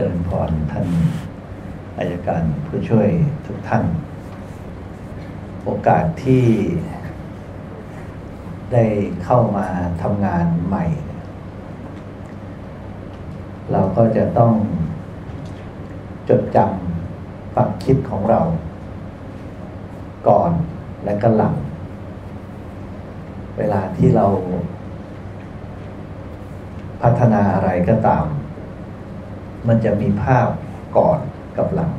จริญพรท่านอายการผู้ช่วยทุกท่าน โอกาสที่ได้เข้ามาทำงานใหม่ เราก็จะต้องจดจำความคิดของเรา ก่อนและก็หลัง เวลาที่เราพัฒนาอะไรก็ตาม มันจะมีภาพก่อนกับหลัง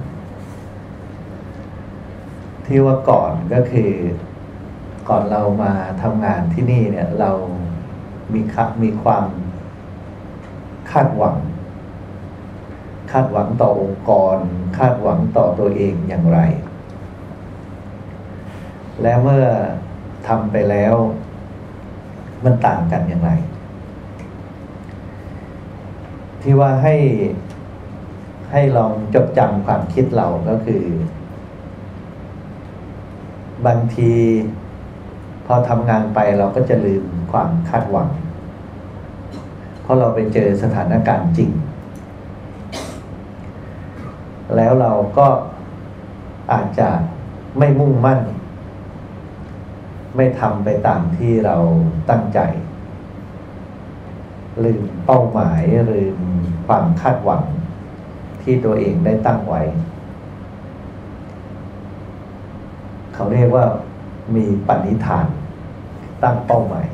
ที่ว่าก่อนก็คือก่อนเรามาทำงานที่นี่เนี่ย เรามีคัมีความคาดหวัง คาดหวังต่อองค์กร คาดหวังต่อตัวเองอย่างไร และเมื่อทำไปแล้ว มันต่างกันอย่างไร ที่ว่าให้ ให้ลองจดจำความคิดเราก็คือ บางที พอทำงานไปเราก็จะลืมความคาดหวัง เพราะเราไปเจอสถานการณ์จริง แล้วเราก็อาจจะไม่มุ่งมั่น ไม่ทำไปตามที่เราตั้งใจ ลืมเป้าหมายลืมความคาดหวัง ที่ตัวเองได้ตั้งไว้ เขาเรียกว่ามีปณิธาน ตั้งเป้าหมาย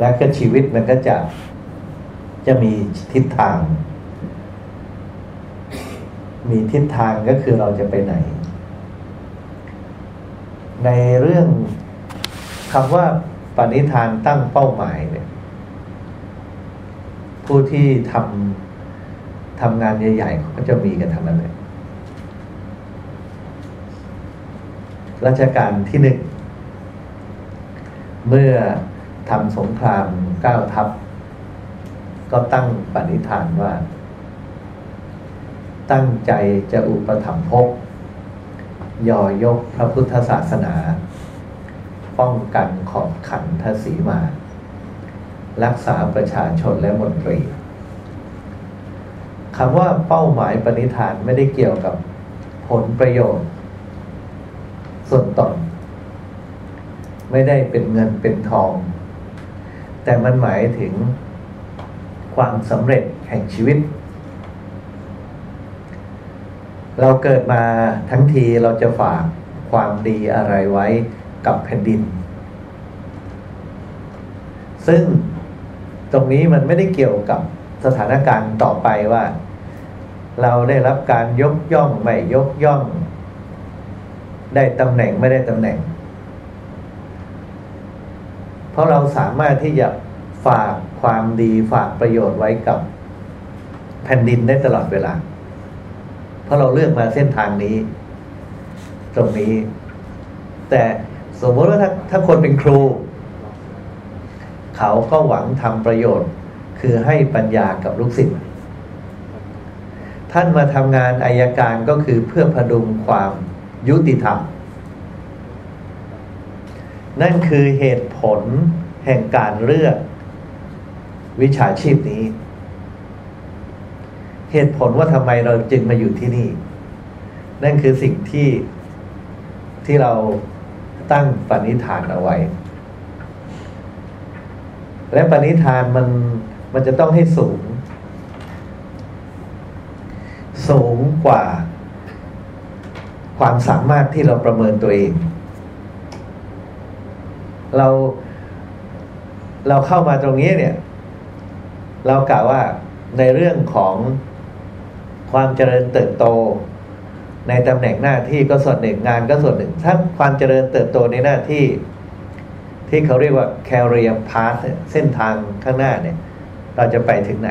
และก็ชีวิตมันก็จะจะมีทิศทาง มีทิศทางก็คือเราจะไปไหน ในเรื่องคำว่าปณิธานตั้งเป้าหมายเนี่ยผู้ที่ทำ ทำงานใหญ่ๆก็จะมีกันทั้งนั้นเลยรัชกาลที่หนึ่งเมื่อทำสงครามก้าวทัพ ก็ตั้งปณิธานว่า ตั้งใจจะอุปถัมภกย่อยกพระพุทธศาสนา ป้องกันขอบขันทศีมา รักษาประชาชนและมนตรี คำว่าเป้าหมายปณิธานไม่ได้เกี่ยวกับผลประโยชน์ ส่วนตนไม่ได้เป็นเงินเป็นทอง แต่มันหมายถึงความสำเร็จแห่งชีวิต เราเกิดมาทั้งทีเราจะฝากความดีอะไรไว้กับแผ่นดิน ซึ่งตรงนี้มันไม่ได้เกี่ยวกับสถานการณ์ต่อไปว่า เราได้รับการยกย่องไม่ยกย่อง ได้ตำแหน่งไม่ได้ตำแหน่ง เพราะเราสามารถที่จะฝากความดีฝากประโยชน์ไว้กับ แผ่นดินได้ตลอดเวลา เพราะเราเลือกมาเส้นทางนี้ ตรงนี้ แต่สมมติว่าถ้าถ้าคนเป็นครู เขาก็หวังทำประโยชน์ คือให้ปัญญากับลูกศิษย์ ท่านมาทำงานอายการก็คือเพื่อพดุงความยุติธรรม นั่นคือเหตุผลแห่งการเลือกวิชาชีพนี้ เหตุผลว่าทำไมเราจึงมาอยู่ที่นี่ นั่นคือสิ่งที่ที่เราตั้งปณิธานเอาไว้ และปณิธานมันมันจะต้องให้สูง สูงกว่า ความสามารถที่เราประเมินตัวเอง เราเราเข้ามาตรงนี้เนี่ย เรากล่าวว่าในเรื่องของความเจริญเติบโต ในตำแหน่งหน้าที่ก็ส่วนหนึ่งงานก็ส่วนหนึ่งถ้าความเจริญเติบโตในหน้าที่ ที่เขาเรียกว่า career path เส้นทางข้างหน้าเนี่ย เราจะไปถึงไหน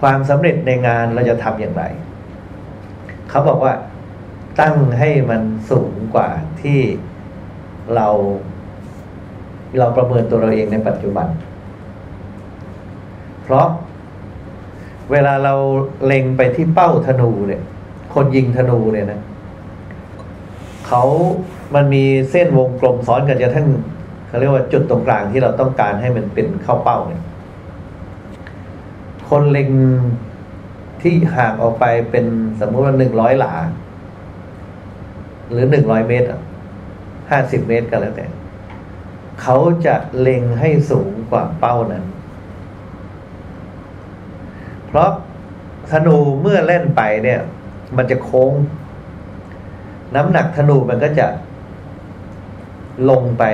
ความสำเร็จในงานเราจะทำอย่างไร เขาบอกว่าตั้งให้มันสูงกว่าที่เรา เราประเมินตัวเราเองในปัจจุบัน เพราะเวลาเราเล็งไปที่เป้าธนูเนี่ย คนยิงธนูเนี่ยนะเขามันมีเส้นวงกลมซ้อนกันจะทั้งเขาเรียกว่าจุดตรงกลางที่เราต้องการให้มันเป็นเข้าเป้าเนี่ย คนเล็งที่ห่างออกไปเป็นสมมติว่าหนึ่งร้อยหลา หรือหนึ่งร้อยเมตรห้าสิบเมตรก็แล้วแต่ เขาจะเล็งให้สูงกว่าเป้านั้น เพราะธนูเมื่อเล่นไปเนี่ย มันจะโค้ง น้ำหนักธนูมันก็จะลงไป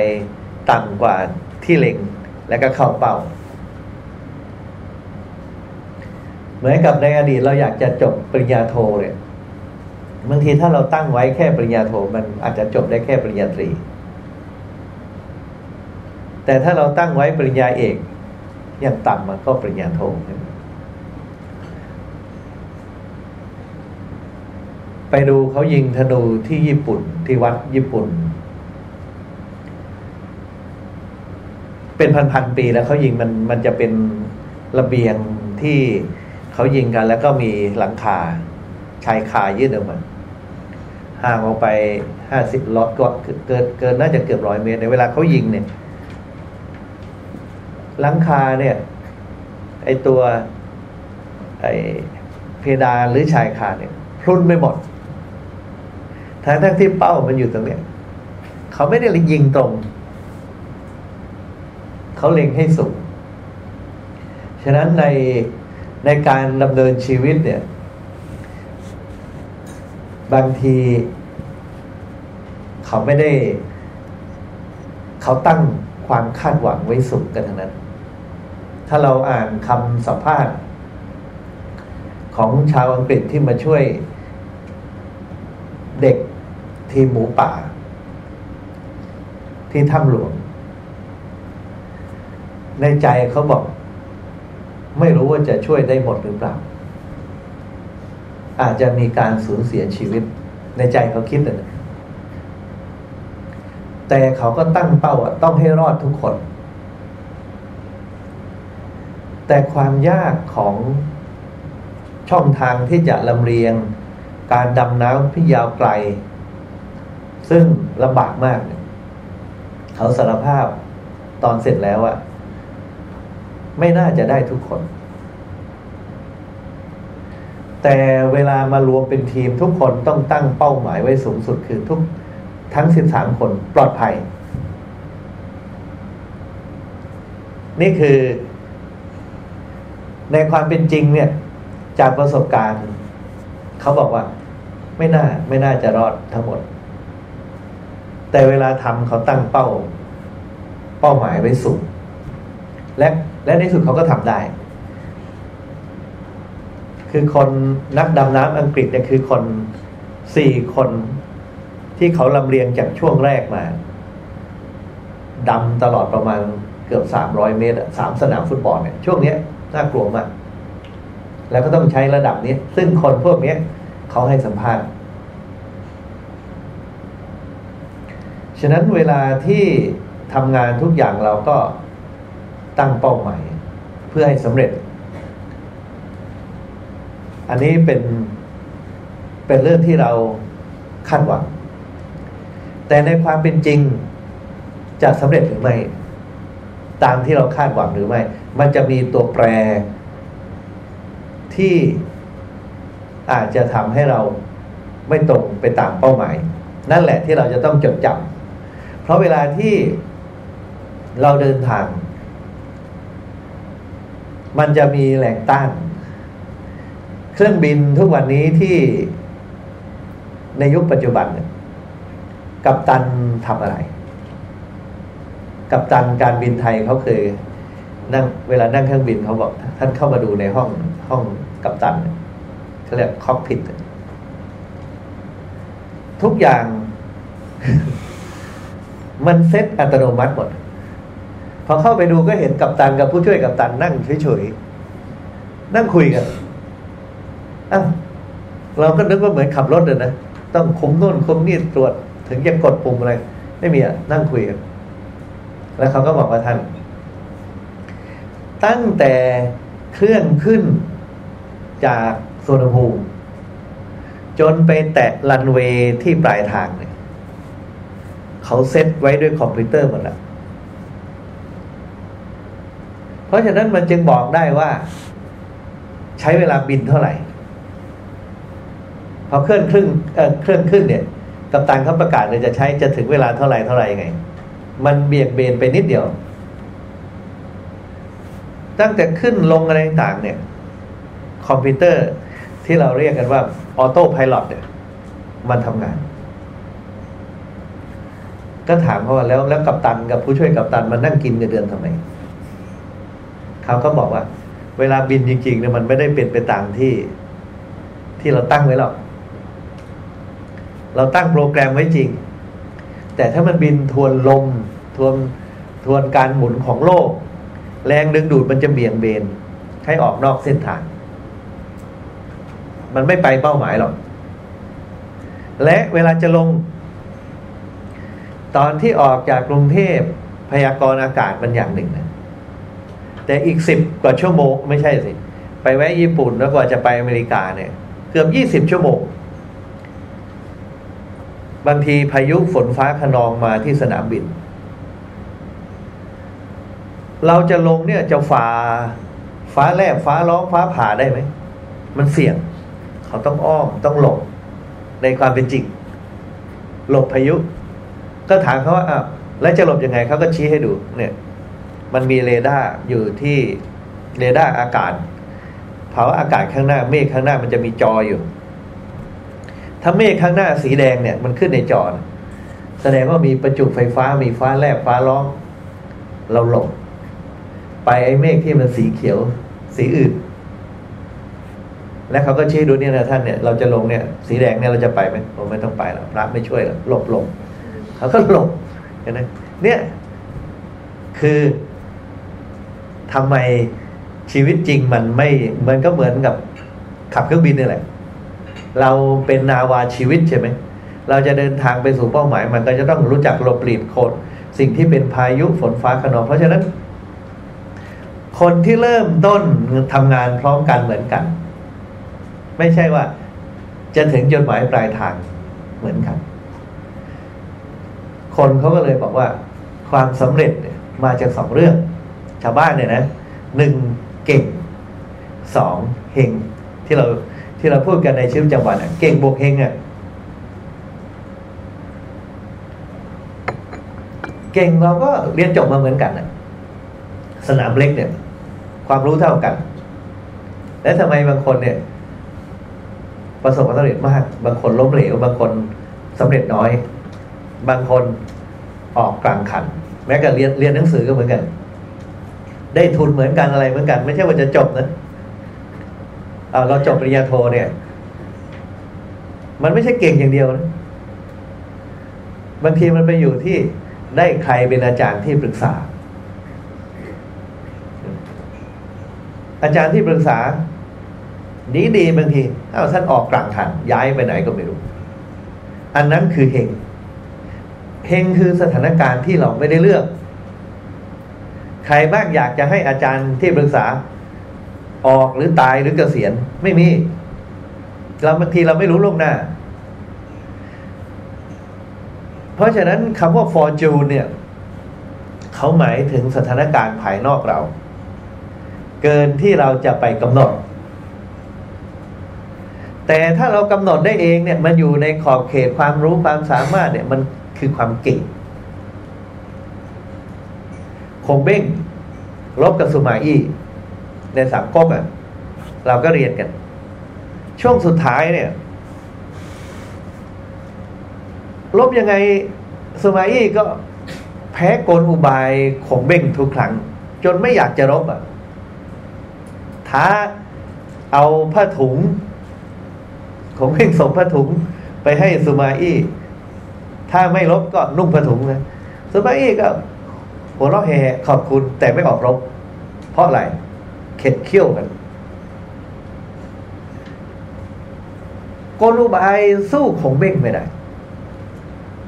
ต่ำกว่าที่เล็ง แล้วก็เข้าเป้า เห มือนกับในอดีตเราอยากจะจบปริญญาโทเนี่ยบางทีถ้าเราตั้งไว้แค่ปริญญาโทมันอาจจะจบได้แค่ปริญญาตรี แต่ถ้าเราตั้งไว้ปริญญาเอกอย่างต่ำมันก็ปริญญาโทไปดูเขายิงธนูที่ญี่ปุ่นที่วัดญี่ปุ่น เป็นพันๆปีแล้วเขายิงมันมันจะเป็นระเบียงที่ เขายิงกันแล้วก็มีหลังคาชายคายื่นออกมาห่างออกไปห้าสิบล็อตก็เกินเกินน่าจะเกือบร้อยเมตรในเวลาเขายิงเนี่ย หลังคาเนี่ย ไอตัวไอเพดานหรือชายคาเนี่ยพรุนไปหมดทั้งทั้งที่เป้ามันอยู่ตรงเนี้ยเขาไม่ได้ยิงตรง เขาเล็งให้สูง ฉะนั้นใน ในการดำเนินชีวิตเนี่ย บางที เขาไม่ได้ เขาตั้งความคาดหวังไว้สูงกันทั้งนั้น ถ้าเราอ่านคำสัมภาษณ์ ของชาวอังกฤษที่มาช่วยเด็กทีมหมูป่า ที่ถ้ำหลวง ในใจเขาบอก ไม่รู้ว่าจะช่วยได้หมดหรือเปล่า อาจจะมีการสูญเสียชีวิตในใจเขาคิดนะแต่เขาก็ตั้งเป้าต้องให้รอดทุกคน แต่ความยากของช่องทางที่จะลำเลียง การดำน้ำที่ยาวไกล ซึ่งลำบากมาก เขาสารภาพตอนเสร็จแล้วอะ ไม่น่าจะได้ทุกคน แต่เวลามารวมเป็นทีมทุกคนต้องตั้งเป้าหมายไว้สูงสุดคือทุกทั้งสิบสามคนปลอดภัย นี่คือ ในความเป็นจริงเนี่ย จากประสบการณ์ เขาบอกว่า ไม่น่า ไม่น่าจะรอดทั้งหมด แต่เวลาทำเขาตั้งเป้า เป้าหมายไว้สูง และและในสุดเขาก็ทำได้ คือคนนักดำน้ำอังกฤษเนี่ยคือคนสี่คนที่เขาลำเลียงจากช่วงแรกมาดำตลอดประมาณเกือบสามร้อยเมตรสามสนามฟุตบอลเนี่ยช่วงเนี้ยน่ากลัวมากแล้วก็ต้องใช้ระดับนี้ ซึ่งคนพวกนี้เขาให้สัมภาษณ์ ฉะนั้นเวลาที่ทำงานทุกอย่างเราก็ ตั้งเป้าหมายเพื่อให้สำเร็จ อันนี้เป็นเป็นเรื่องที่เราคาดหวัง แต่ในความเป็นจริงจะสำเร็จหรือไม่ ตามที่เราคาดหวังหรือไม่ มันจะมีตัวแปรที่อาจจะทำให้เราไม่ตรงไปตามเป้าหมาย นั่นแหละที่เราจะต้องจดจำเพราะเวลาที่เราเดินทาง มันจะมีแหล่งต้านเครื่องบินทุกวันนี้ที่ในยุคปัจจุบัน กัปตันทำอะไร กัปตันการบินไทยเขาเคยนั่งเวลานั่งเครื่องบินเขาบอก ท่านเข้ามาดูในห้องห้องกัปตันเขาเรียกคอกพิททุกอย่าง มันเซ็ตอัตโนมัติหมด พอเข้าไปดูก็เห็นกัปตันกับผู้ช่วยกัปตันนั่งเฉยๆนั่งคุยกันอ้าวเราก็นึกว่าเหมือนขับรถเลยนะต้องคุมโน่นคุมนี่ตรวจ ถึงจะกดปุ่มอะไร ไม่มีอะนั่งคุยกันแล้วเขาก็บอกว่าท่าน ตั้งแต่เครื่องขึ้นจากโซนภูมิจนไปแตะรันเวย์ที่ปลายทางเนี่ยเขาเซตไว้ด้วยคอมพิวเตอร์หมดแล้ว เพราะฉะนั้นมันจึงบอกได้ว่า ใช้เวลาบินเท่าไหร่ พอเคลื่อนครึ่งเออเคลื่อนขึ้นเนี่ยกัปตันเขาประกาศเลยจะใช้จะถึงเวลาเท่าไหร่เท่าไหร่ยังไง มันเบี่ยงเบนไปนิดเดียว ตั้งแต่ขึ้นลงอะไรต่างเนี่ย คอมพิวเตอร์ที่เราเรียกกันว่า autopilot เนี่ย มันทำงาน ก็ถามเขาว่าแล้วแล้วกัปตันกับผู้ช่วยกัปตันมันนั่งกินเงินเดือนทำไม เขาก็บอกว่า เวลาบินจริงๆเนี่ยมันไม่ได้เป็นไปตามที่ที่เราตั้งไว้หรอก เราตั้งโปรแกรมไว้จริง แต่ถ้ามันบินทวนลมทวนทวนการหมุนของโลก แรงดึงดูดมันจะเบี่ยงเบน ให้ออกนอกเส้นทาง มันไม่ไปเป้าหมายหรอก และเวลาจะลง ตอนที่ออกจากกรุงเทพพยากรณ์อากาศมันอย่างหนึ่งนะ แต่อีกสิบกว่าชั่วโมง ไม่ใช่สิ ไปแวะญี่ปุ่นแล้วกว่าจะไปอเมริกาเนี่ย เกือบยี่สิบชั่วโมง บางทีพายุฝนฟ้าขนองมาที่สนามบิน เราจะลงเนี่ยจะฝ่าฟ้าแลบฟ้าร้องฟ้าผ่าได้ไหม มันเสี่ยง เขาต้องอ้อมต้องหลบในความเป็นจริง หลบพายุ ก็ถามเขาว่าอ้าวแล้วจะหลบยังไงเขาก็ชี้ให้ดูเนี่ย มันมีเรดาร์อยู่ที่เรดาร์อากาศเผาอากาศข้างหน้า เมฆข้างหน้ามันจะมีจออยู่ ถ้าเมฆข้างหน้าสีแดงเนี่ยมันขึ้นในจอนะแสดงว่ามีประจุไฟฟ้ามีฟ้าแลบฟ้าร้อง เราหลบ ไปไอ้เมฆที่มันสีเขียว สีอื่น และเขาก็ชี้ดูเนี่ยนะท่านเนี่ยเราจะลงเนี่ย สีแดงเนี่ยเราจะไปไหมผมไม่ต้องไปหรอกพระไม่ช่วยหรอกหลบหลบเขาก็หลบเห็นไหมเนี่ย คือ ทำไมชีวิตจริงมันไม่มันก็เหมือนกับขับเครื่องบินนี่แหละ เราเป็นนาวาชีวิตใช่ไหมเราจะเดินทางไปสู่เป้าหมาย มันก็จะต้องรู้จักหลบหลีกโคดสิ่งที่เป็นพายุฝนฟ้าขนองเพราะฉะนั้น คนที่เริ่มต้นทำงานพร้อมกันเหมือนกัน ไม่ใช่ว่า จะถึงจุดหมายปลายทางเหมือนกัน คนเขาก็เลยบอกว่า ความสำเร็จมาจากสองเรื่อง ชาวบ้านเนี่ยนะหนึ่งเก่งสองเฮงที่เราที่เราพูดกันในชีวิตประจำวันเก่งบวกเฮงอะเก่งเราก็เรียนจบมาเหมือนกันอะสนามเล็กเนี่ย ความรู้เท่ากัน และทำไมบางคนเนี่ย ประสบความสำเร็จมาก บางคนล้มเหลว บางคนสำเร็จน้อย บางคนออกกลางคัน แม้แต่เรียนเรียนหนังสือก็เหมือนกัน ได้ทุนเหมือนกันอะไรเหมือนกัน ไม่ใช่ว่าจะจบนะเเราจบปริญญาโทเนี่ย มันไม่ใช่เก่งอย่างเดียวนะบางทีมันไปอยู่ที่ได้ใครเป็นอาจารย์ที่ปรึกษา อาจารย์ที่ปรึกษา ดีดีบางทีอ้าวท่านออกกลางคันย้ายไปไหนก็ไม่รู้ อันนั้นคือเฮงเฮงคือสถานการณ์ที่เราไม่ได้เลือก ใครบ้างอยากจะให้อาจารย์ที่ปรึกษา ออกหรือตายหรือเกษียณไม่มี เราบางทีเราไม่รู้ล่วงหน้า เพราะฉะนั้นคำว่า fortune เนี่ยเขาหมายถึงสถานการณ์ภายนอกเรา เกินที่เราจะไปกำหนด แต่ถ้าเรากำหนดได้เองเนี่ยมันอยู่ในขอบเขตความรู้ความสามารถเนี่ยมันคือความเก่ง คงเบ้งลบกับสุมาอี้ในสามก๊กอะ เราก็เรียนกัน ช่วงสุดท้ายเนี่ย ลบยังไงสุมาอี้ก็แพ้กลอุบายของเบ้งทุกครั้ง จนไม่อยากจะรบอะท้าเอาผ้าถุงของเบ้งส่งผ้าถุงไปให้สุมาอี้ ถ้าไม่ลบก็นุ่งผ้าถุงนะสุมาอี้ก็ หัวเราะแห่ขอบคุณแต่ไม่ออกรบ เพราะอะไร เข็ดเคี้ยวกันกลอุบายสู้ของเบ้งไม่ได้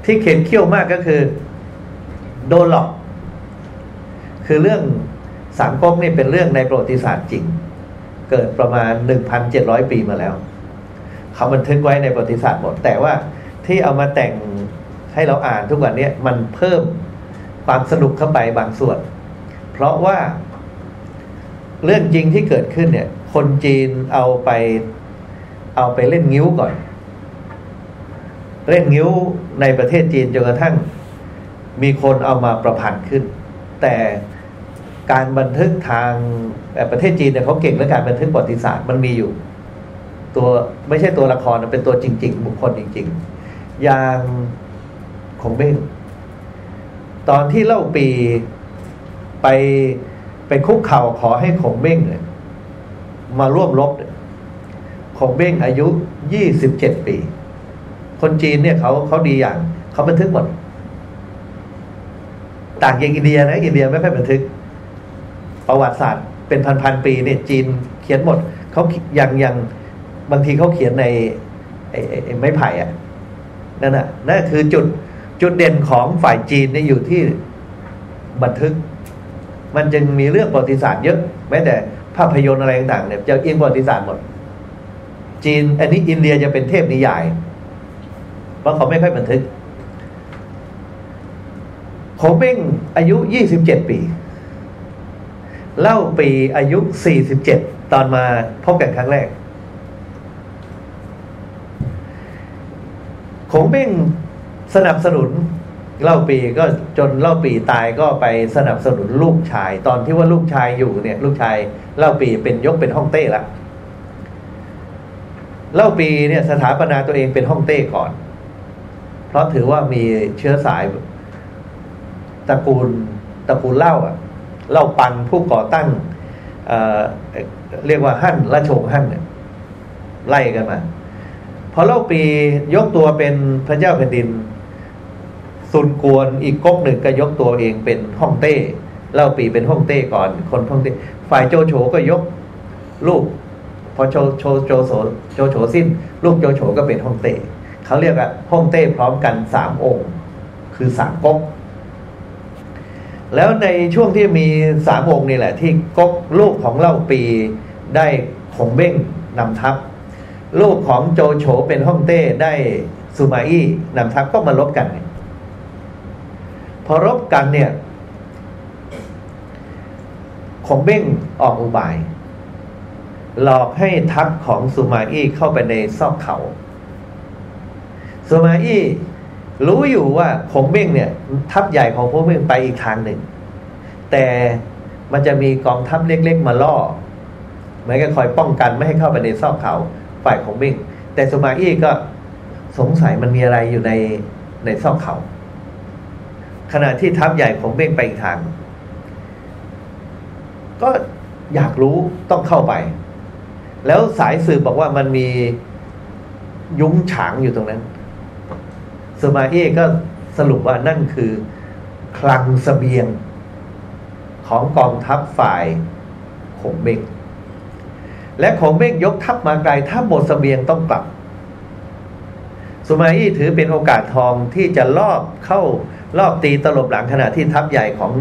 ที่เข็ดเคี้ยวมากก็คือ โดนหลอก คือเรื่องสามก๊กนี่เป็นเรื่องในประวัติศาสตร์จริง เกิดประมาณหนึ่งพันเจ็ดร้อยปีมาแล้ว เขาบันทึกไว้ในประวัติศาสตร์หมด แต่ว่าที่เอามาแต่งให้เราอ่านทุกวันนี้มันเพิ่ม ความสนุกเข้าไปบางส่วน เพราะว่าเรื่องจริงที่เกิดขึ้นเนี่ย คนจีนเอาไป เอาไปเล่นงิ้วก่อน เล่นงิ้วในประเทศจีนจนกระทั่ง มีคนเอามาประพันธ์ขึ้น แต่การบันทึกทางประเทศจีนเนี่ยเขาเก่งเรื่องการบันทึกประวัติศาสตร์มันมีอยู่ ตัวไม่ใช่ตัวละครเป็นตัวจริง ๆ บุคคลจริง ๆ อย่างของเบ้ง ตอนที่เล่าปีไปไปคุกเข่าขอให้ขงเบ้งเนี่ยมาร่วมรบเนี่ยขงเบ้งอายุยี่สิบเจ็ดปี คนจีนเนี่ยเขาเขาดีอย่าง เขาบันทึกหมด ต่างอย่างอินเดียนะอินเดียไม่ค่อยบันทึก ประวัติศาสตร์เป็นพันๆปีเนี่ยจีนเขียนหมดเขาอย่างอย่างบางทีเขาเขียนในไอ้ไอ้ไม้ไผ่อะนั่นน่ะนั่นคือจุด จุดเด่นของฝ่ายจีนเนี่ยอยู่ที่บันทึก มันจึงมีเรื่องประวัติศาสตร์เยอะ แม้แต่ภาพยนตร์อะไรต่างๆเนี่ยจะอิงประวัติศาสตร์หมด จีน อันนี้อินเดียจะเป็นเทพนิยาย เพราะเขาไม่ค่อยบันทึกขงเบ้งอายุยี่สิบเจ็ดปี เล่าปีอายุสี่สิบเจ็ดตอนมาพบกันครั้งแรกขงเบ้ง สนับสนุนเล่าปีก็จนเล่าปีตายก็ไปสนับสนุนลูกชาย ตอนที่ว่าลูกชายอยู่เนี่ย ลูกชายเล่าปีเป็นยกเป็นห้องเต้ละเล่าปีเนี่ยสถาปนาตัวเองเป็นห้องเต้ก่อน เพราะถือว่ามีเชื้อสายตระกูลตระกูลเล่าอะเล่าปังผู้ก่อตั้งเเรียกว่าฮั่นราชวงศ์ฮั่นเนี่ยไล่กันมาพอเล่าปียกตัวเป็นพระเจ้าแผ่นดิน ซุนกวนอีกก๊กหนึ่งก็ยกตัวเองเป็นฮ่องเต้เล่าปีเป็นฮ่องเต้ก่อน คนฮ่องเต้ฝ่ายโจโฉก็ยกลูกพอโจโฉโจโฉโจโฉสิ้น ลูกโจโฉก็เป็นฮ่องเต้เขาเรียกว่าฮ่องเต้พร้อมกันสามองค์ คือสามก๊กแล้วในช่วงที่มีสามองค์นี่แหละ ที่ก๊กลูกของเล่าปีได้ขงเบ้งนำทัพลูกของโจโฉเป็นฮ่องเต้ได้ซูมาอี้นำทัพก็มาลบกัน พอรบกันเนี่ย ของเบ้งออกอุบาย หลอกให้ทัพของซูมาอี้เข้าไปในซอกเขาซูมาอี้รู้อยู่ว่าของเบ้งเนี่ย ทัพใหญ่ของพวกเบ้งไปอีกทางหนึ่ง แต่มันจะมีกองทัพเล็ก ๆ มาล่อเหมือนกับคอยป้องกันไม่ให้เข้าไปในซอกเขาฝ่ายของเบ้งแต่สุมาอี้ก็สงสัยมันมีอะไรอยู่ในในซอกเขา ขณะที่ทัพใหญ่ของเบ้งไปอีกทาง ก็อยากรู้ต้องเข้าไป แล้วสายสืบบอกว่ามันมียุ้งฉางอยู่ตรงนั้นสมาเอก็สรุปว่านั่นคือคลังสเสบียงของกองทัพฝ่ายขงเบ้งและของเบ้งยกทัพมาไกลถ้าหมดสเสบียงต้องกลับ สุมาอี้ถือเป็นโอกาสทองที่จะลอบเข้า รอบตีตลบหลังขณะที่ทัพใหญ่ของ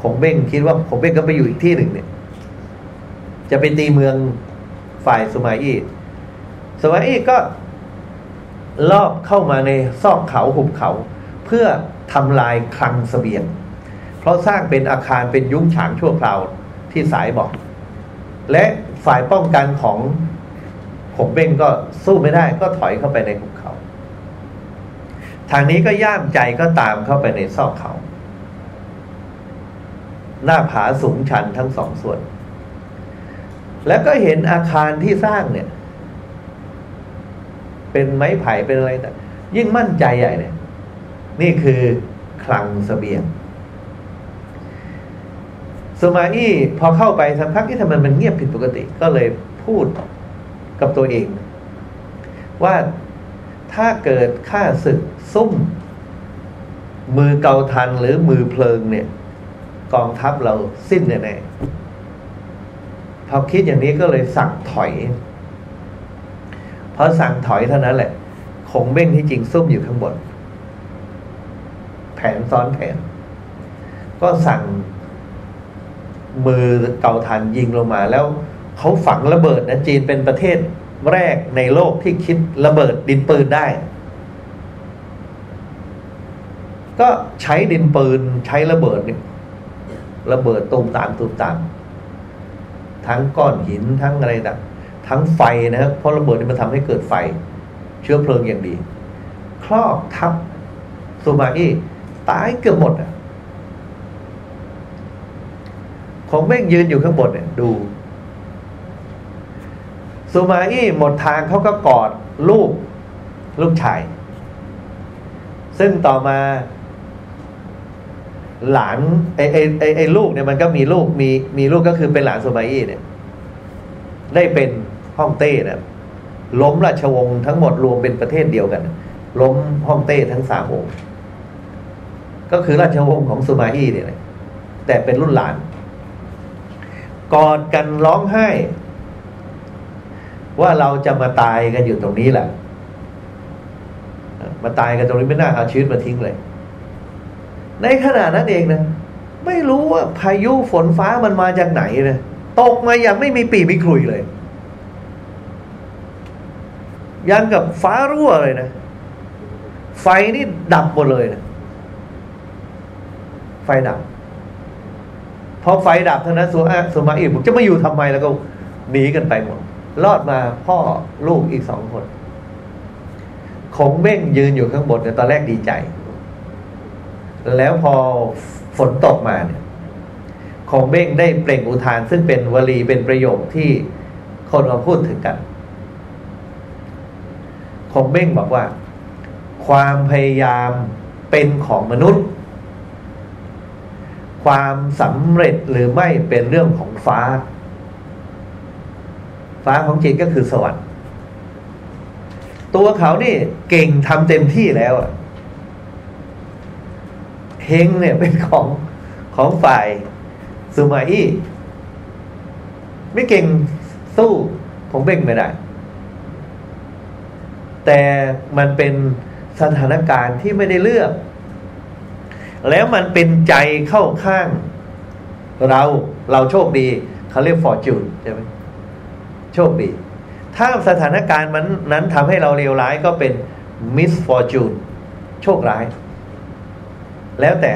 ของเบ้งคิดว่าของเบ้งก็ไปอยู่อีกที่หนึ่งเนี่ย จะไปตีเมืองฝ่ายสุมาอี้สุมาอี้ก็ลอบเข้ามาในซอกเขาหุบเขา เพื่อทำลายคลังสเสบียง เพราะสร้างเป็นอาคารเป็นยุ้งฉางชั่วคราวที่สายบอก และฝ่ายป้องกันของขงเบ้งก็สู้ไม่ได้ก็ถอยเข้าไปในหุ ทางนี้ก็ย่ามใจก็ตามเข้าไปในซอกเขา หน้าผาสูงชันทั้งสองส่วน แล้วก็เห็นอาคารที่สร้างเนี่ย เป็นไม้ไผ่เป็นอะไรแต่ยิ่งมั่นใจใหญ่เนี่ยนี่คือคลังสเสบียงสมาอี้พอเข้าไปสักพักที่ทำไมมันเงียบผิดปกติ ก็เลยพูดกับตัวเอง ว่า ถ้าเกิดข้าศึกซุ่ม มือเกาทันหรือมือเพลิงเนี่ย กองทัพเราสิ้นแน่ๆพอคิดอย่างนี้ก็เลยสั่งถอยพอสั่งถอยเท่านั้นแหละ คงเบ้งที่จริงซุ่มอยู่ข้างบน แผนซ้อนแผน ก็สั่งมือเกาทันยิงลงมาแล้วเขาฝังระเบิดนะจีนเป็นประเทศ แรกในโลกที่คิดระเบิดดินปืนได้ ก็ใช้ดินปืนใช้ระเบิดนี่ระเบิดตูมตามตูมตามททั้งก้อนหินทั้งอะไรต่างทั้งไฟนะครับเพราะระเบิดนี่มันทำให้เกิดไฟ เชื้อเพลิงอย่างดี ครอบทับซูมาอี้ตายเกือบหมดอะของแม่งยืนอยู่ข้างบนเนี่ยดู ซูมาอี้หมดทางเขาก็กอดลูกลูกชาย ซึ่งต่อมา หลานไอไอไอไอลูกเนี่ยมันก็มีลูกมีมีลูกก็คือเป็นหลานซูมาอี้เนี่ย ได้เป็นฮ่องเต้นะล้มราชวงศ์ทั้งหมดรวมเป็นประเทศเดียวกัน ล้มฮ่องเต้ทั้งสามองค์ก็คือราชวงศ์ของซูมาอี้เนี่ยแต่เป็นรุ่นหลานกอดกันร้องไห้ ว่าเราจะมาตายกันอยู่ตรงนี้แหละ มาตายกันตรงนี้ไม่น่าเอาชีวิตมาทิ้งเลย ในขณะนั้นเองนะ ไม่รู้ว่าพายุฝนฟ้ามันมาจากไหนนะตกมาอย่างไม่มีปีมีคลุยเลย ยังกับฟ้ารั่วเลยนะ ไฟนี่ดับหมดเลยนะ ไฟดับพอไฟดับเท่านั้นสุอาสุมาอีผมจะมาอยู่ทำไมแล้วก็หนีกันไปหมด รอดมาพ่อลูกอีกสองคนคงเบ้งยืนอยู่ข้างบนเนี่ยตอนแรกดีใจ แล้วพอฝนตกมาเนี่ยคงเบ้งได้เปล่งอุทานซึ่งเป็นวลีเป็นประโยคที่คนมาพูดถึงกันคงเบ้งบอกว่า ความพยายามเป็นของมนุษย์ ความสำเร็จหรือไม่เป็นเรื่องของฟ้า ฟ้าของจริงก็คือสวรรค์ตัวเขานี่เก่งทำเต็มที่แล้วอะเฮงเนี่ยเป็นของของฝ่ายซูมาอี้ไม่เก่งสู้ผมเบ่งไม่ได้ แต่มันเป็นสถานการณ์ที่ไม่ได้เลือก แล้วมันเป็นใจเข้าข้าง เราเราโชคดี เขาเรียกฟอร์จูนใช่ไหม โชคดี ถ้าสถานการณ์มันนั้นทำให้เราเลวร้ายก็เป็นมิสฟอร์จูนโชคร้าย แล้วแต่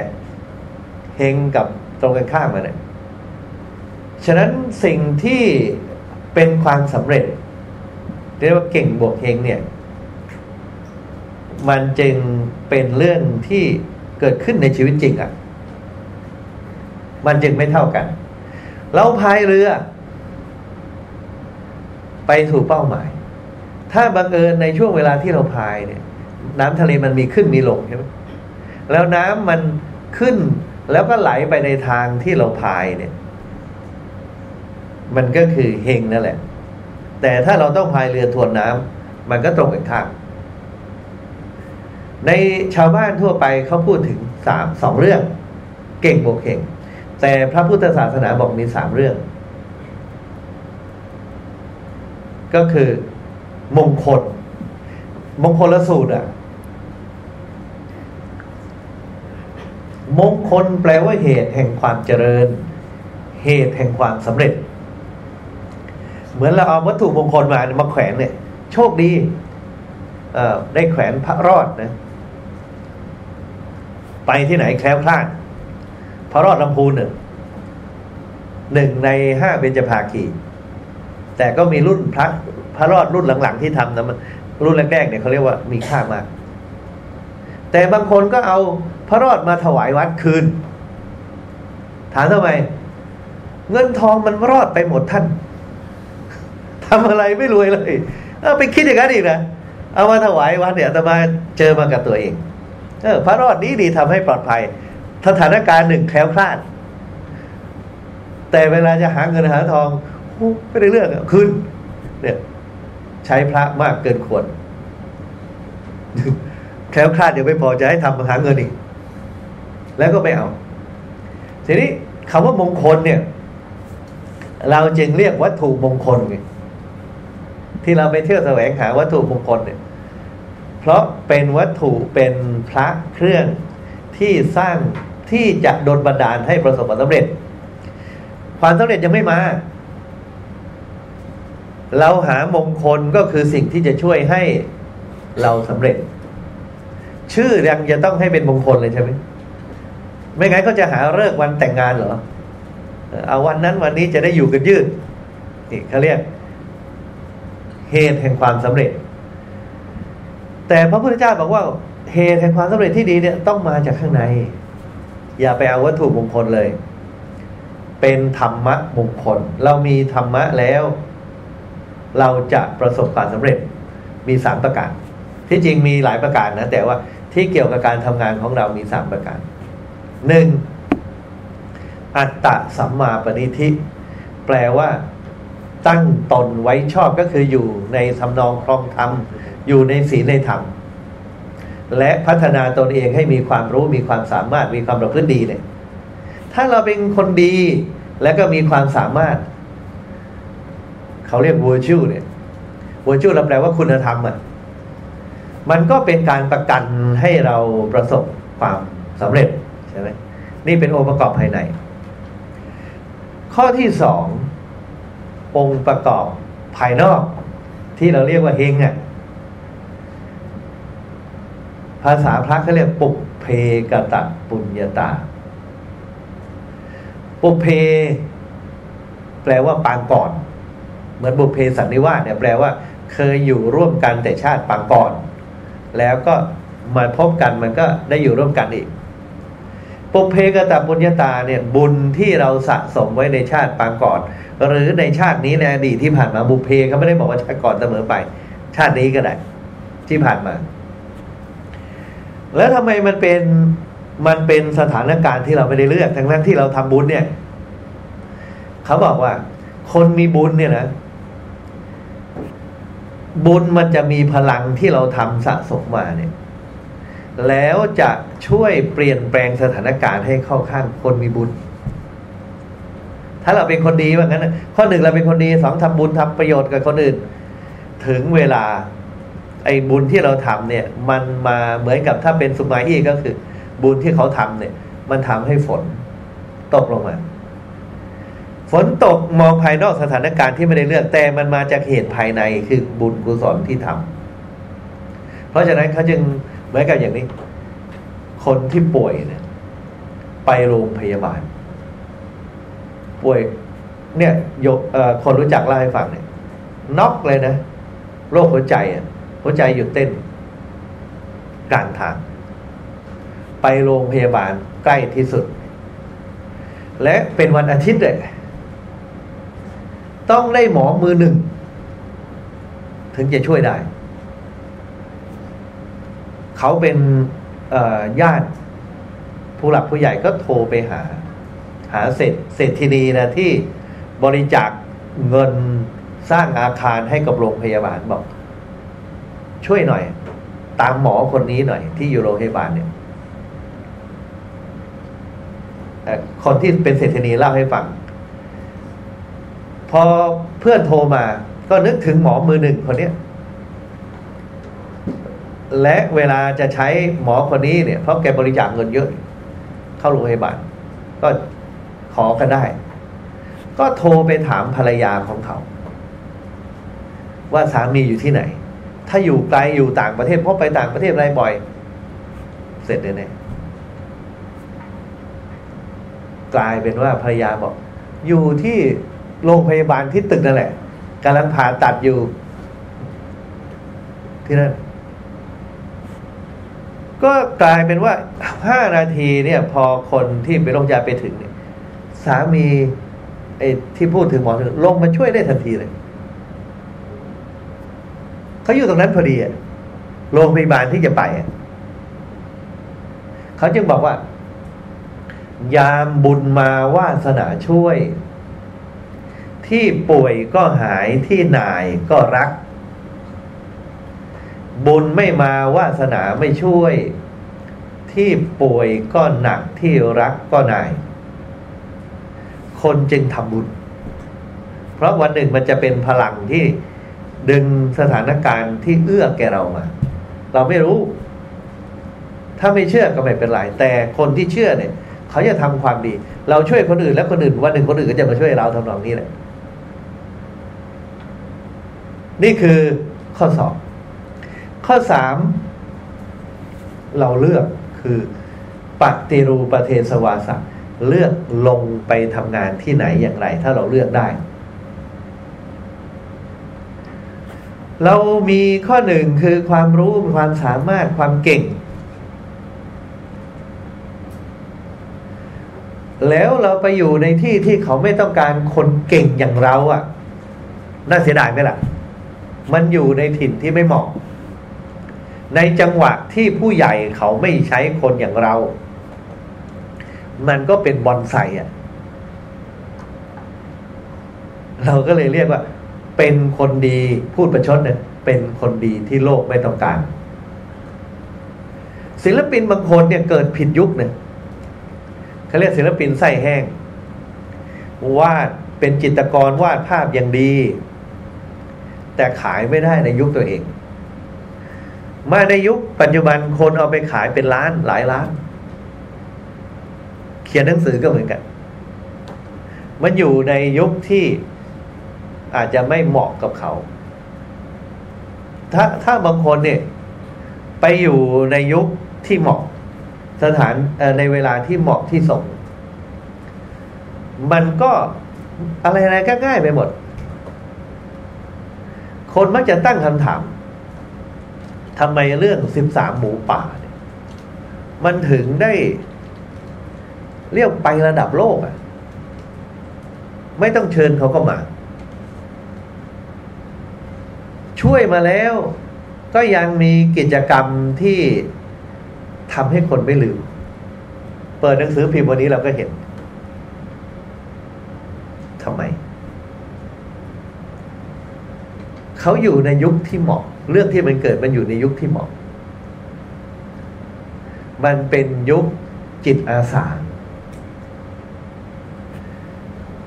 เฮงกับตรงกันข้ามมาเนี่ยฉะนั้นสิ่งที่เป็นความสำเร็จเรียกว่าเก่งบวกเฮงเนี่ย มันจึงเป็นเรื่องที่เกิดขึ้นในชีวิตจริงอะ่ะ มันจึงไม่เท่ากัน เราพายเรือ ไปถูกเป้าหมาย ถ้าบังเอิญในช่วงเวลาที่เราพายเนี่ย น้ำทะเลมันมีขึ้นมีลงใช่ไหมแล้วน้ำมันขึ้นแล้วก็ไหลไปในทางที่เราพายเนี่ย มันก็คือเฮงนั่นแหละ แต่ถ้าเราต้องพายเรือทวนน้ำมันก็ตรงกันข้ามในชาวบ้านทั่วไปเขาพูดถึงสามสองเรื่อง เก่งบวกเก่ง แต่พระพุทธศาสนาบอกมีสามเรื่อง ก็คือมงคล มงคลละสูตรอะมงคลแปลว่าเหตุแห่งความเจริญ เหตุแห่งความสำเร็จ เหมือนเราเอาวัตถุมงคลมามาแขวนเนี่ย โชคดีเอ่อได้แขวนพระรอดนะ ไปที่ไหนแคล้วคลาด พระรอดลำพูนหนึ่งหนึ่งในห้าเบญจภาคี แต่ก็มีรุ่นพระพระรอดรุ่นหลังๆที่ทำนะมันรุ่นแรกๆเนี่ยเขาเรียกว่ามีค่ามาก แต่บางคนก็เอาพระรอดมาถวายวัดคืน ถามทำไม เงินทองมันรอดไปหมดท่านทำอะไรไม่รวยเลยเอาไปคิดอย่างนั้นอีกนะเอามาถวายวัดเนี่ยแต่มาเจอมากับตัวเอง เออ พระรอดนี้ดีทำให้ปลอดภัย สถานการณ์หนึ่งแคล้วคลาด แต่เวลาจะหาเงินหาทอง ไม่ได้เรื่องคืนเนี่ยใช้พระมากเกินควรแคล้วคลาดเดี๋ยวไม่พอจะให้ทำหาเงินอีก แล้วก็ไม่เอา ทีนี้คำว่ามงคลเนี่ย เราจึงเรียกวัตถุมงคลไงที่เราไปเที่ยวแสวงหาวัตถุมงคลเนี่ย เพราะเป็นวัตถุเป็นพระเครื่องที่สร้างที่จะโดลบันดาลให้ประสบความสำเร็จ ความสำเร็จยังไม่มา เราหามงคลก็คือสิ่งที่จะช่วยให้เราสำเร็จ ชื่อยังจะต้องให้เป็นมงคลเลยใช่ไหมไม่งั้นก็จะหาเลิกวันแต่งงานเหรอเอาวันนั้นวันนี้จะได้อยู่กันยืดนี่เขาเรียกเหตุแห่งความสำเร็จ แต่พระพุทธเจ้าบอกว่าเหตุแห่งความสำเร็จที่ดีเนี่ยต้องมาจากข้างใน อย่าไปเอาวัตถุมงคลเลย เป็นธรรมะมงคล เรามีธรรมะแล้ว เราจะประสบความสำเร็จมีสามประการ ที่จริงมีหลายประการนะ แต่ว่าที่เกี่ยวกับการทำงานของเรามีสามประการหนึ่งอัตตะสัมมาปณิธิ แปลว่า ตั้งตนไว้ชอบก็คืออยู่ในทำนองครองธรรม อยู่ในศีลในธรรม และพัฒนาตนเองให้มีความรู้มีความสามารถมีความประพฤติดีเนี่ยถ้าเราเป็นคนดีและก็มีความสามารถ เขาเรียก virtue เนี่ย virtue เราแปลว่าคุณธรรมอะมันก็เป็นการประกันให้เราประสบความสำเร็จใช่ไหมนี่เป็นองค์ประกอบภายใน ข้อที่สององค์ประกอบภายนอก ที่เราเรียกว่าเฮงอะภาษาพระเขาเรียกปุกเพกตะปุญญาตา ปุเพ แปลว่าปางก่อน มือนบุพเพสันนิวาสเนี่ยแปลว่า เคยอยู่ร่วมกันแต่ชาติปางก่อน แล้วก็มาพบกันมันก็ได้อยู่ร่วมกันอีกปุเพกตะปุญญาตาเนี่ยบุญที่เราสะสมไว้ในชาติปางก่อน หรือในชาตินี้ในอดีตที่ผ่านมาบุพเพเขาไม่ได้บอกว่าชาติก่อนเสมอไป ชาตินี้ก็ได้ที่ผ่านมา แล้วทำไมมันเป็นมันเป็นสถานการณ์ที่เราไม่ได้เลือกทั้งนั้นที่เราทำบุญเนี่ย เขาบอกว่า คนมีบุญเนี่ยนะ บุญมันจะมีพลังที่เราทำสะสมมาเนี่ย แล้วจะช่วยเปลี่ยนแปลงสถานการณ์ให้เข้าข้างคนมีบุญ ถ้าเราเป็นคนดีว่างั้นข้อหนึ่งเราเป็นคนดีสองทำบุญทำประโยชน์กับคนอื่น ถึงเวลา ไอ้บุญที่เราทำเนี่ย มันมาเหมือนกับถ้าเป็นสุมาอี้ก็คือ บุญที่เขาทำเนี่ย มันทำให้ฝนตกลงมา ฝนตกมองภายนอกสถานการณ์ที่ไม่ได้เลือกแต่มันมาจากเหตุภายในคือบุญกุศลที่ทำเพราะฉะนั้นเขาจึงเหมือนกับอย่างนี้ คนที่ป่วยเนี่ยไปโรงพยาบาล ป่วย เนี่ยยกคนรู้จักเล่าให้ฟังเนี่ยน็อกเลยนะโรคหัวใจอะหัวใจหยุดเต้น กลางทาง ไปโรงพยาบาลใกล้ที่สุด และเป็นวันอาทิตย์เลย ต้องได้หมอมือหนึ่ง ถึงจะช่วยได้ เขาเป็นญาติผู้หลักผู้ใหญ่ก็โทรไปหา หาเศรษเศรษฐินีนะที่บริจาคเงินสร้างอาคารให้กับโรงพยาบาลบอก ช่วยหน่อย ตามหมอคนนี้หน่อย ที่อยู่โรงพยาบาลเนี่ยคนที่เป็นเศรษฐินีเล่าให้ฟัง พอเพื่อนโทรมาก็นึกถึงหมอมือหนึ่งคนนี้และเวลาจะใช้หมอคนนี้เนี่ย เพราะแกบริจาคเงินเยอะ เข้าโรงพยาบาลก็ขอกันได้ ก็โทรไปถามภรรยาของเขา ว่าสามีอยู่ที่ไหน ถ้าอยู่ไกลอยู่ต่างประเทศเพราะไปต่างประเทศอะไรบ่อย เสร็จเลยเนี่ยกลายเป็นว่าภรรยาบอก อยู่ที่ โรงพยาบาลที่ตึกนั่นแหละกำลังผ่าตัดอยู่ ที่นั่นก็กลายเป็นว่าห้านาทีเนี่ย พอคนที่ไปโรงพยาบาลไปถึงเนี่ย สามีไอ้ที่พูดถึงหมอถึงลงมาช่วยได้ทันทีเลยเขาอยู่ตรงนั้นพอดีอะโรงพยาบาลที่จะไปอะเขาจึงบอกว่า ยามบุญมาวาสนาช่วย ที่ป่วยก็หายที่นายก็รัก บุญไม่มาวาสนาไม่ช่วย ที่ป่วยก็หนักที่รักก็นาย คนจึงทำบุญ เพราะวันหนึ่งมันจะเป็นพลังที่ดึงสถานการณ์ที่เอื้อแก่เรามา เราไม่รู้ ถ้าไม่เชื่อก็ไม่เป็นไรแต่คนที่เชื่อเนี่ย เขาจะทำความดี เราช่วยคนอื่นแล้วคนอื่นวันหนึ่งคนอื่นก็จะมาช่วยเราทำนองนี้แหละ นี่คือข้อสองข้อสามเราเลือกคือปฏิรูประเทศวาสะเลือกลงไปทำงานที่ไหนอย่างไร ถ้าเราเลือกได้ เรามีข้อหนึ่งคือความรู้ความสามารถความเก่ง แล้วเราไปอยู่ในที่ที่เขาไม่ต้องการคนเก่งอย่างเราอะ่ะ น่าเสียดายไหมล่ะ มันอยู่ในถิ่นที่ไม่เหมาะ ในจังหวะที่ผู้ใหญ่เขาไม่ใช้คนอย่างเรา มันก็เป็นบอนไซอะ เราก็เลยเรียกว่า เป็นคนดีพูดประชดเนี่ยเป็นคนดีที่โลกไม่ต้องการ ศิลปินบางคนเนี่ยเกิดผิดยุคเนี่ยเขาเรียกศิลปินไส้แห้งวาดเป็นจิตรกรวาดภาพอย่างดี แต่ขายไม่ได้ในยุคตัวเองมาในยุคปัจจุบันคนเอาไปขายเป็นล้านหลายล้าน เขียนหนังสือก็เหมือนกัน มันอยู่ในยุคที่อาจจะไม่เหมาะกับเขา ถ้าถ้าบางคนเนี่ย ไปอยู่ในยุคที่เหมาะ สถานในเวลาที่เหมาะที่สมมันก็อะไรอะไรก็ง่ายไปหมด คนมักจะตั้งคำถามทำไมเรื่องสิบสามหมูป่าเนี่ยมันถึงได้ เรียกไประดับโลกอะ่ะ ไม่ต้องเชิญเขาก็มา ช่วยมาแล้ว ก็ยังมีกิจกรรมที่ทำให้คนไม่ลืม เปิดหนังสือพิมพ์วันนี้เราก็เห็นทำไม เขาอยู่ในยุคที่เหมาะ เรื่องที่มันเกิดมันอยู่ในยุคที่เหมาะ มันเป็นยุคจิตอาสา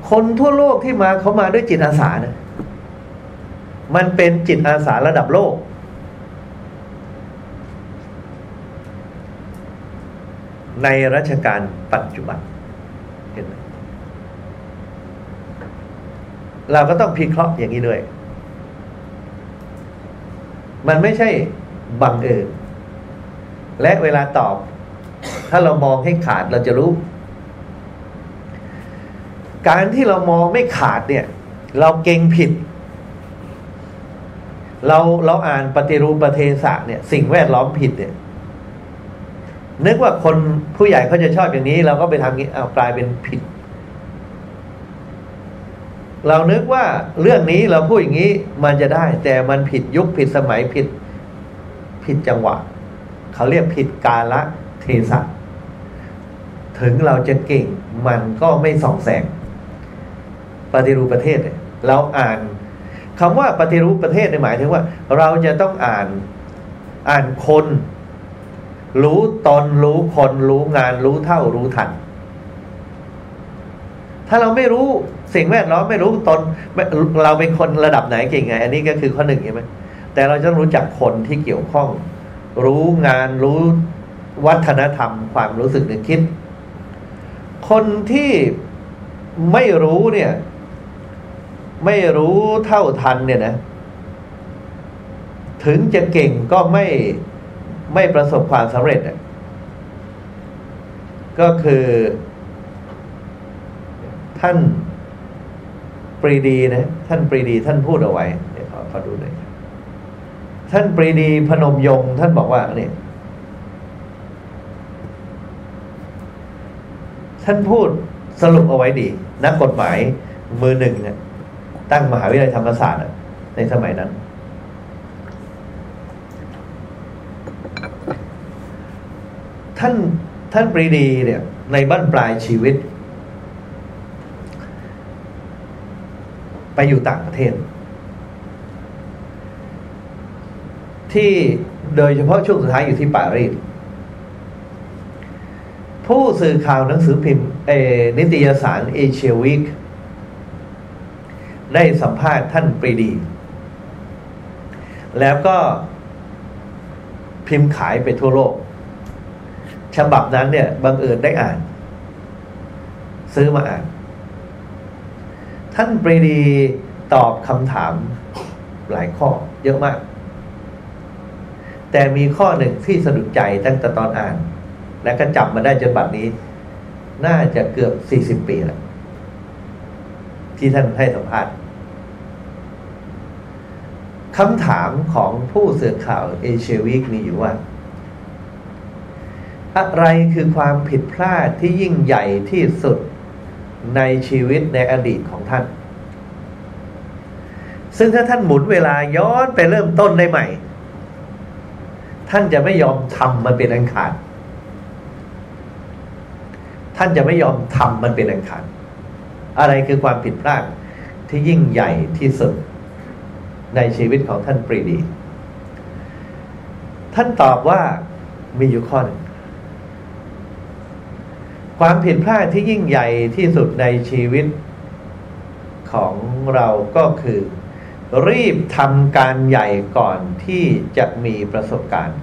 คนทั่วโลกที่มาเขามาด้วยจิตอาสานะมันเป็นจิตอาสาระดับโลก ในรัชกาลปัจจุบันเห็นไหมเราก็ต้องพิเคราะห์อย่างนี้ด้วย มันไม่ใช่บังเอิญและเวลาตอบ ถ้าเรามองให้ขาดเราจะรู้ การที่เรามองไม่ขาดเนี่ย เราเก่งผิด เราเราอ่านปฏิรูปประเทศะเนี่ย สิ่งแวดล้อมผิดเนี่ยนึกว่าคนผู้ใหญ่เขาจะชอบอย่างนี้ เราก็ไปทำงี้เอากลายเป็นผิด เรานึกว่าเรื่องนี้เราพูดอย่างนี้มันจะได้ แต่มันผิดยุคผิดสมัยผิดผิดจังหวะ เขาเรียกผิดกาละเทศะถึงเราจะเก่งมันก็ไม่ส่องแสง ปฏิรูปประเทศเราอ่านคำว่าปฏิรูปประเทศในหมายถึงว่า เราจะต้องอ่านอ่านคน รู้ตนรู้คนรู้งานรู้เท่ารู้ทัน ถ้าเราไม่รู้สิ่งแวดล้อมไม่รู้ตนเราเป็นคนระดับไหนเก่งไง อันนี้ก็คือข้อหนึ่งใช่ไหมแต่เราจะรู้จักคนที่เกี่ยวข้อง รู้งานรู้วัฒนธรรม ความรู้สึกนึกคิด คนที่ไม่รู้เนี่ย ไม่รู้เท่าทันเนี่ยนะ ถึงจะเก่งก็ไม่ไม่ประสบความสำเร็จก็คือ ท่านปรีดีนะ ท่านปรีดีท่านพูดเอาไว้เดี๋ยวขอขอดูหน่อยท่านปรีดีพนมยงท่านบอกว่าเนี่ยท่านพูดสรุปเอาไว้ดี นักกฎหมายมือหนึ่งเนี่ยตั้งมหาวิทยาลัยธรรมศาสตร์ในสมัยนั้น ท่านท่านปรีดีเนี่ย ในบ้านปลายชีวิต ไปอยู่ต่างประเทศ ที่โดยเฉพาะช่วงสุดท้ายอยู่ที่ปารีสผู้สื่อข่าวหนังสือพิมพ์เอนิตยสารเอเชียวิกได้สัมภาษณ์ท่านปรีดี แล้วก็พิมพ์ขายไปทั่วโลก ฉบับนั้นเนี่ยบังเอิญได้อ่าน ซื้อมาอ่าน ท่านปรีดีตอบคำถามหลายข้อเยอะมาก แต่มีข้อหนึ่งที่สะดุดใจตั้งแต่ตอนอ่าน และก็จับมาได้จนบัดนี้ น่าจะเกือบสี่สิบปีแล้วที่ท่านให้สัมภาษณ์คำถามของผู้สื่อข่าวเอเชียวิกมีอยู่ว่า อะไรคือความผิดพลาดที่ยิ่งใหญ่ที่สุด ในชีวิตในอดีตของท่าน ซึ่งถ้าท่านหมุนเวลาย้อนไปเริ่มต้นได้ใหม่ ท่านจะไม่ยอมทำมันเป็นอันขาดท่านจะไม่ยอมทำมันเป็นอันขาดอะไรคือความผิดพลาดที่ยิ่งใหญ่ที่สุดในชีวิตของท่านปรีดี ท่านตอบว่ามีอยู่ข้อหนึ่ง ความผิดพลาดที่ยิ่งใหญ่ที่สุดในชีวิตของเราก็คือ รีบทำการใหญ่ก่อนที่จะมีประสบการณ์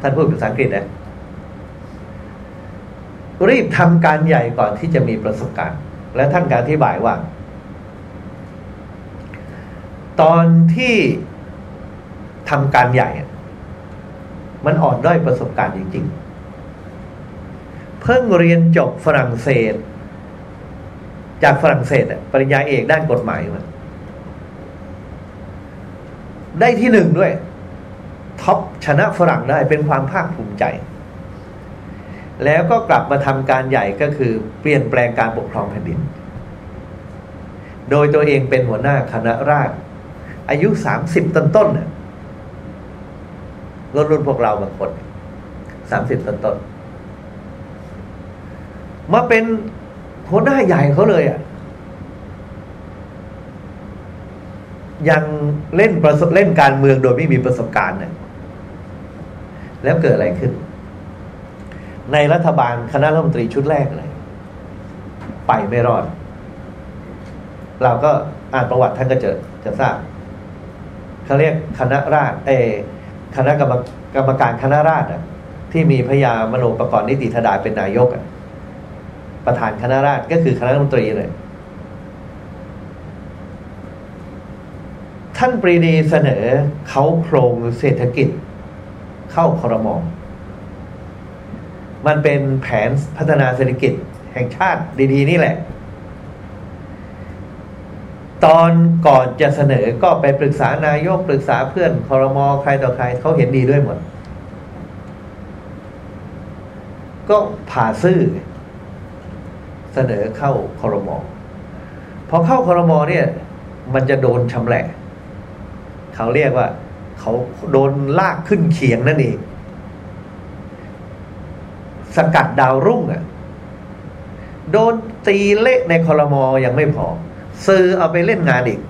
ท่านพูดภาษาอังกฤษนะรีบทำการใหญ่ก่อนที่จะมีประสบการณ์ และท่านการอธิบายว่า ตอนที่ทำการใหญ่ มันอ่อนด้อยประสบการณ์จริงๆ เพิ่งเรียนจบฝรั่งเศส จากฝรั่งเศสปริญญาเอกด้านกฎหมายมาได้ที่หนึ่งด้วย ท็อปชนะฝรั่งได้เป็นความภาคภูมิใจ แล้วก็กลับมาทำการใหญ่ก็คือ เปลี่ยนแปลงการปกครองแผ่นดิน โดยตัวเองเป็นหัวหน้าคณะราษฎรอายุสามสิบต้นต้นเนี่ยรุ่นรุ่นพวกเราบางคนสามสิบต้นต้น มาเป็นหัวหน้าใหญ่เขาเลยอะยังเล่นประสบเล่นการเมืองโดยไม่มีประสบการณ์เนี่ยแล้วเกิดอะไรขึ้น ในรัฐบาลคณะรัฐมนตรีชุดแรกเลย ไปไม่รอด เราก็อ่านประวัติท่านก็จะจะทราบเขาเรียกคณะราษเอคณะกรรมกรรมการคณะราษฎรที่มีพญามโนปกรณ์นิติธดาเป็นนายกอะ ประธานคณะราษฎรก็คือคณะรัฐมนตรีเลยท่านปรีดีเสนอเขาโครงเศรษฐกิจ เข้าคอรมอมันเป็นแผนพัฒนาเศรษฐกิจแห่งชาติดีๆ นี่แหละ ตอนก่อนจะเสนอก็ไปปรึกษานายกปรึกษาเพื่อนคอรมอใครต่อใครเขาเห็นดีด้วยหมด ก็ผ่าซื่อ เสนอเข้าคอรมอพอเข้าคอรมอเนี่ย มันจะโดนชำแหละ เขาเรียกว่า เขาโดนลากขึ้นเขียงนั่นเอง สกัดดาวรุ่งอะ่ะ โดนตีเละในคอรมอยังไม่พอ ซื้อเอาไปเล่นงานอีก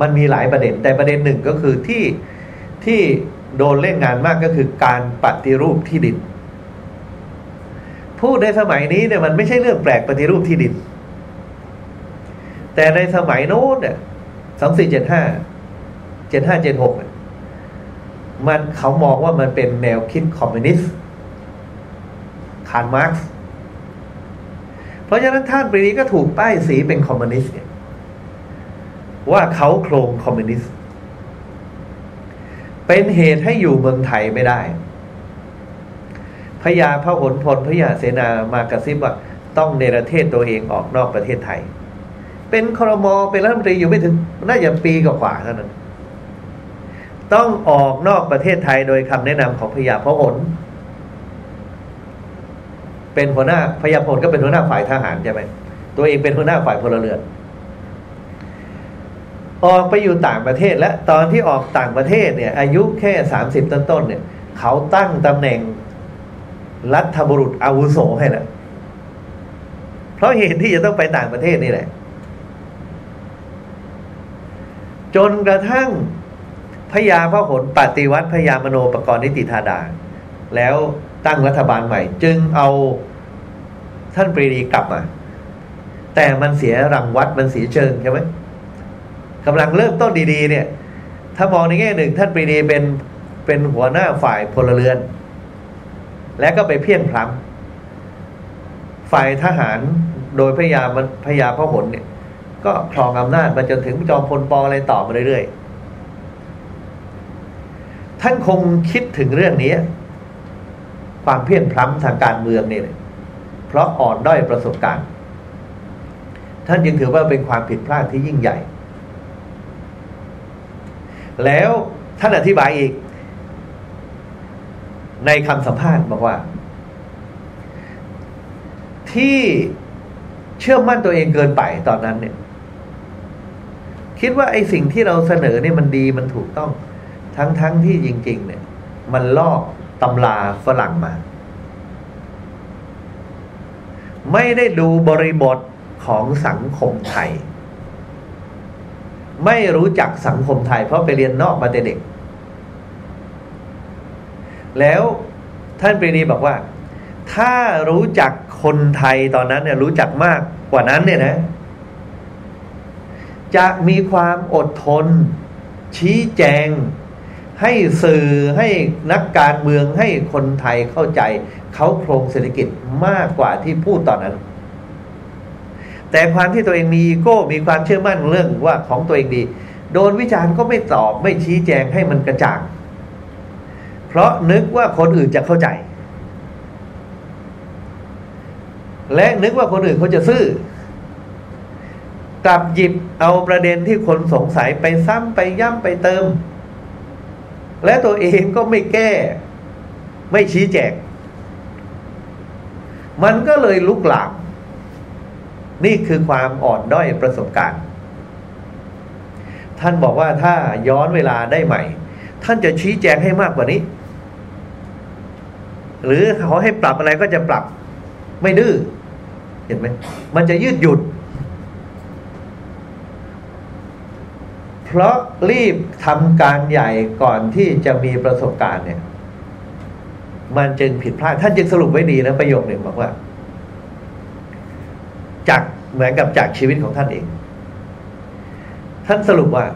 มันมีหลายประเด็น แต่ประเด็นหนึ่งก็คือที่ที่โดนเล่นงานมากก็คือการปฏิรูปที่ดิน พูดในสมัยนี้เนี่ยมันไม่ใช่เรื่องแปลกปฏิรูปที่ดิน แต่ในสมัยโน้นเนี่ยสองสี่เจ็ดห้าเจ็ดห้าเจ็ดหกมันเขามองว่ามันเป็นแนวคิดคอมมิวนิสต์คาร์ล มาร์กซ์เพราะฉะนั้นท่านปรีดีก็ถูกป้ายสีเป็นคอมมิวนิสต์ว่าเค้าโครงคอมมิวนิสต์เป็นเหตุให้อยู่เมืองไทยไม่ได้ พญาพระหนพลพญาเสนามากระซิบว่าต้องเนรเทศตัวเองออกนอกประเทศไทย เป็นครมเป็นรัฐมนตรีอยู่ไม่ถึงน่าจะปีกว่าเท่านั้น ต้องออกนอกประเทศไทยโดยคำแนะนำของพญาพระหนเป็นหัวหน้าพญาพลก็เป็นหัวหน้าฝ่ายทหารใช่ไหมตัวเองเป็นหัวหน้าฝ่ายพลเรือนออกไปอยู่ต่างประเทศและตอนที่ออกต่างประเทศเนี่ย อายุแค่สามสิบต้นๆเนี่ย เขาตั้งตำแหน่ง รัฐบุรุษอาวุโสให้แหละเพราะเหตุที่จะต้องไปต่างประเทศนี่แหละ จนกระทั่งพญาพระหนปฏิวัติพญามโนปกรณ์นิติธาดา แล้วตั้งรัฐบาลใหม่ จึงเอาท่านปรีดีกลับมา แต่มันเสียรังวัดมันเสียเชิงใช่ไหมกำลังเริ่มต้นดีๆ เนี่ย ถ้ามองในแง่หนึ่งท่านปรีดีเป็นเป็นหัวหน้าฝ่ายพลเรือน และก็ไปเพี้ยนพลังฝ่ายทหารโดยพยามพยาพระหนเนี่ย ก็ครองอำนาจมาจนถึงจอมพลปออะไรต่อมาเรื่อยๆ ท่านคงคิดถึงเรื่องนี้ ความเพี้ยนพล้ำทางการเมืองนี่เพราะอ่อนด้อยประสบการณ์ ท่านจึงถือว่าเป็นความผิดพลาดที่ยิ่งใหญ่ แล้วท่านอธิบายอีก ในคำสัมภาษณ์บอกว่า ที่เชื่อมั่นตัวเองเกินไปตอนนั้นเนี่ย คิดว่าไอ้สิ่งที่เราเสนอเนี่ยมันดีมันถูกต้อง ทั้งทั้งที่จริง ๆ เนี่ย มันลอกตำราฝรั่งมา ไม่ได้ดูบริบทของสังคมไทย ไม่รู้จักสังคมไทย เพราะไปเรียนนอกมาแต่เด็ก แล้วท่านปรีดีบอกว่า ถ้ารู้จักคนไทยตอนนั้นเนี่ยรู้จักมากกว่านั้นเนี่ยนะ จะมีความอดทน ชี้แจง ให้สื่อให้นักการเมืองให้คนไทยเข้าใจ เขาโครงเศรษฐกิจมากกว่าที่พูดตอนนั้น แต่ความที่ตัวเองมีโก้ มีความเชื่อมั่นเรื่องว่าของตัวเองดี โดนวิจารณ์ก็ไม่ตอบไม่ชี้แจงให้มันกระจ่าง ราะนึกว่าคนอื่นจะเข้าใจ และนึกว่าคนอื่นเขาจะซื่อกลับหยิบเอาประเด็นที่คนสงสัยไปซ้ำไปย้ำไปเติม และตัวเองก็ไม่แก้ ไม่ชี้แจงมันก็เลยลุกลามนี่คือความอ่อนด้อยประสบการณ์ ท่านบอกว่าถ้าย้อนเวลาได้ใหม่ ท่านจะชี้แจงให้มากกว่านี้ หรือเขาให้ปรับอะไรก็จะปรับไม่ดื้อเห็นไหมมันจะยืดหยุ่นเพราะรีบทำการใหญ่ก่อนที่จะมีประสบการณ์เนี่ย มันจึงผิดพลาดท่านจึงสรุปไว้ดีนะประโยคหนึ่งบอกว่าจากเหมือนกับจากชีวิตของท่านเอง ท่านสรุปว่า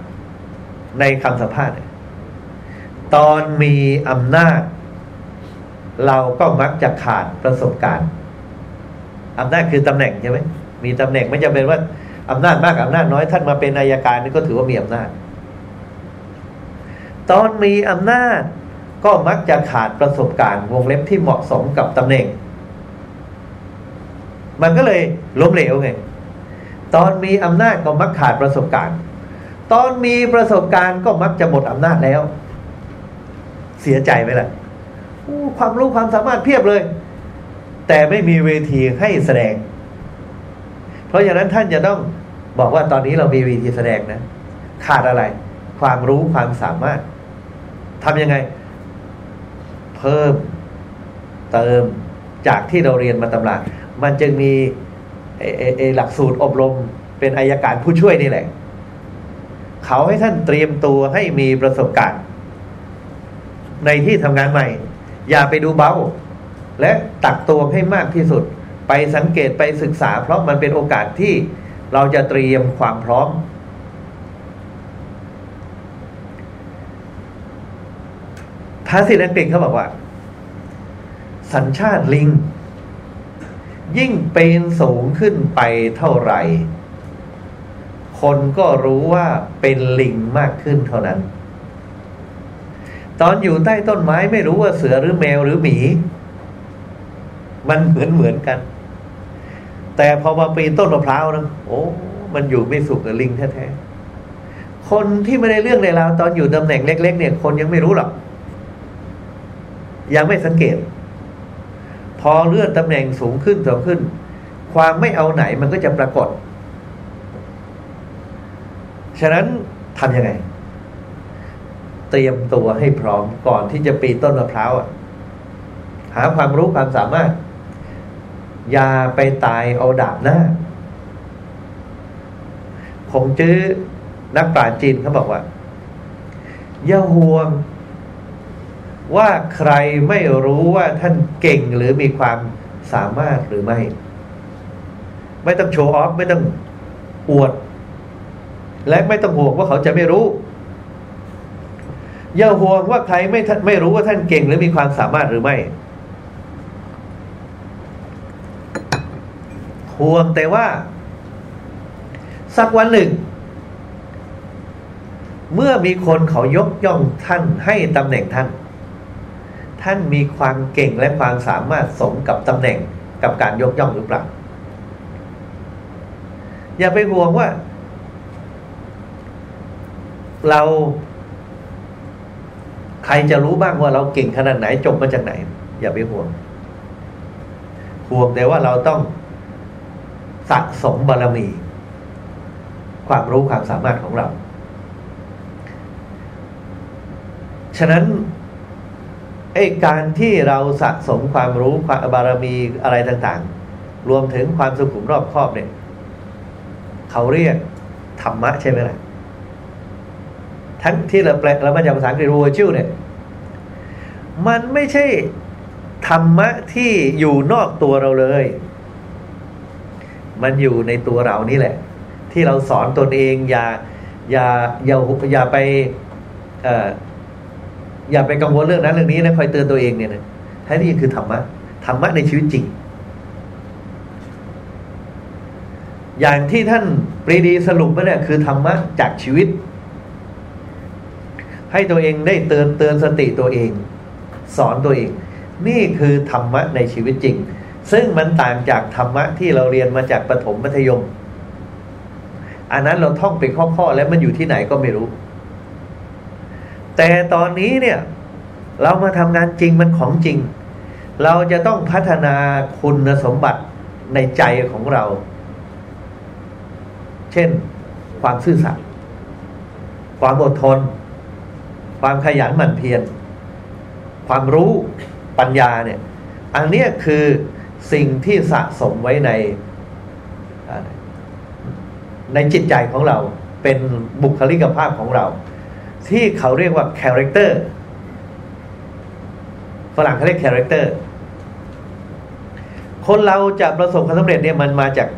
ในคำสัมภาษณ์ตอนมีอำนาจ เราก็มักจะขาดประสบการณ์อำนาจคือตำแหน่งใช่ไหมมีตำแหน่งไม่จำเป็นว่าอำนาจมากอำนาจน้อยท่านมาเป็นนายการนี่ก็ถือว่ามีอำนาจ ตอนมีอำนาจก็มักจะขาดประสบการณ์วงเล็บที่เหมาะสมกับตำแหน่ง มันก็เลยล้มเหลวไงตอนมีอำนาจก็มักขาดประสบการณ์ ตอนมีประสบการณ์ก็มักจะหมดอำนาจแล้ว เสียใจไหมล่ะ ความรู้ความสามารถเพียบเลย แต่ไม่มีเวทีให้แสดง เพราะฉะนั้นท่านจะต้องบอกว่าตอนนี้เรามีเวทีแสดงนะ ขาดอะไร ความรู้ความสามารถทำยังไง เพิ่มเติมจากที่เราเรียนมาตำรา มันจึงมีเอหลักสูตรอบรมเป็นอายการผู้ช่วยนี่แหละ เขาให้ท่านเตรียมตัวให้มีประสบการณ์ ในที่ทำงานใหม่ อย่าไปดูเบา และตักตวงให้มากที่สุด ไปสังเกตไปศึกษา เพราะมันเป็นโอกาสที่เราจะเตรียมความพร้อม ภาษิตอังกฤษเขาบอกว่า สัญชาติลิง ยิ่งเป็นสูงขึ้นไปเท่าไหร่ คนก็รู้ว่าเป็นลิงมากขึ้นเท่านั้น ตอนอยู่ใต้ต้นไม้ไม่รู้ว่าเสือหรือแมวหรือหมี มันเหมือนเหมือนกัน แต่พอมาปีนต้นมะพร้าวนะโอ้มันอยู่ไม่สุขกับลิงแท้ๆคนที่ไม่ได้เรื่องในราวตอนอยู่ตำแหน่งเล็ก ๆ เนี่ย คนยังไม่รู้หรอก ยังไม่สังเกต พอเลื่อนตำแหน่งสูงขึ้นสูงขึ้น ความไม่เอาไหนมันก็จะปรากฏ ฉะนั้นทำยังไง เตรียมตัวให้พร้อมก่อนที่จะปีนต้นมะพร้าวหาความรู้ความสามารถ อย่าไปตายเอาดาบหน้าคงจื้อนักปราชญ์จีนเขาบอกว่า อย่าห่วง ว่าใครไม่รู้ว่าท่านเก่งหรือมีความสามารถหรือไม่ ไม่ต้องโชว์ออฟ ไม่ต้องอวด และไม่ต้องห่วงว่าเขาจะไม่รู้ อย่าห่วงว่าใครไม่ไม่รู้ว่าท่านเก่งหรือมีความสามารถหรือไม่ห่วงแต่ว่า สักวันหนึ่ง เมื่อมีคนเขายกย่องท่านให้ตำแหน่งท่าน ท่านมีความเก่งและความสามารถสมกับตำแหน่งกับการยกย่องหรือเปล่าอย่าไปห่วงว่า เรา ใครจะรู้บ้างว่าเราเก่งขนาดไหนจบมาจากไหน อย่าไปห่วง ห่วงแต่ว่าเราต้องสะสมบารมี ความรู้ความสามารถของเรา ฉะนั้นไอ้การที่เราสะสมความรู้ความบารมีอะไรต่างๆ รวมถึงความสุขุมรอบครอบเนี่ย เขาเรียกธรรมะใช่ไหมล่ะ ทั้งที่เราแปลเรามาจากภาษาอังกฤษ virtue เนี่ย มันไม่ใช่ธรรมะที่อยู่นอกตัวเราเลย มันอยู่ในตัวเรานี่แหละ ที่เราสอนตนเองอย่าอย่าอย่าอย่าไปเอ่ออย่าไปกังวลเรื่องนั้นเรื่องนี้นะคอยเตือนตัวเองเนี่ยนะแท้ที่คือธรรมะธรรมะในชีวิตจริง อย่างที่ท่านปรีดีสรุปมาเนี่ยคือธรรมะจากชีวิต ให้ตัวเองได้เตือนเตือนสติตัวเอง สอนตัวเอง นี่คือธรรมะในชีวิตจริง ซึ่งมันต่างจากธรรมะที่เราเรียนมาจากประถมมัธยม อันนั้นเราท่องเป็นข้อๆแล้วมันอยู่ที่ไหนก็ไม่รู้ แต่ตอนนี้เนี่ย เรามาทำงานจริงมันของจริง เราจะต้องพัฒนาคุณสมบัติในใจของเรา เช่น ความซื่อสัตย์ความอดทน ความขยันหมั่นเพียรความรู้ปัญญาเนี่ย อันนี้คือสิ่งที่สะสมไว้ใน ในจิตใจของเราเป็นบุคลิกภาพของเรา ที่เขาเรียกว่า character ฝรั่งเขาเรียก character คนเราจะประสบความสำเร็จเนี่ยมันมาจาก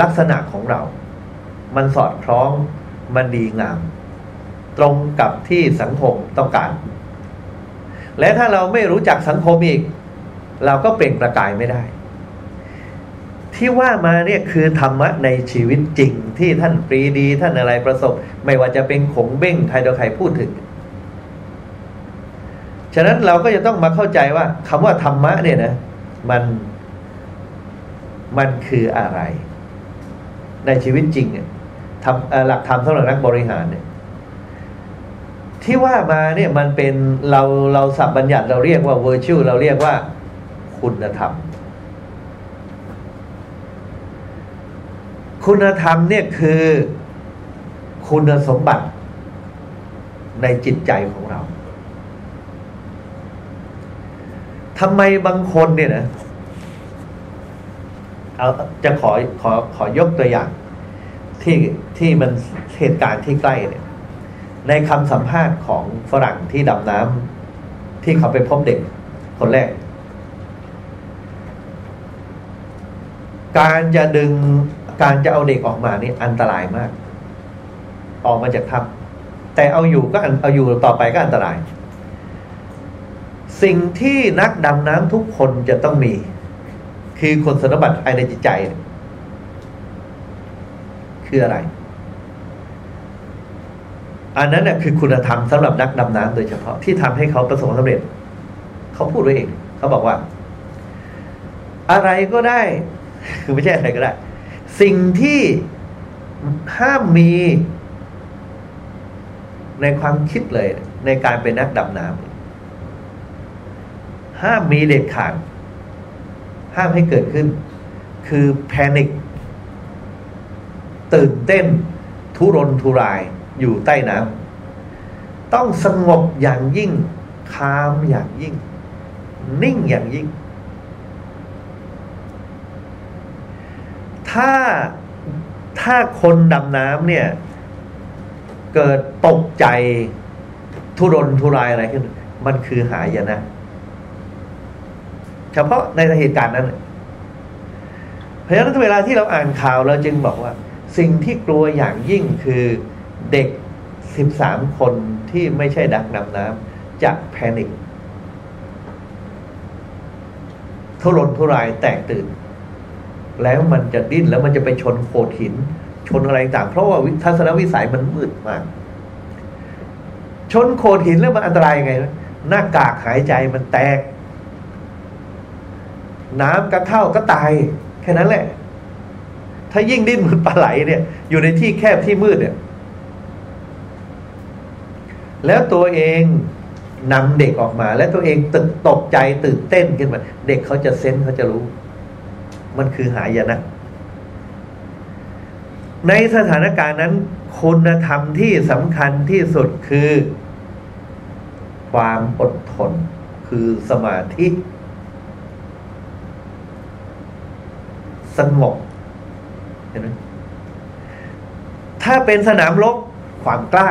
ลักษณะของเรา มันสอดคล้อง มันดีงาม ตรงกับที่สังคมต้องการ และถ้าเราไม่รู้จักสังคมอีก เราก็เปล่งประกายไม่ได้ ที่ว่ามาเนี่ยคือธรรมะในชีวิตจริงที่ท่านปรีดีท่านอะไรประสบ ไม่ว่าจะเป็นขงเบ้งไทยดอไทยพูดถึง ฉะนั้นเราก็จะต้องมาเข้าใจว่าคำว่าธรรมะเนี่ยนะมันมันคืออะไร ในชีวิตจริงเนี่ยทำหลักธรรมสำหรับนักบริหารเนี่ย ที่ว่ามาเนี่ยมันเป็นเราเราสับบัญญัติเราเรียกว่า virtue เราเรียกว่าคุณธรรม คุณธรรมเนี่ยคือคุณสมบัติในจิตใจของเราทำไมบางคนเนี่ยนะเอาจะขอขอขอยกตัวอย่าง ที่ที่มันเหตุการณ์ที่ใกล้เนี่ย ในคำสัมภาษณ์ของฝรั่งที่ดำน้ำที่เขาไปพบเด็กคนแรก การจะดึงการจะเอาเด็กออกมานี่อันตรายมาก ออกมาจากถ้ำแต่เอาอยู่ก็เอาอยู่ต่อไปก็อันตราย สิ่งที่นักดำน้ำทุกคนจะต้องมี คือคนสนบัติภายในจิตใจ คืออะไร อันนั้นน่ะคือคุณธรรมสำหรับนักดำน้ำโดยเฉพาะที่ทำให้เขาประสบความสำเร็จ เขาพูดไว้เองเขาบอกว่า อะไรก็ได้ คือไม่ใช่อะไรก็ได้ สิ่งที่ห้ามมีในความคิดเลย ในการเป็นนักดำน้ำห้ามมีเด็ดขาดห้ามให้เกิดขึ้น คือแพนิคตื่นเต้น ทุรนทุราย อยู่ใต้น้ำต้องสงบอย่างยิ่ง คามอย่างยิ่ง นิ่งอย่างยิ่ง ถ้าถ้าคนดำน้ำเนี่ย เกิดตกใจทุรนทุรายอะไรขึ้น มันคือหายนะ เฉพาะในเหตุการณ์นั้นเพราะฉะนั้นเวลาที่เราอ่านข่าวเราจึงบอกว่า สิ่งที่กลัวอย่างยิ่งคือ เด็กสิบสามคนที่ไม่ใช่ดักดำน้ำจะแพนิคทุรนทุรายแตกตื่น แล้วมันจะดิ้นแล้วมันจะไปชนโขดหิน ชนอะไรต่างเพราะว่าทัศนวิสัยมันมืดมาก ชนโขดหินแล้วมันอันตรายยังไงหน้ากากหายใจมันแตก น้ำกระเข้าก็ตาย แค่นั้นแหละ ถ้ายิ่งดิ้นเหมือนปลาไหลเนี่ย อยู่ในที่แคบที่มืดเนี่ย แล้วตัวเองนำเด็กออกมา แล้วตัวเองตึกตกใจตื่นเต้นขึ้นมา เด็กเขาจะเซนเขาจะรู้ มันคือหายนะ ในสถานการณ์นั้น คุณธรรมที่สำคัญที่สุดคือ ความอดทน คือสมาธิ สงบเห็นไหมถ้าเป็นสนามรบความกล้า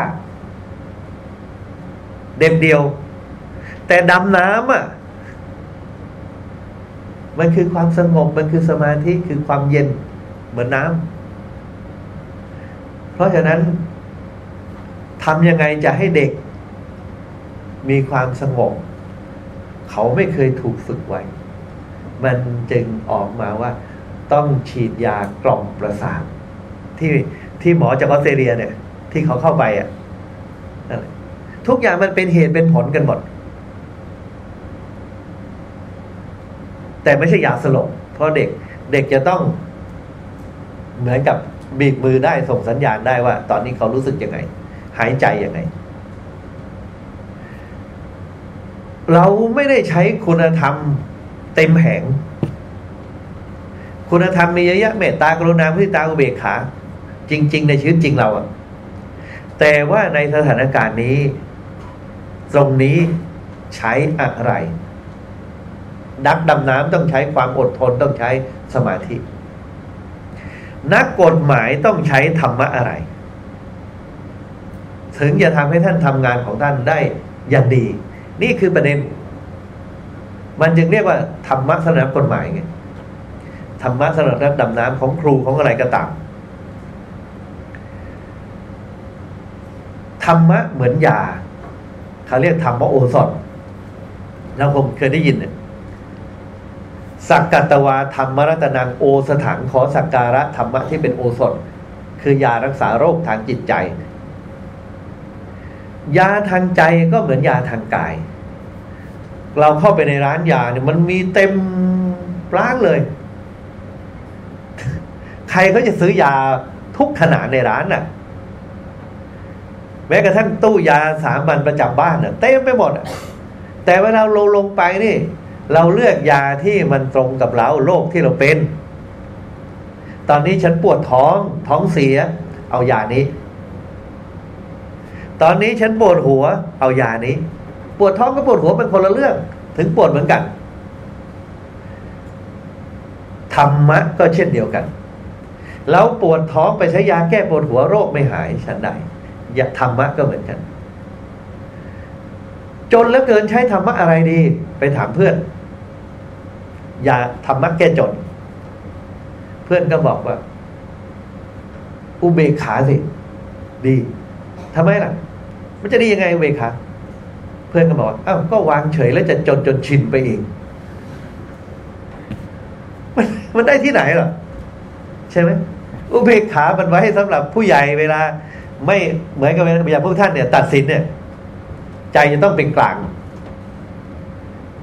เด็ดเดียว แต่ดำน้ำอะ มันคือความสงบ มันคือสมาธิ คือความเย็นเหมือนน้ำ เพราะฉะนั้นทำยังไงจะให้เด็ก มีความสงบ เขาไม่เคยถูกฝึกไว้ มันจึงออกมาว่า ต้องฉีดยากล่อมประสาทที่ที่หมอจากออสเตรเลียเนี่ย ที่เขาเข้าไปอะนั่นแหละ ทุกอย่างมันเป็นเหตุเป็นผลกันหมด แต่ไม่ใช่ยาสลบ เพราะเด็กเด็กจะต้อง เหมือนกับบีบมือได้ส่งสัญญาณได้ว่า ตอนนี้เขารู้สึกยังไง หายใจยังไง เราไม่ได้ใช้คุณธรรมเต็มแผงคุณธรรมมีเยอะแยะเมตตากรุณาพุทธาอุเบกขา จริง ๆ ในชีวิตจริงเราอะแต่ว่าในสถานการณ์นี้ ตรงนี้ใช้อะไร นักดำน้ำต้องใช้ความอดทนต้องใช้สมาธิ นักกฎหมายต้องใช้ธรรมะอะไร ถึงจะทำให้ท่านทำงานของท่านได้อย่างดี นี่คือประเด็น มันจึงเรียกว่าธรรมะสนับกฎหมายไงธรรมะสนับนักดำน้ำของครูของอะไรก็ตามธรรมะเหมือนยา เขาเรียกธรรมโอสถเราคงเคยได้ยินเนี่ยสักกัตวาธรรมรัตนังโอสถังขอสักการะธรรมะที่เป็นโอสถ คือยารักษาโรคทางจิตใจ ยาทางใจก็เหมือนยาทางกาย เราเข้าไปในร้านยาเนี่ยมันมีเต็มร้านเลย ใครเขาจะซื้อยาทุกขนาดในร้านน่ะ แม้กระทั่งตู้ยาสามัญประจำบ้านเน่ะเต็มไปหมดแต่เวลาเราลงไปนี่ เราเลือกยาที่มันตรงกับเราโรคที่เราเป็น ตอนนี้ฉันปวดท้องท้องเสีย เอายานี้ ตอนนี้ฉันปวดหัว เอายานี้ ปวดท้องกับปวดหัวเป็นคนละเรื่อง ถึงปวดเหมือนกันธรรมะก็เช่นเดียวกันเราปวดท้องไปใช้ยาแก้ปวดหัวโรคไม่หายฉันได้ อย่าธรรมะก็เหมือนกัน จนแล้วเกินใช้ธรรมะอะไรดี ไปถามเพื่อน อย่าธรรมะแก้จน เพื่อนก็บอกว่า อุเบกขาสิ ดีทำไมล่ะ มันจะดียังไงอุเบกขาเพื่อนก็บอกอ้าวก็วางเฉยแล้วจะจนจนชินไปเองมันมันได้ที่ไหนหรอใช่ไหมอุเบกขามันไว้สำหรับผู้ใหญ่เวลา ไม่เหมือนกับอย่างพวกท่านเนี่ยตัดสินเนี่ย ใจจะต้องเป็นกลาง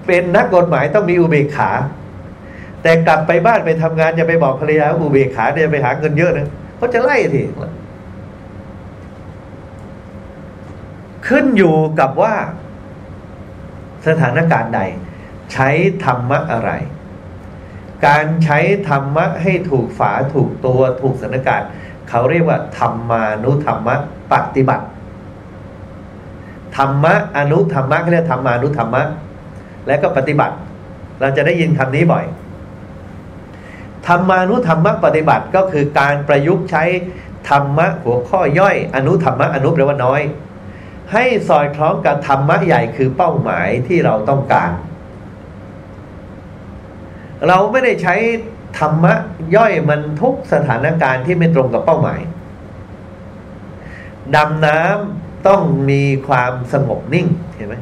เป็นนักกฎหมายต้องมีอุเบกขา แต่กลับไปบ้านไปทำงานจะไปบอกภรรยาอุเบกขาเนี่ยไปหาเงินเยอะนะเขาจะไล่ทีขึ้นอยู่กับว่า สถานการณ์ใด ใช้ธรรมะอะไร การใช้ธรรมะให้ถูกฝาถูกตัวถูกสถานการณ์ เขาเรียกว่า ธรรมานุธรรมะปฏิบัติ ธรรมะอนุธรรมะเขาเรียกธรรมานุธรรมะและก็ปฏิบัติ เราจะได้ยินคำนี้บ่อย ธรรมานุธรรมะปฏิบัติก็คือการประยุกต์ใช้ธรรมะหัวข้อย่อย อนุธรรมะอนุแปลว่าน้อย ให้สอดคล้องกับธรรมะใหญ่คือเป้าหมายที่เราต้องการ เราไม่ได้ใช้ ธรรมะย่อยมันทุกสถานการณ์ที่ไม่ตรงกับเป้าหมาย ดำน้ำต้องมีความสงบนิ่งเห็นไหม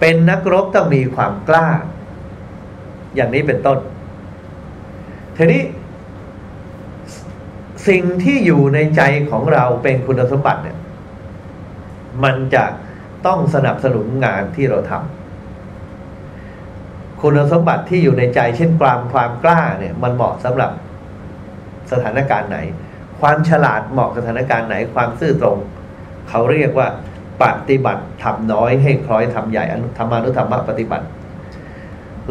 เป็นนักรบต้องมีความกล้า อย่างนี้เป็นต้น ทีนี้ สิ่งที่อยู่ในใจของเราเป็นคุณสมบัติเนี่ย มันจะต้องสนับสนุนงานที่เราทำ คุณสมบัติที่อยู่ในใจ เช่นความความกล้าเนี่ยมันเหมาะสำหรับสถานการณ์ไหน ความฉลาดเหมาะสถานการณ์ไหน ความซื่อตรง เขาเรียกว่าปฏิบัติทำน้อยให้คล้อยทำใหญ่ธรรมานุธรรมะปฏิบัติ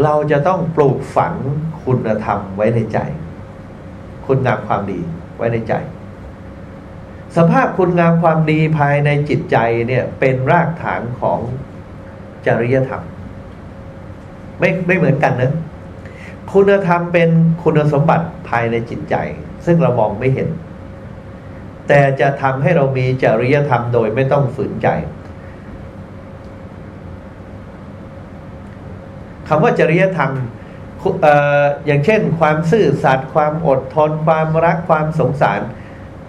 เราจะต้องปลูกฝังคุณธรรมไว้ในใจ คุณงามความดีไว้ในใจ สภาพคุณงามความดีภายในจิตใจเนี่ยเป็นรากฐานของจริยธรรม ไม่ไม่เหมือนกันนะคุณธรรมเป็นคุณสมบัติภายในจิตใจ ซึ่งเรามองไม่เห็น แต่จะทำให้เรามีจริยธรรมโดยไม่ต้องฝืนใจคำว่าจริยธรรมออย่างเช่น ความซื่อสัตย์ความอดทนความรักความสงสาร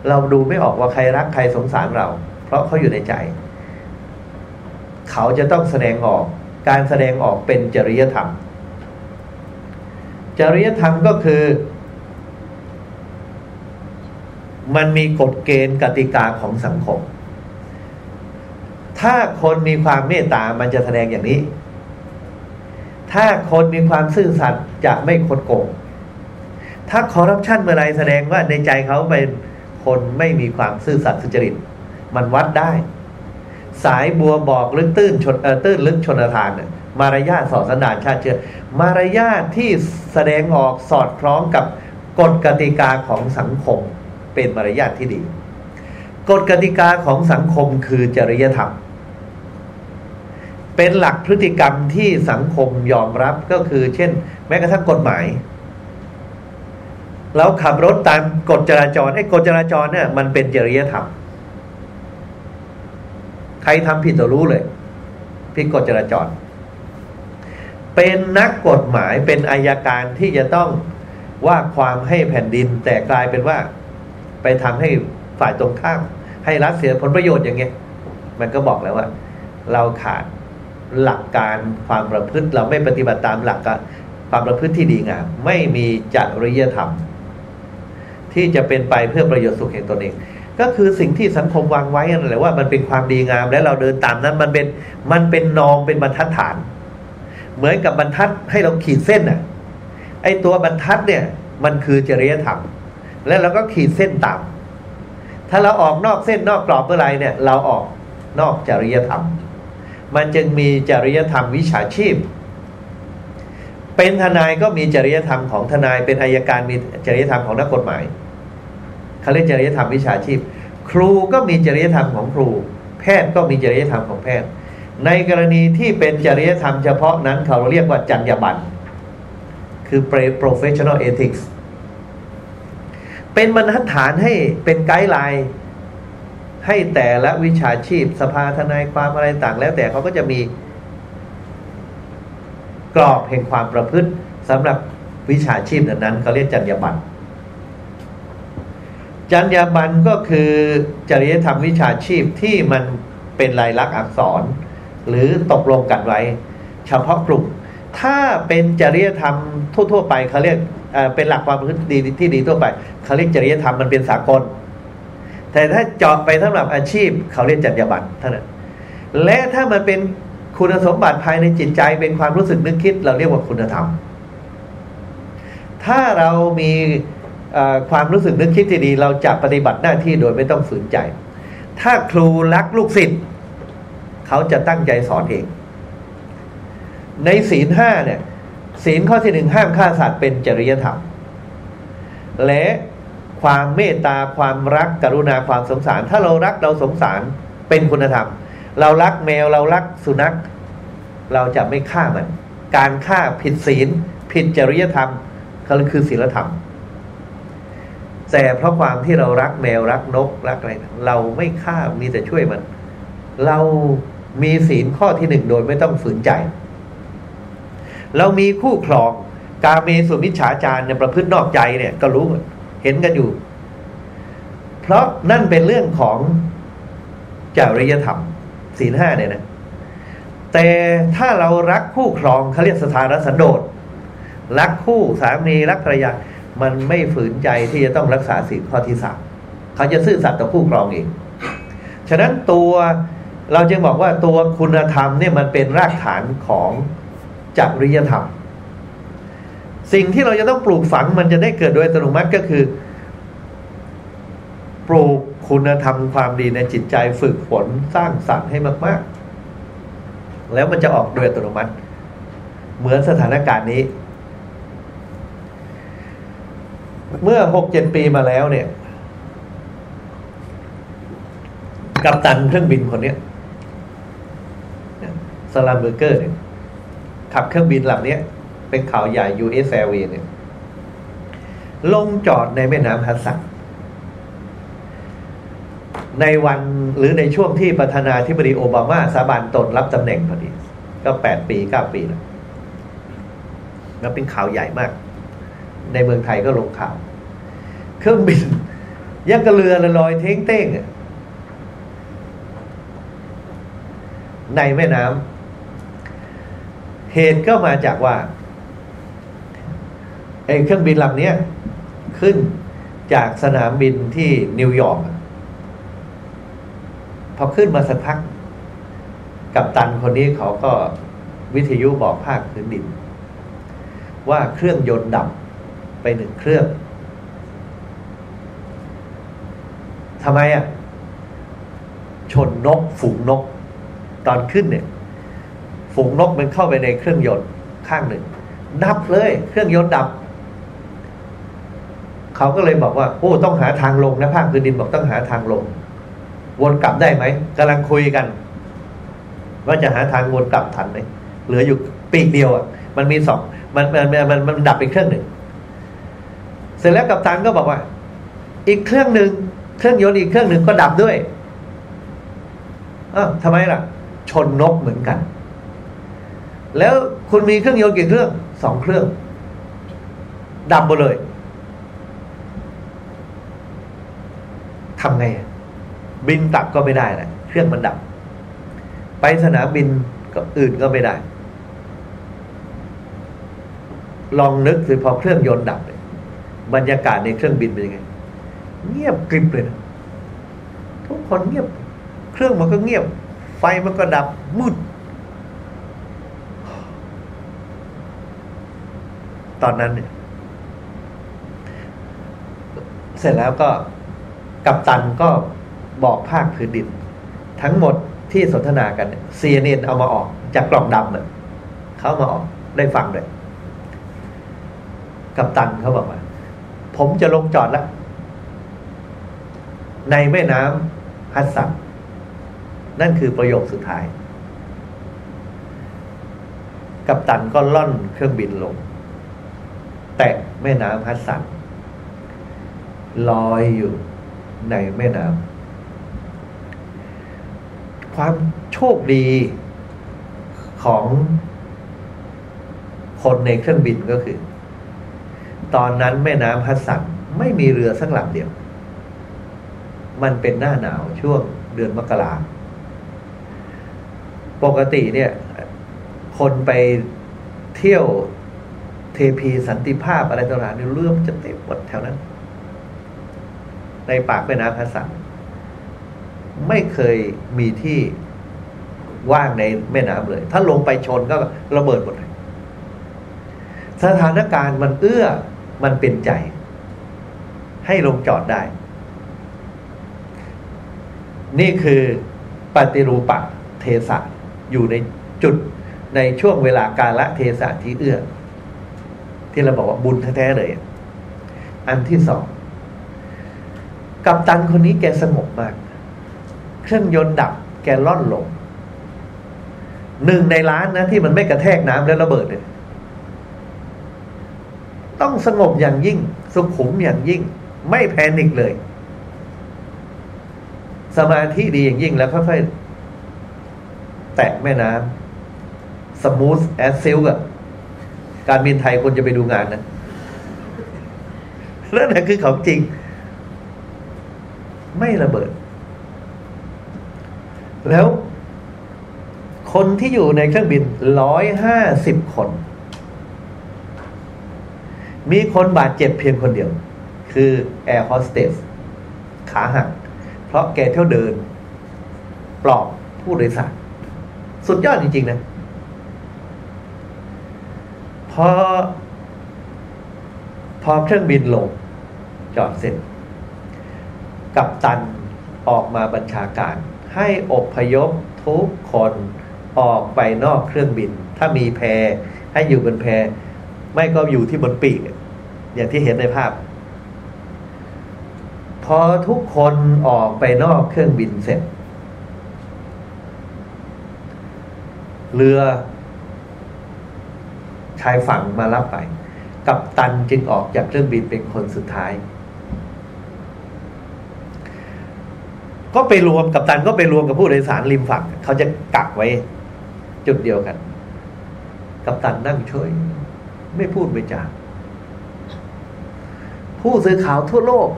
เราดูไม่ออกว่าใครรักใครสงสารเรา เพราะเขาอยู่ในใจ เขาจะต้องแสดงออก การแสดงออกเป็นจริยธรรม จริยธรรมก็คือ มันมีกฎเกณฑ์กติกาของสังคม ถ้าคนมีความเมตตามันจะแสดงอย่างนี้ ถ้าคนมีความซื่อสัตย์จะไม่คดโกง ถ้าคอร์รัปชันเมื่อไรแสดงว่าในใจเขาเป็นคนไม่มีความซื่อสัตย์สุจริต มันวัดได้ สายบัวบอกลึกตื้นชนเออตื้นลึกชนทานเนี่ยมารยาทสอดสันดานชาติเชื้อมารยาทที่แสดงออกสอดคล้องกับกฎกติกาของสังคม เป็นมารยาทที่ดี กฎกติกาของสังคมคือจริยธรรม เป็นหลักพฤติกรรมที่สังคมยอมรับก็คือ เช่น แม้กระทั่งกฎหมายเราขับรถตามกฎจราจรไอ้กฎจราจรเนี่ยมันเป็นจริยธรรม ใครทำผิดจะรู้เลยผิดกฎจราจร เป็นนักกฎหมายเป็นอายการที่จะต้องว่าความให้แผ่นดิน แต่กลายเป็นว่า ไปทำให้ฝ่ายตรงข้าม ให้รัฐเสียผลประโยชน์อย่างเงี้ยมันก็บอกแล้วว่า เราขาดหลักการความประพฤติ เราไม่ปฏิบัติตามหลักการความประพฤติที่ดีงามไม่มีจริยธรรม ที่จะเป็นไปเพื่อประโยชน์สุขแห่งตนเอง ก็คือสิ่งที่สังคมวางไว้นั่นแหละว่ามันเป็นความดีงาม และเราเดินตามนั้นมันเป็นมันเป็นนองเป็นบรรทัดฐาน เหมือนกับบรรทัดให้เราขีดเส้นน่ะไอตัวบรรทัดเนี่ยมันคือจริยธรรม แล้วเราก็ขีดเส้นตาม ถ้าเราออกนอกเส้นนอกกรอบเมื่อไรเนี่ย เราออกนอกจริยธรรม มันจึงมีจริยธรรมวิชาชีพ เป็นทนายก็มีจริยธรรมของทนายเป็นอายการมีจริยธรรมของนักกฎหมาย เขาเรียกจริยธรรมวิชาชีพ ครูก็มีจริยธรรมของครู แพทย์ก็มีจริยธรรมของแพทย์ ในกรณีที่เป็นจริยธรรมเฉพาะนั้นเขาเรียกว่าจรรยาบรรณคือ professional ethics เป็นบรรทัดฐานให้เป็นไกด์ไลน์ให้แต่ละวิชาชีพสภาทนายความอะไรต่างแล้วแต่เขาก็จะมีกรอบแห่งความประพฤติสำหรับวิชาชีพนั้นเขาเรียกจรรยาบรรณ จรรยาบรรณก็คือจริยธรรมวิชาชีพที่มันเป็นลายลักษณ์อักษร หรือตกลงกันไว้ เฉพาะกลุ่ม ถ้าเป็นจริยธรรมทั่ว ๆ ไปเขาเรียกเป็นหลักความประพฤติดีที่ดีทั่วไปเขาเรียกจริยธรรมมันเป็นสากล แต่ถ้าเจาะไปสำหรับอาชีพเขาเรียกจรรยาบรรณเท่านั้นและถ้ามันเป็นคุณสมบัติภายในจิตใจเป็นความรู้สึกนึกคิด เราเรียกว่าคุณธรรม ถ้าเรามี ความรู้สึกนึกคิดที่ดี เราจะปฏิบัติหน้าที่โดยไม่ต้องฝืนใจ ถ้าครูรักลูกศิษย์เขาจะตั้งใจสอนเอง ในศีลห้าเนี่ย ศีลข้อที่หนึ่งห้ามฆ่าสัตว์เป็นจริยธรรม และความเมตตาความรักกรุณาความสงสาร ถ้าเรารักเราสงสารเป็นคุณธรรม เรารักแมวเรารักสุนัข เราจะไม่ฆ่ามัน การฆ่าผิดศีล ผิดจริยธรรมเขาคือศีลธรรม แต่เพราะความที่เรารักแมวรักนกรักอะไรเราไม่ฆ่ามีแต่ช่วยมัน เรามีศีลข้อที่หนึ่งโดยไม่ต้องฝืนใจ เรามีคู่ครอง กาเมสุมิชฌาจารเนี่ยประพฤตินอกใจเนี่ยก็รู้เห็นกันอยู่ เพราะนั่นเป็นเรื่องของจริยธรรมศีลห้าเนี่ยนะ แต่ถ้าเรารักคู่ครองเขาเรียกสถานสันโดษรักคู่สามีรักภรรยา มันไม่ฝืนใจที่จะต้องรักษาศีลข้อที่สามเขาจะซื่อสัตย์ต่อคู่ครองเองฉะนั้นตัวเราจึงบอกว่าตัวคุณธรรมเนี่ยมันเป็นรากฐานของจริยธรรม สิ่งที่เราจะต้องปลูกฝังมันจะได้เกิดโดยอัตโนมัติก็คือ ปลูกคุณธรรมความดีในจิตใจฝึกฝนสร้างสรรค์ให้มาก ๆ แล้วมันจะออกโดยอัตโนมัติ เหมือนสถานการณ์นี้ เมื่อหกเจ็ดปีมาแล้วเนี่ย กัปตันเครื่องบินคนเนี้ยสลัมเบอร์เกอร์เนี่ยขับเครื่องบินลำนี้เป็นข่าวใหญ่ US Airways เนี่ย ลงจอดในแม่น้ำฮัสสันในวันหรือในช่วงที่ประธานาธิบดีโอบามาสาบานตนรับตำแหน่งพอดี ก็แปดปีเก้าปีแล้วแล้วเป็นข่าวใหญ่มาก ในเมืองไทยก็ลงข่าว เครื่องบินยังกระเรือลอยเท้งเต้งในแม่น้ำเหตุก็มาจากว่าไอ้เครื่องบินลำนี้ขึ้นจากสนามบินที่นิวยอร์กพอขึ้นมาสักพัก กับตันคนนี้เขาก็วิทยุบอกภาคพื้นดิน ว่าเครื่องยนต์ดับ ไปหนึ่งเครื่องทำไมอะ ชนนกฝูงนก ตอนขึ้นเนี่ย ฝูงนกมันเข้าไปในเครื่องยนต์ข้างหนึ่ง ดับเลย เครื่องยนต์ดับ เขาก็เลยบอกว่า โอ้ต้องหาทางลงนะภาคพื้นดินบอกต้องหาทางลง วนกลับได้ไหมกำลังคุยกัน ว่าจะหาทางวนกลับทันไหมเหลืออยู่ปีกเดียวอะ มันมีสองมันมันมันมันดับไปเครื่องหนึ่ง เสร็จแล้วกัปตันก็บอกว่า อีกเครื่องหนึ่งเครื่องยนต์อีกเครื่องหนึ่งก็ดับด้วยอ้าวทำไมล่ะ ชนนกเหมือนกัน แล้วคุณมีเครื่องยนต์กี่เครื่องสองเครื่อง ดับหมดเลยทำไง บินกลับก็ไม่ได้นะเครื่องมันดับ ไปสนามบินก็อื่นก็ไม่ได้ ลองนึกสิพอเครื่องยนต์ดับ บรรยากาศในเครื่องบินเป็นยังไง เงียบกริบเลยนะทุกคนเงียบ เครื่องมันก็เงียบ ไฟมันก็ดับมืด ตอนนั้นเนี่ย เสร็จแล้วก็กัปตันก็บอกภาคพื้นดิน ทั้งหมดที่สนทนากันเนี่ย CNN เอามาออก จากกล่องดำเนี่ยเขามาออกได้ฟังเลยกัปตันเขาบอกว่า ผมจะลงจอดแล้ว ในแม่น้ำฮัสซันนั่นคือประโยคสุดท้าย กัปตันก็ล่อนเครื่องบินลง แตะแม่น้ำฮัสซันลอยอยู่ในแม่น้ำความโชคดีของคนในเครื่องบินก็คือ ตอนนั้นแม่น้ำฮัสสันไม่มีเรือสักลำเดียว มันเป็นหน้าหนาวช่วงเดือนมกราปกติเนี่ย คนไปเที่ยวเทพีสันติภาพอะไรต่างๆเนี่ยเรื่อมจะเต็มหมดแถวนั้น ในปากแม่น้ำฮัสสันไม่เคยมีที่ว่างในแม่น้ำเลย ถ้าลงไปชนก็ระเบิดหมดเลยสถานการณ์มันเอื้อ มันเป็นใจ ให้ลงจอดได้ นี่คือปฏิรูปะเทสะอยู่ในจุดในช่วงเวลาการละเทศะที่เอื้อ ที่เราบอกว่าบุญแท้ๆเลย อันที่สองกัปตันคนนี้แกสงบมาก เครื่องยนต์ดับแกล่อนลงหนึ่งในล้านนะที่มันไม่กระแทกน้ำแล้วระเบิดเนี่ย ต้องสงบอย่างยิ่ง สุขุมอย่างยิ่ง ไม่ panic เลย สมาธิดีอย่างยิ่งแล้วค่อยๆแตะแม่น้ำ smooth as silk กับการบินไทยคนจะไปดูงานนะนั่นแหละคือของจริง ไม่ระเบิด แล้วคนที่อยู่ในเครื่องบินร้อยห้าสิบคน มีคนบาดเจ็บเพียงคนเดียว คือแอร์โฮสเตสขาหัก เพราะแกเที่ยวเดิน ปลอบผู้โดยสารสุดยอดจริง ๆ นะ พอ พอเครื่องบินลง จอดเสร็จ กับตันออกมาบัญชาการ ให้อบพยพทุกคนออกไปนอกเครื่องบิน ถ้ามีแพให้อยู่บนแพไม่ก็อยู่ที่บนปีก อย่างที่เห็นในภาพ พอทุกคนออกไปนอกเครื่องบินเสร็จ เรือ ชายฝั่งมารับไป กับตันจึงออกจากเครื่องบินเป็นคนสุดท้าย ก็ไปรวมกับตันก็ไปรวมกับผู้โดยสารริมฝั่ง เขาจะกักไว้ จุดเดียวกัน กับตันนั่งช่วยไม่พูดไม่จา ผู้สื่อข่าวทั่วโลก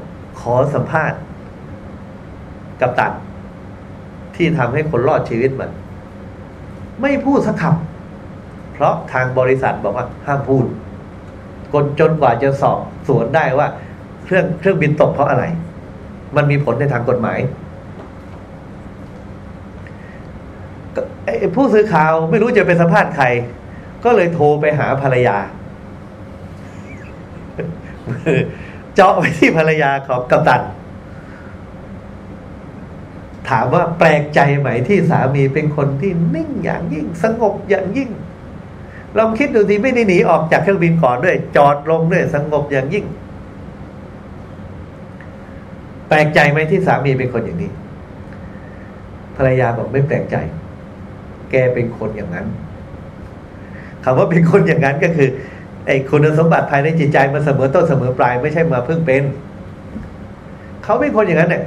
ขอสัมภาษณ์ กับตันที่ทำให้คนรอดชีวิตมัน ไม่พูดสักคำเพราะทางบริษัทบอกว่า ห้ามพูดกนจนกว่าจะสอบสวนได้ว่า เครื่องเครื่องบินตกเพราะอะไร มันมีผลในทางกฎหมายผู้สื่อข่าวไม่รู้จะไปสัมภาษณ์ใคร ก็เลยโทรไปหาภรรยา เจาะไปที่ภรรยาของกัปตัน ถามว่าแปลกใจไหมที่สามีเป็นคนที่นิ่งอย่างยิ่ง สงบอย่างยิ่งลองคิดดูสิไม่ได้หนีออกจากเครื่องบินก่อนด้วย จอดลงด้วย สงบอย่างยิ่ง แปลกใจไหมที่สามีเป็นคนอย่างนี้ ภรรยาบอกไม่แปลกใจ แกเป็นคนอย่างนั้นคำว่าเป็นคนอย่างนั้นก็คือ ไอ้คุณสมบัติภายในจิตใจมันเสมอต้นเสมอปลายไม่ใช่มาเพิ่งเป็น เขาเป็นคนอย่างนั้นเนี่ย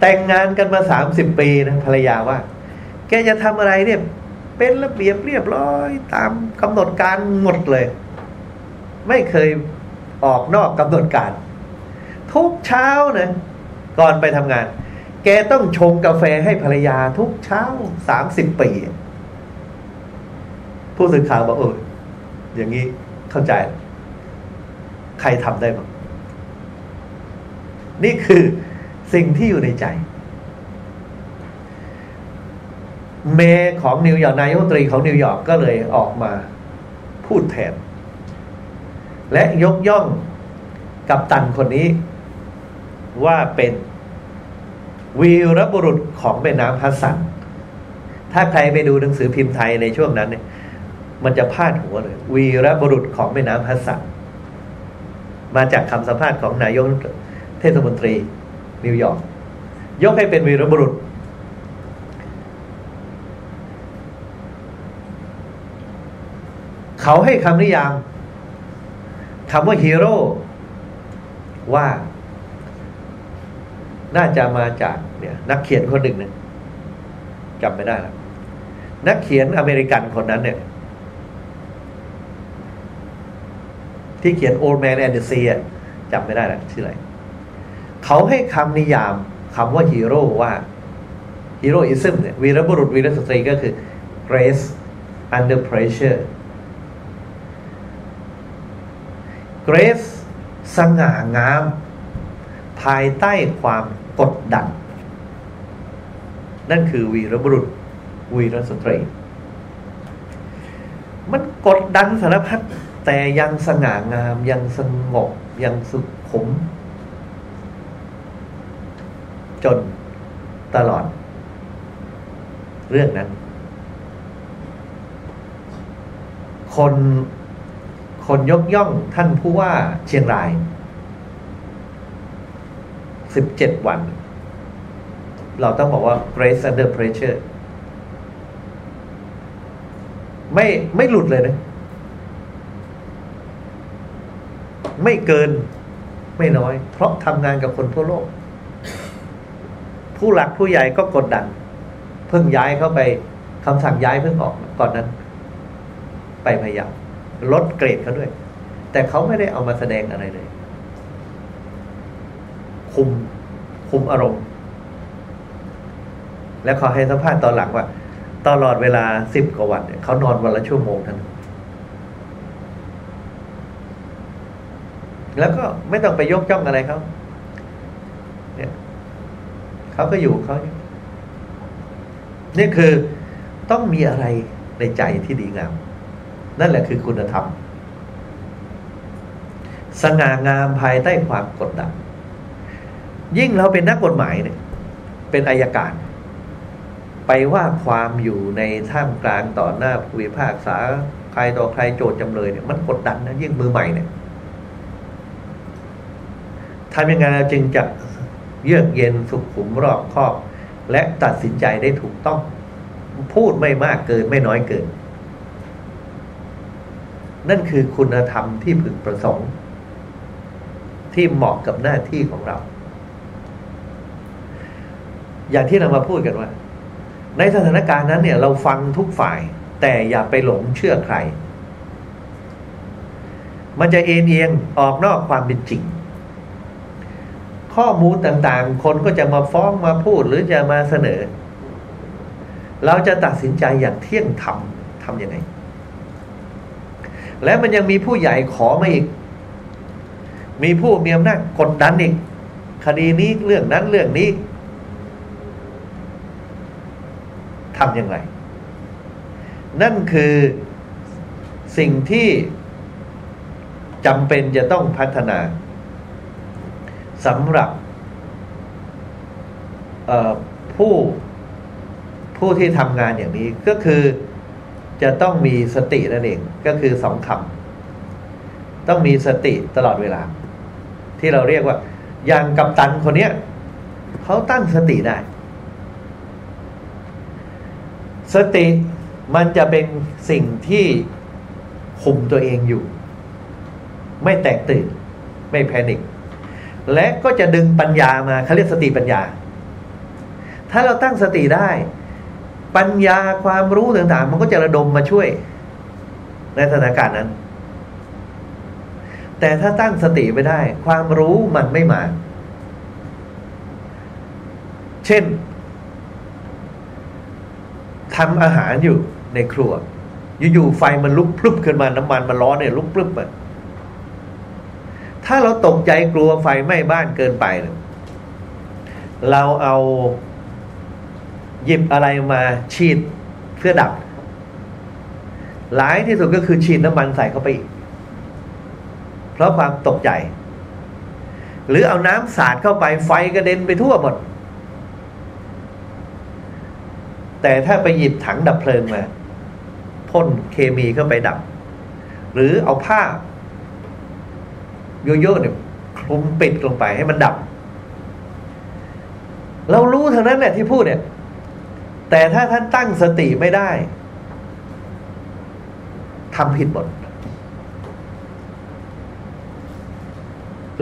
แต่งงานกันมาสามสิบปีนะภรรยาว่า แกจะทำอะไรเนี่ย เป็นระเบียบเรียบร้อย ตามกำหนดการหมดเลย ไม่เคยออกนอกกำหนดการ ทุกเช้านะก่อนไปทำงาน แกต้องชงกาแฟให้ภรรยาทุกเช้าสามสิบปี ผู้สื่อข่าวบอกเออ อย่างนี้เข้าใจ ใครทำได้บ้างนี่คือสิ่งที่อยู่ในใจ เมของนิวยอร์กนายกตรีของนิวยอร์กก็เลยออกมาพูดแทน และยกย่องกัปตันคนนี้ ว่าเป็นวีรบุรุษของแม่น้ำฮัดสันถ้าใครไปดูหนังสือพิมพ์ไทยในช่วงนั้นเนี่ย มันจะพาดหัวเลย วีรบุรุษของแม่น้ำฮัดสันมาจากคำสัมภาษณ์ของนายกเทศมนตรีนิวยอร์กยกให้เป็นวีรบุรุษ เขาให้คำนิยามคำว่าฮีโร่ว่า น่าจะมาจากเนี่ย นักเขียนคนหนึ่งเนี่ยจำไม่ได้แล้วนักเขียนอเมริกันคนนั้นเนี่ย ที่เขียน Old Man and the Sea จำไม่ได้แล้วชื่ออะไร เขาให้คำนิยามคำว่าฮีโร่ว่า heroism เนี่ยวีรบุรุษวีรสตรีก็คือ grace under pressure grace สง่างาม ภายใต้ความกดดัน นั่นคือวีรบุรุษวีรสตรี มันกดดันสารพัด แต่ยังสง่างามยังสงบยังสุขุม จนตลอด เรื่องนั้น คนคนยกย่องท่านผู้ว่าเชียงรายสิบเจ็ดวัน เราต้องบอกว่า grace under pressure ไม่ไม่หลุดเลยนะ ไม่เกินไม่น้อย เพราะทำงานกับคนทั่วโลก ผู้หลักผู้ใหญ่ก็กดดัน เพิ่งย้ายเข้าไปคำสั่งย้ายเพิ่งออกก่อนนั้น ไปพยายามลดเกรดเขาด้วย แต่เขาไม่ได้เอามาแสดงอะไรเลย คุมคุมอารมณ์ แล้วเขาให้สัมภาษณ์ตอนหลังว่า ตลอดเวลาสิบกว่าวันเขานอนวันละชั่วโมงเท่านั้น แล้วก็ไม่ต้องไปยกจ้องอะไรเขาเนี่ยเขาก็อยู่เขานี่คือต้องมีอะไรในใจที่ดีงาม นั่นแหละคือคุณธรรม สง่างามภายใต้ความกดดัน ยิ่งเราเป็นนักกฎหมายเนี่ย เป็นอายการ ไปว่าความอยู่ในท่ามกลางต่อหน้าผู้พิพากษาใครต่อใครโจทย์จำเลยเนี่ยมันกดดันนะยิ่งมือใหม่เนี่ย ทำยังไงเราจึงจะเยือกเย็นสุขุมรอบคอบ และตัดสินใจได้ถูกต้อง พูดไม่มากเกินไม่น้อยเกิน นั่นคือคุณธรรมที่พึงประสงค์ ที่เหมาะกับหน้าที่ของเรา อย่างที่เรามาพูดกันว่า ในสถานการณ์นั้นเนี่ย เราฟังทุกฝ่าย แต่อย่าไปหลงเชื่อใคร มันจะเอ็นเอียงออกนอกความเป็นจริง ข้อมูลต่างๆ คนก็จะมาฟ้องมาพูดหรือจะมาเสนอ เราจะตัดสินใจอย่างเที่ยงธรรมทำยังไง และมันยังมีผู้ใหญ่ขอมาอีก มีผู้มีอำนาจกดดันอีก คดีนี้เรื่องนั้นเรื่องนี้ทำอย่างไร นั่นคือสิ่งที่จำเป็นจะต้องพัฒนา สำหรับผู้ผู้ที่ทำงานอย่างนี้ก็คือจะต้องมีสตินั่นเองก็คือสองคำต้องมีสติตลอดเวลา ที่เราเรียกว่า อย่างกัปตันคนเนี้ยเขาตั้งสติได้ สติมันจะเป็นสิ่งที่คุมตัวเองอยู่ ไม่แตกตื่น ไม่แพนิค และก็จะดึงปัญญามาเขาเรียกสติปัญญา ถ้าเราตั้งสติได้ ปัญญาความรู้ต่างๆ มันก็จะระดมมาช่วย ในสถานการณ์นั้น แต่ถ้าตั้งสติไม่ได้ ความรู้มันไม่มา เช่นทำอาหารอยู่ในครัว อยู่ๆไฟมันลุกพลุบขึ้นมาน้ำมันมันร้อนเนี่ยลุกพลุบอะ ถ้าเราตกใจกลัวไฟไหม้บ้านเกินไป เราเอาหยิบอะไรมาฉีดเพื่อดับ หลายที่สุดก็คือฉีดน้ำมันใส่เข้าไปอีกเพราะความตกใจ หรือเอาน้ำสาดเข้าไปไฟกระเด็นไปทั่วหมด แต่ถ้าไปหยิบถังดับเพลิงมาพ่นเคมีเข้าไปดับ หรือเอาผ้า โยโย่เนี่ยคลุมปิดลงไปให้มันดับ เรารู้ทางนั้นแหละที่พูดเนี่ย แต่ถ้าท่านตั้งสติไม่ได้ทำผิดหมด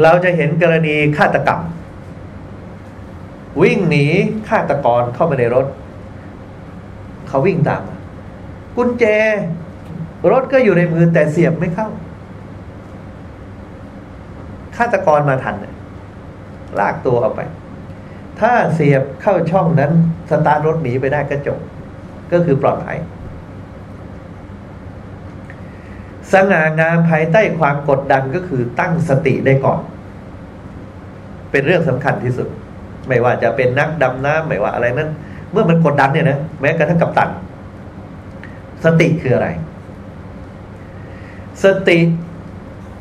เราจะเห็นกรณีฆาตกรรม วิ่งหนีฆาตกรเข้ามาในรถ เขาวิ่งตาม กุญแจ รถก็อยู่ในมือแต่เสียบไม่เข้าาตกรมาทันลากตัวเอาไป ถ้าเสียบเข้าช่องนั้น สตาร์รถหนีไปได้ก็จบ ก็คือปลอดภัยสง่างามภายใต้ความกดดันก็คือตั้งสติได้ก่อน เป็นเรื่องสำคัญที่สุด ไม่ว่าจะเป็นนักดำน้ำไม่ว่าอะไรนั้น เมื่อมันกดดันเนี่ยนะแม้กระทั่งกับตัน สติคืออะไร สติ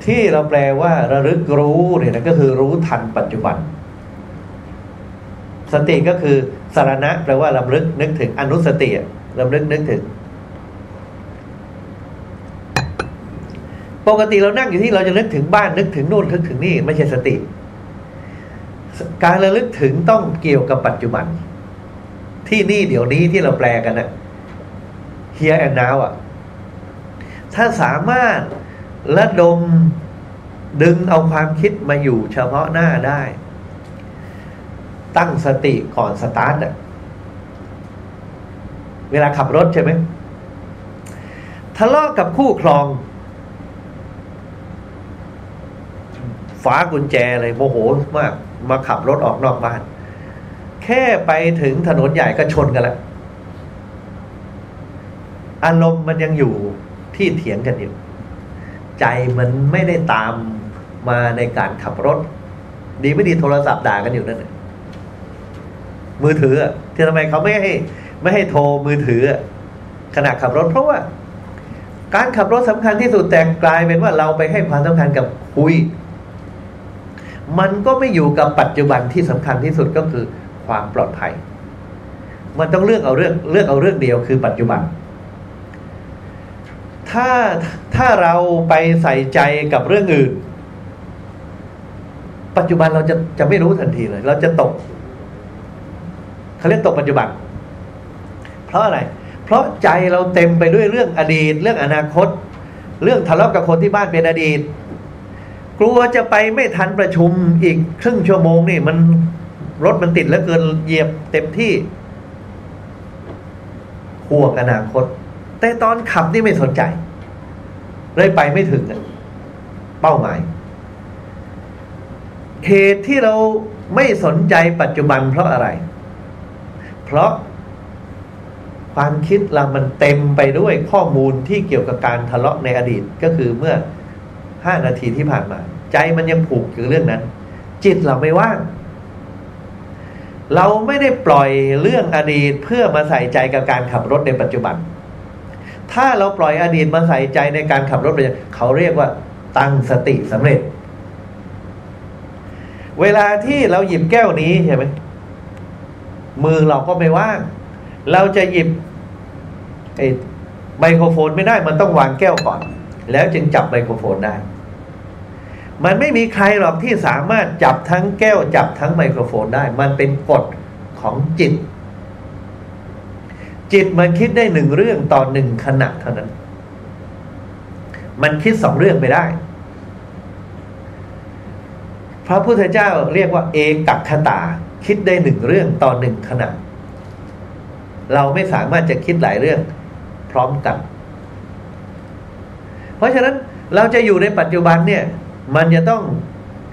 ที่เราแปลว่าระลึกรู้เนี่ยนะก็คือรู้ทันปัจจุบัน สติก็คือสารณะแปลว่าลำลึกนึกถึงอนุสติลำลึกนึกถึง ปกติเรานั่งอยู่ที่เราจะนึกถึงบ้านนึกถึงนู่นนึกถึงนี่ไม่ใช่สติ การระลึกถึงต้องเกี่ยวกับปัจจุบัน ที่นี่เดี๋ยวนี้ที่เราแปลกันนะ here and now อะ ถ้าสามารถ ระดมดึงเอาความคิดมาอยู่เฉพาะหน้าได้ ตั้งสติก่อนสตาร์ทเวลาขับรถใช่ไหมทะเลาะกับคู่ครองฟ้ากุญแจเลยโมโหมากมาขับรถออกนอกบ้าน แค่ไปถึงถนนใหญ่ก็ชนกันแล้ว อารมณ์มันยังอยู่ที่เถียงกันอยู่ ใจมันไม่ได้ตามมาในการขับรถ ดีไม่ดีโทรศัพท์ด่ากันอยู่นั่นมือถือที่ทำไมเขาไม่ให้ไม่ให้โทรมือถือขณะขับรถเพราะว่า การขับรถสำคัญที่สุดแต่กลายเป็นว่าเราไปให้ความสำคัญกับคุย มันก็ไม่อยู่กับปัจจุบันที่สำคัญที่สุดก็คือความปลอดภัย มันต้องเลือกเอาเรื่องเลือกเอาเรื่องเดียวคือปัจจุบัน ถ้าถ้าเราไปใส่ใจกับเรื่องอื่น ปัจจุบันเราจะจะไม่รู้ทันทีเลย เราจะตกเขาเรียกตกปัจจุบัน เพราะอะไร เพราะใจเราเต็มไปด้วยเรื่องอดีต เรื่องอนาคต เรื่องทะเลาะกับคนที่บ้านเป็นอดีต กลัวจะไปไม่ทันประชุมอีกครึ่งชั่วโมงนี่มันรถมันติดแล้วเกินเหยียบเต็มที่ห่วงอนาคต แต่ตอนขับนี่ไม่สนใจ เลยไปไม่ถึงเป้าหมาย เหตุที่เราไม่สนใจปัจจุบันเพราะอะไร เพราะความคิดเรามันเต็มไปด้วยข้อมูลที่เกี่ยวกับการทะเลาะในอดีตก็คือเมื่อห้านาทีที่ผ่านมา ใจมันยังผูกอยู่เรื่องนั้น จิตเราไม่ว่าง เราไม่ได้ปล่อยเรื่องอดีตเพื่อมาใส่ใจกับการขับรถในปัจจุบัน ถ้าเราปล่อยอดีตมาใส่ใจในการขับรถไปเขาเรียกว่าตั้งสติสำเร็จ เวลาที่เราหยิบแก้วนี้ใช่ไหมมือเราก็ไม่ว่าง เราจะหยิบไอ้ไมโครโฟนไม่ได้มันต้องวางแก้วก่อน แล้วจึงจับไมโครโฟนได้ มันไม่มีใครหรอกที่สามารถจับทั้งแก้วจับทั้งไมโครโฟนได้ มันเป็นกฎของจิต จิตมันคิดได้หนึ่งเรื่องต่อหนึ่งขณะเท่านั้น มันคิดสองเรื่องไม่ได้ พระพุทธเจ้าเรียกว่า เอกัคตา คิดได้หนึ่งเรื่องต่อหนึ่งขณะ เราไม่สามารถจะคิดหลายเรื่องพร้อมกัน เพราะฉะนั้นเราจะอยู่ในปัจจุบันเนี่ย มันจะต้อง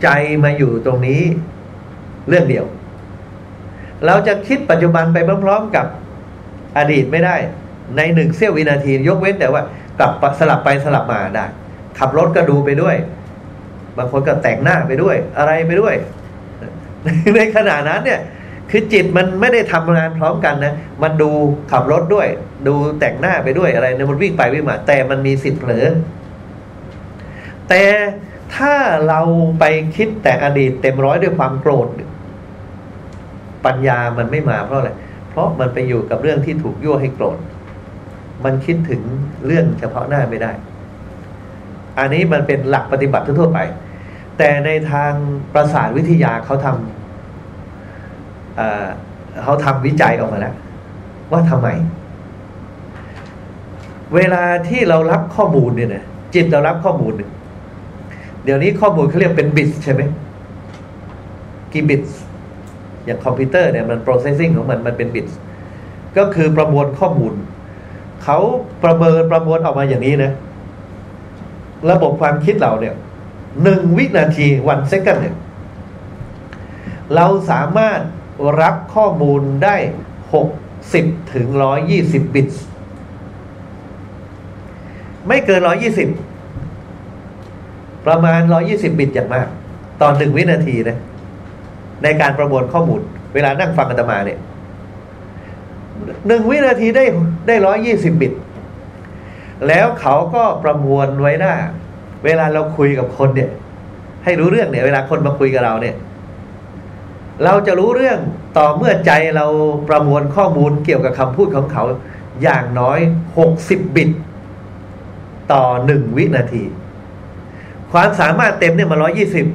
ใจมาอยู่ตรงนี้เรื่องเดียว เราจะคิดปัจจุบันไปพร้อมๆกับ อดีตไม่ได้ในหนึ่งเสี้ยววินาที ยกเว้นแต่ว่ากลับสลับไปสลับมาได้ ขับรถก็ดูไปด้วย บางคนก็แต่งหน้าไปด้วย อะไรไปด้วย ในขณะนั้นเนี่ย คือจิตมันไม่ได้ทำงานพร้อมกันนะ มันดูขับรถด้วย ดูแต่งหน้าไปด้วยอะไรเนี่ยมันวิ่งไปวิ่งมา แต่มันมีสิทธิ์เผลอแต่ถ้าเราไปคิดแต่อดีตเต็มร้อยด้วยความโกรธปัญญามันไม่มาเพราะอะไร เพราะมันไปอยู่กับเรื่องที่ถูกยั่วให้โกรธ มันคิดถึงเรื่องเฉพาะหน้าไม่ได้ อันนี้มันเป็นหลักปฏิบัติทั่วไป แต่ในทางประสาทวิทยาเขาทำเขาทำวิจัยออกมาแล้วว่าทำไม เวลาที่เรารับข้อมูลเนี่ยนะจิตเรารับข้อมูลเนี่ยเดี๋ยวนี้ข้อมูลเขาเรียกเป็นบิตใช่ไหมกี่บิต อย่างคอมพิวเตอร์เนี่ยมัน processing ของมันมันเป็นบิตก็คือประมวลข้อมูล เขาประเมินประมวลออกมาอย่างนี้นะ ระบบความคิดเราเนี่ยหนึ่งวินาที one second เนี่ยเราสามารถรับข้อมูลได้หกสิบถึงร้อยยี่สิบบิต ไม่เกินร้อยยี่สิบประมาณร้อยี่สิบบิตอย่างมาก ตอนหนึ่งวินาทีนะ ในการประมวลข้อมูล เวลานั่งฟังอาตมาเนี่ยหนึ่งวินาทีได้ได้ร้อยยี่สิบบิต แล้วเขาก็ประมวลไว้ได้เวลาเราคุยกับคนเนี่ย ให้รู้เรื่องเนี่ย เวลาคนมาคุยกับเราเนี่ย เราจะรู้เรื่องต่อเมื่อใจเราประมวลข้อมูลเกี่ยวกับคำพูดของเขา อย่างน้อยหกสิบบิต ต่อหนึ่งวินาที ความสามารถเต็มเนี่ยมาร้อยี่สิบ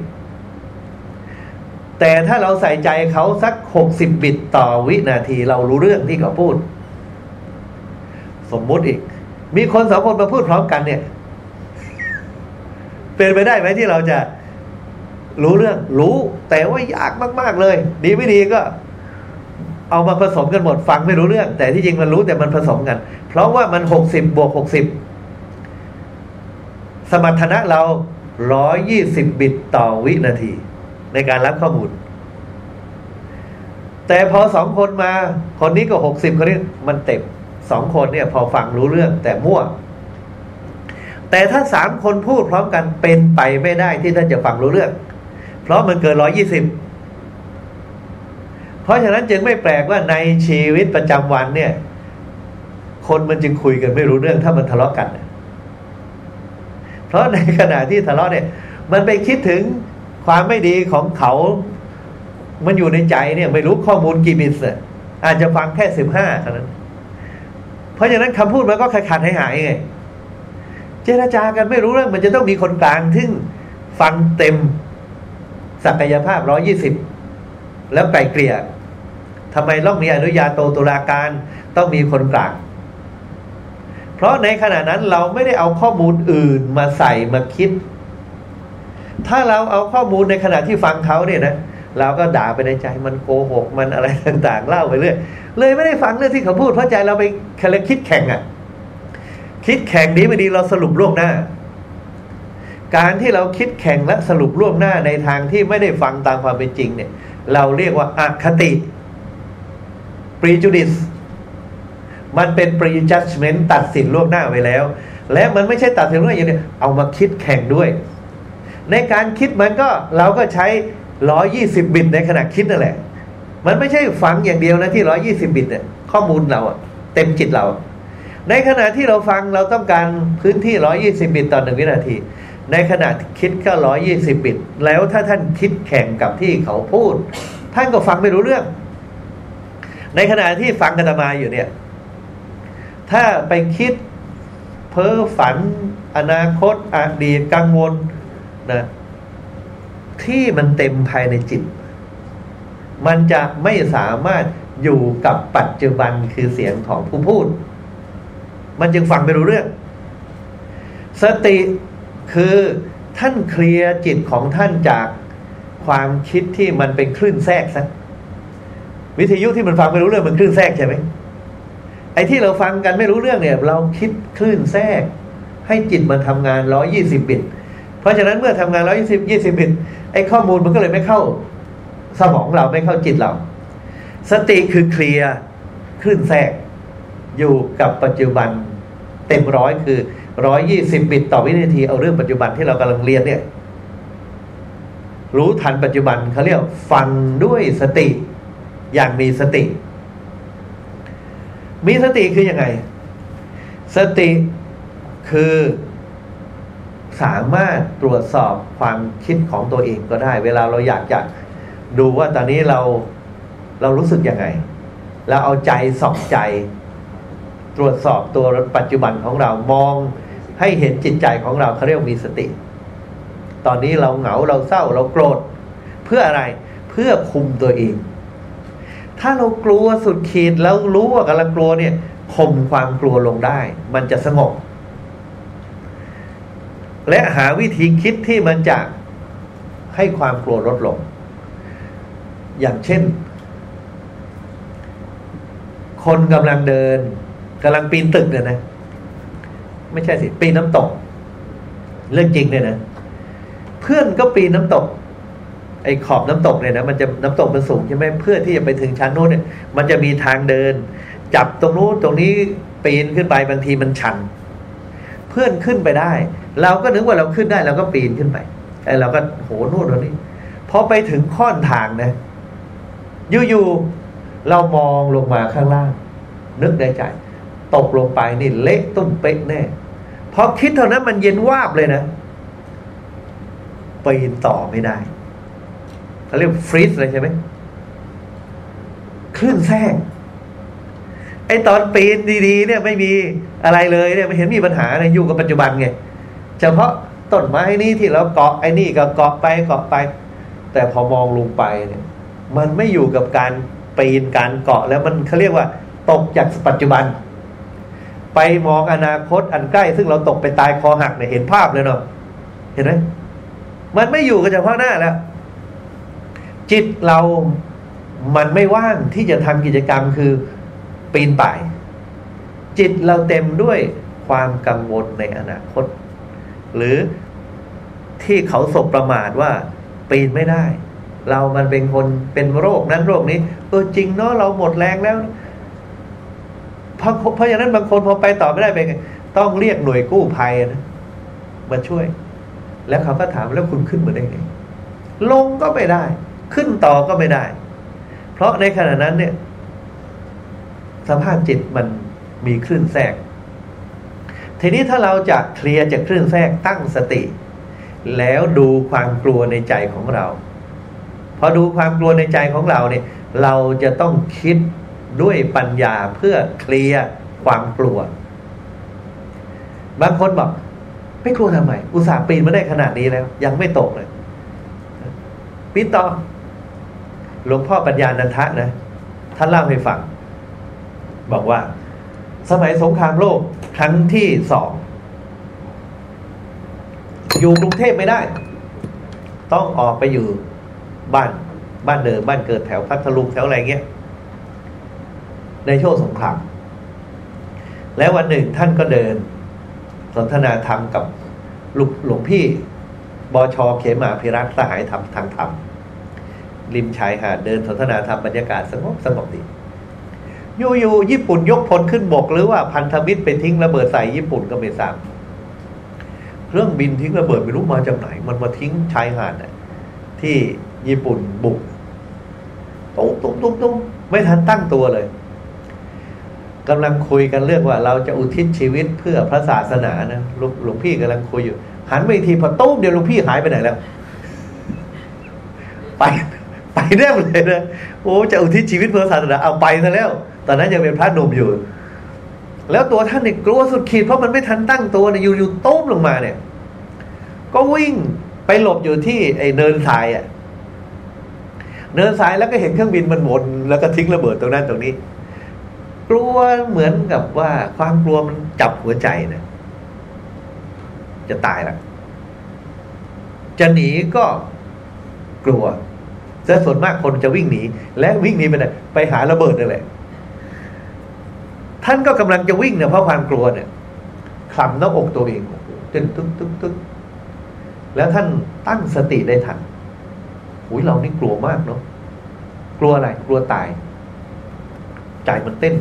แต่ถ้าเราใส่ใจเขาสักหกสิบบิตต่อวินาทีเรารู้เรื่องที่เขาพูด สมมุติอีก มีคนสองคนมาพูดพร้อมกันเนี่ย เป็นไปได้ไหมที่เราจะรู้เรื่อง รู้แต่ว่ายากมาก ๆ เลย ดีไม่ดีก็ เอามาผสมกันหมดฟังไม่รู้เรื่อง แต่ที่จริงมันรู้แต่มันผสมกัน เพราะว่ามันหกสิบบวกหกสิบสมรรถนะเราร้อยยี่สิบบิตต่อวินาที ในการรับข้อมูล แต่พอสองคนมา คนนี้ก็หกสิบคนนี้มันเต็มสองคนเนี่ย พอฟังรู้เรื่องแต่มั่ว แต่ถ้าสามคนพูดพร้อมกันเป็นไปไม่ได้ที่ท่านจะฟังรู้เรื่อง เพราะมันเกินร้อยี่สิบเพราะฉะนั้นจึงไม่แปลกว่าในชีวิตประจำวันเนี่ย คนมันจึงคุยกันไม่รู้เรื่องถ้ามันทะเลาะกัน เพราะในขณะที่ทะเลาะเนี่ย มันไปคิดถึง ความไม่ดีของเขา มันอยู่ในใจเนี่ย ไม่รู้ข้อมูลกี่บิตเลยอาจจะฟังแค่สิบห้าเท่านั้น เพราะฉะนั้นคำพูดมันก็ขาดหายหายไง เจรจากันไม่รู้เรื่องมันจะต้องมีคนกลางทึ่งฟังเต็มศักยภาพร้อยี่สิบแล้วไกลเกลี่ยทำไมต้องมีอนุญาโตตุลาการต้องมีคนกลาง เพราะในขณะนั้นเราไม่ได้เอาข้อมูลอื่นมาใส่มาคิด ถ้าเราเอาข้อมูลในขณะที่ฟังเขาเนี่ยนะเราก็ด่าไปในใจมันโกหกมันอะไรต่างๆ เล่าไปเรื่อยเลยไม่ได้ฟังเรื่องที่เขาพูดเพราะใจเราไปคิดแข่งอะ่ะ คิดแข่งนี้ไม่ดีเราสรุปล่วงหน้า การที่เราคิดแข่งและสรุปล่วงหน้าในทางที่ไม่ได้ฟังตามความเป็นจริง เนี่ย เราเรียกว่าอคติ prejudice มันเป็น prejudgment ตัดสินล่วงหน้าไว้แล้ว และมันไม่ใช่ตัดสินล่วงหน้าอย่างเดียวเอามาคิดแข่งด้วย ในการคิดมันก็เราก็ใช้ร้อยี่สิบบิตในขณะคิดนั่นแหละ มันไม่ใช่ฟังอย่างเดียวนะที่ร้อยี่สิบบิตเนี่ยข้อมูลเราเต็มจิตเรา ในขณะที่เราฟังเราต้องการพื้นที่ร้อยี่สิบบิตต่อหนึ่งวินาที ในขณะคิดก็ร้อยี่สิบบิต แล้วถ้าท่านคิดแข่งกับที่เขาพูด ท่านก็ฟังไม่รู้เรื่อง ในขณะที่ฟังกันมาอยู่เนี่ย ถ้าไปคิดเพ้อฝัน อนาคตอดีตกังวล นะที่มันเต็มภายในจิต มันจะไม่สามารถอยู่กับปัจจุบันคือเสียงของผู้พูด มันจึงฟังไม่รู้เรื่อง สติคือท่านเคลียร์จิตของท่านจากความคิดที่มันเป็นคลื่นแทรกซะวิทยุที่มันฟังไม่รู้เรื่องมันคลื่นแทรกใช่ไหมไอ้ที่เราฟังกันไม่รู้เรื่องเนี่ย เราคิดคลื่นแทรก ให้จิตมันทำงานร้อยี่สิบบิต เพราะฉะนั้นเมื่อทำงานร้อยี่สิบยี่สิบบิตไอ้ข้อมูลมันก็เลยไม่เข้าสมองเราไม่เข้าจิตเรา สติคือเคลียร์คลื่นแทรกอยู่กับปัจจุบันเต็มร้อยคือร้อยยี่สิบบิตต่อวินาทีเอาเรื่องปัจจุบันที่เรากำลังเรียนเนี่ย รู้ทันปัจจุบันเขาเรียกฟังด้วยสติ อย่างมีสติ มีสติคืออยังไง สติคือ สามารถตรวจสอบความคิดของตัวเองก็ได้ เวลาเราอยากจะดูว่าตอนนี้เราเรารู้สึกยังไง เราเอาใจส่องใจ ตรวจสอบตัวปัจจุบันของเรามองให้เห็นจิตใจของเราเขาเรียกมีสติ ตอนนี้เราเหงาเราเศร้าเราโกรธ เพื่ออะไรเพื่อคุมตัวเอง ถ้าเรากลัวสุดขีดแล้วรู้ว่ากำลังกลัวเนี่ยข่มความกลัวลงได้ มันจะสงบ และหาวิธีคิดที่มันจะให้ความกลัวลดลง อย่างเช่น คนกำลังเดินกำลังปีนตึกเนี่ยนะ ไม่ใช่สิ ปีนน้ำตก เรื่องจริงเนี่ยนะ เพื่อนก็ปีนน้ำตก ไอ้ขอบน้ำตกเนี่ยนะมันจะน้ำตกมันสูงใช่ไหมเพื่อที่จะไปถึงชั้นโน้นเนี่ย มันจะมีทางเดิน จับตรงนู้นตรงนี้ปีนขึ้นไปบางทีมันชัน เพื่อนขึ้นไปได้ เราก็นึกว่าเราขึ้นได้เราก็ปีนขึ้นไปไอ้เราก็โหนู่นตรงนี้พอไปถึงข้อนทางนะอยู่ๆเรามองลงมาข้างล่าง นึกในใจ ตกลงไปนี่เละตุ้มเป๊กแน่พอคิดเท่านั้นมันเย็นวาบเลยนะปีนต่อไม่ได้เขาเรียกฟรีสเลยใช่ไหมคลื่นแทรก อ้ตอนปีนดีๆเนี่ยไม่มีอะไรเลยเนี่ยไม่เห็นมีปัญหาเลยอยู่กับปัจจุบันไงเฉพาะต้นไม้นี้ที่เราเกาะไอ้นี่ก็เกาะไปเกาะไป แต่พอมองลงไปเนี่ย มันไม่อยู่กับการปีนการเกาะแล้วมันเขาเรียกว่า ตกจากปัจจุบัน ไปมองอนาคตอันใกล้ ซึ่งเราตกไปตายคอหักเนี่ยเห็นภาพเลยเนาะเห็นไหมมันไม่อยู่กับเฉพาะหน้าแล้วจิตเรามันไม่ว่างที่จะทำกิจกรรมคือ ปีนป่าย จิตเราเต็มด้วยความกังวลในอนาคต หรือที่เขาสบประมาทว่าปีนไม่ได้ เรามันเป็นคนเป็นโรคนั้นโรคนี้เออจริงเนาะเราหมดแรงแล้วเพราะเพราะอย่างนั้นบางคนพอไปต่อไม่ได้ไปต้องเรียกหน่วยกู้ภัยนะมาช่วย แล้วเขาก็ถามแล้วคุณขึ้นมาได้ไงลงก็ไม่ได้ ขึ้นต่อก็ไม่ได้ เพราะในขณะนั้นเนี่ย สภาพจิตมันมีคลื่นแทรก ทีนี้ถ้าเราจะเคลียร์จากคลื่นแทรกตั้งสติ แล้วดูความกลัวในใจของเรา พอดูความกลัวในใจของเราเนี่ย เราจะต้องคิดด้วยปัญญาเพื่อเคลียร์ความกลัว บางคนบอกไม่กลัวทำไม อุตส่าห์ปีนมาได้ขนาดนี้แล้ว ยังไม่ตกเลยปีนต่อหลวงพ่อปัญญานันทะนะท่านเล่าให้ฟัง บอกว่า สมัยสงครามโลกครั้งที่สองอยู่กรุงเทพไม่ได้ ต้องออกไปอยู่บ้านบ้านเดิมบ้านเกิดแถวพัทลุงแถวอะไรเงี้ยในช่วงสงคราม แล้ววันหนึ่งท่านก็เดิน สนทนาธรรมกับลูกหลวงพี่บอชอเขมาพิรัตสหายธรรมทางธรรมริมชายหาดเดินสนทนาธรรมบรรยากาศสงบสงบดี อยู่ๆญี่ปุ่นยกพลขึ้นบกหรือว่าพันธมิตรไปทิ้งระเบิดใส่ญี่ปุ่นก็ไม่ทราบเครื่องบินทิ้งระเบิดไม่รู้มาจากไหน มันมาทิ้งชายหาดน่ะที่ญี่ปุ่นบุกตุ้มตุ้มตุ้มตุ้มไม่ทันตั้งตัวเลยกำลังคุยกันเรื่องว่า เราจะอุทิศชีวิตเพื่อพระศาสนานะหลวงหลวงพี่กำลังคุยอยู่ หันไปทีพอตุ้มเดียวหลวงพี่หายไปไหนแล้ว ไปไปแน่เลยนะโอ้จะอุทิศชีวิตเพื่อศาสนาเอาไปซะแล้ว ตอนนั้นยังเป็นพระหนุ่มอยู่ แล้วตัวท่านเนี่ยกลัวสุดขีดเพราะมันไม่ทันตั้งตัวเนี่ยอยู่ๆตุ้มลงมาเนี่ย ก็วิ่งไปหลบอยู่ที่ไอ้เนินทรายอะเนินทรายแล้วก็เห็นเครื่องบินมันหมนแล้วก็ทิ้งระเบิดตรงนั้นตรงนี้ กลัวเหมือนกับว่าความกลัวมันจับหัวใจนะจะตายละจะหนีก็กลัวแต่ส่วนมากคนจะวิ่งหนี และวิ่งหนีไปไหนไปหาระเบิดนั่นแหละ ท่านก็กำลังจะวิ่งเนี่ยเพราะความกลัวเนี่ยคลำหน้าอกตัวเองตึ้งตึ้งตึ้งตึ้งแล้วท่านตั้งสติได้ทันหุยเรานี่กลัวมากเนาะกลัวอะไรกลัวตายใจมันเต้น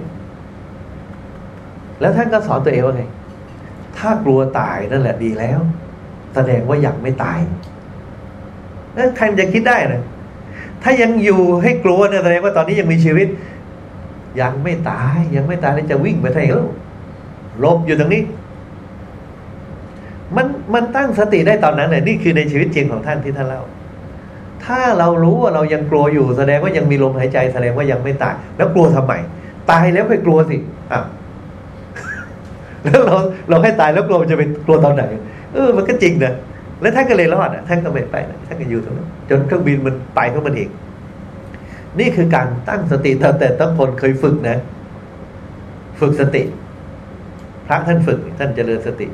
แล้วท่านก็สอนตัวเองว่าไง ถ้ากลัวตายนั่นแหละดีแล้ว แสดงว่ายังไม่ตายนั่นใครจะคิดได้นะถ้ายังอยู่ให้กลัวเนี่ยแสดงว่าตอนนี้ยังมีชีวิต ยังไม่ตาย ยังไม่ตายแล้วจะวิ่งไปทางไหนแล้วลบอยู่ตรงนี้ มันมันตั้งสติได้ตอนนั้นเลยนี่คือในชีวิตจริงของท่านที่ท่านเล่า ถ้าเรารู้ว่าเรายังกลัวอยู่แสดงว่ายังมีลมหายใจแสดงว่ายังไม่ตาย แล้วกลัวทำไมตายแล้วไปกลัวสิอะแล้วเราเราให้ตายแล้วกลัวจะไปกลัวตอนไหน เออ มันก็จริงนะแล้วท่านก็เลยรอดอะท่านก็ไม่ไปนะท่านก็อยู่ตรงนั้นจนเครื่องบินมันไปของมันเอง นี่คือการตั้งสติแต่แต่ต้องคนเคยฝึกนะ ฝึกสติ พระท่านฝึก ท่านเจริญสติ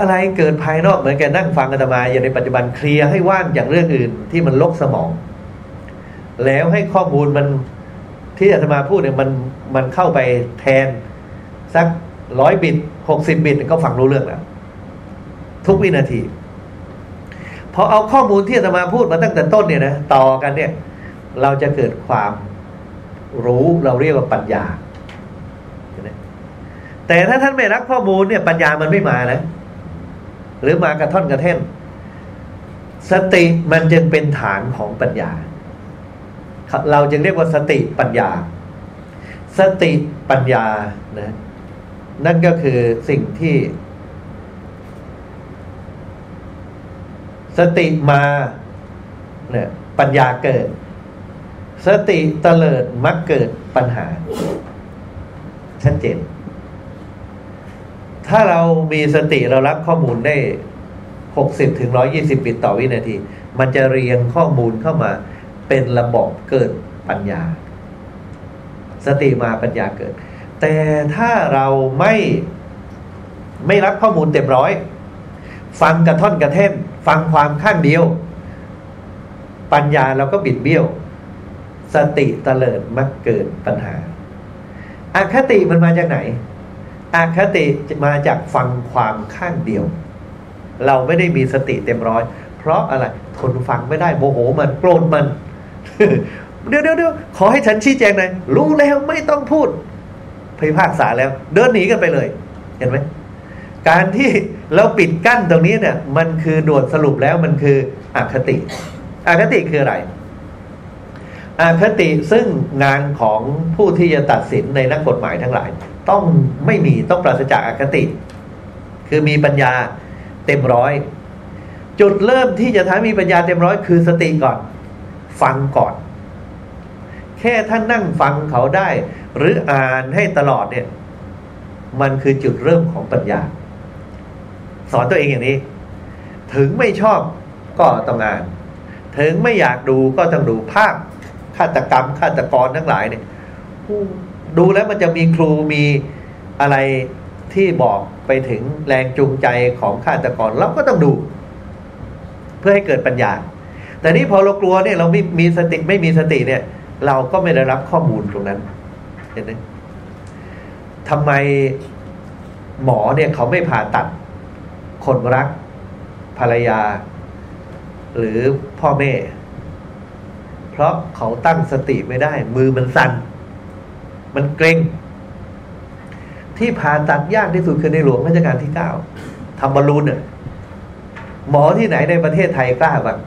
อะไรเกิดภายนอกเหมือนแกนั่งฟังอาตมาอย่างในปัจจุบันเคลียร์ให้ว่างจากเรื่องอื่น ที่มันลกสมอง แล้วให้ข้อมูลมันที่อาตมาพูดเนี่ยมันมันเข้าไปแทน สักร้อยบิตหกสิบบิตก็ฟังรู้เรื่องแล้วทุกวินาที พอเอาข้อมูลที่อาตมาพูดมาตั้งแต่ต้นเนี่ยนะต่อกันเนี่ย เราจะเกิดความรู้เราเรียกว่าปัญญา แต่ถ้าท่านไม่รักข้อมูลเนี่ยปัญญามันไม่มานะ หรือมากระท่อนกระแท่น สติมันจึงเป็นฐานของปัญญา เราจึงเรียกว่าสติปัญญา สติปัญญานะนั่นก็คือสิ่งที่ สติมาเนี่ยปัญญาเกิด สติเตลิดมักเกิดปัญหา ชัดเจน ถ้าเรามีสติเรารับข้อมูลได้หกสิบถึงร้อยี่สิบบิตต่อวินาที มันจะเรียงข้อมูลเข้ามาเป็นระบบเกิดปัญญา สติมาปัญญาเกิด แต่ถ้าเราไม่ไม่รับข้อมูลเต็มร้อย ฟังกระท่อนกระเท่น ฟังความข้างเดียว ปัญญาเราก็บิดเบี้ยว สติเตลิดมักเกิดปัญหาอาคติมันมาจากไหนอาคติมาจากฟังความข้างเดียว เราไม่ได้มีสติเต็มร้อย เพราะอะไรทนฟังไม่ได้โมโหมันโกรธมัน เดี๋ยวเดี๋ยวเดี๋ยวขอให้ฉันชี้แจงหน่อยรู้แล้วไม่ต้องพูดพิพากษาแล้ว เดินหนีกันไปเลย เห็นไหมการที่ เราปิดกั้นตรงนี้เนี่ย มันคือด่วนสรุปแล้วมันคืออคติ อคติคืออะไร อคติซึ่งงานของผู้ที่จะตัดสินในนักกฎหมายทั้งหลาย ต้องไม่มีต้องปราศจากอคติ คือมีปัญญาเต็มร้อย จุดเริ่มที่จะทำมีปัญญาเต็มร้อยคือสติก่อน ฟังก่อน แค่ท่านนั่งฟังเขาได้ หรืออ่านให้ตลอดเนี่ย มันคือจุดเริ่มของปัญญา สอนตัวเองอย่างนี้ ถึงไม่ชอบก็ต้องอ่าน ถึงไม่อยากดูก็ต้องดูภาพฆาตกรรมฆาตกรทั้งหลายเนี่ยดูแล้วมันจะมีครูมีอะไรที่บอกไปถึงแรงจูงใจของฆาตกรเราก็ต้องดู เพื่อให้เกิดปัญญา แต่นี้พอเรากลัวเนี่ยเราไม่มีสติไม่มีสติเนี่ย เราก็ไม่ได้รับข้อมูลตรงนั้น เห็นไหมทำไมหมอเนี่ยเขาไม่ผ่าตัด คนรักภรรยา หรือพ่อแม่ เพราะเขาตั้งสติไม่ได้ มือมันสั่น มันเกรงที่ผ่าตัดยากที่สุดคือในหลวงรัชกาลที่เก้าทำบอลลูนเนี่ยหมอที่ไหนในประเทศไทยกล้าบ้าง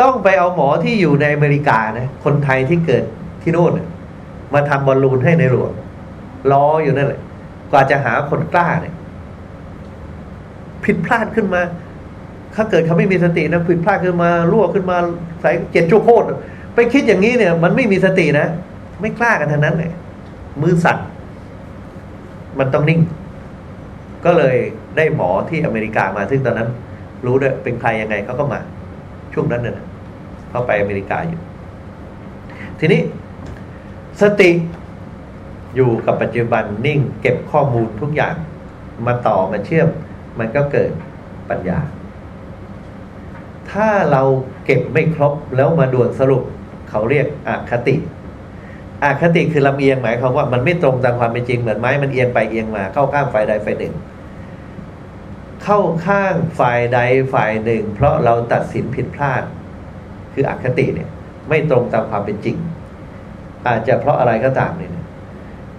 ต้องไปเอาหมอที่อยู่ในอเมริกานะคนไทยที่เกิดที่โน่นมาทำบอลลูนให้ในหลวงรออยู่นั่นแหละ กว่าจะหาคนกล้าเนี่ย ผิดพลาดขึ้นมา ถ้าเกิดเขาไม่มีสตินะผิดพลาดขึ้นมารั่วขึ้นมาใส่เจ็ดชั่วโคตรไปคิดอย่างนี้เนี่ย มันไม่มีสตินะ ไม่กล้ากันทั้งนั้นเลยมือสั่นมันต้องนิ่ง ก็เลยได้หมอที่อเมริกามาซึ่งตอนนั้น รู้ด้วยเป็นใครยังไงเขาก็มา ช่วงนั้นเนี่ยเขาไปอเมริกาอยู่ ทีนี้สติอยู่กับปัจจุบันนิ่ง เก็บข้อมูลทุกอย่างมาต่อมาเชื่อม มันก็เกิดปัญญา ถ้าเราเก็บไม่ครบแล้วมาด่วนสรุปเขาเรียกอคติอคติคือลำเอียงหมายความว่ามันไม่ตรงตามความเป็นจริงเหมือนไม้มันเอียงไปเอียงมา เข้าข้างฝ่ายใดฝ่ายหนึ่ง เข้าข้างฝ่ายใดฝ่ายหนึ่ง เพราะเราตัดสินผิดพลาด คืออคติเนี่ย ไม่ตรงตามความเป็นจริง อาจจะเพราะอะไรก็ตามเนี่ย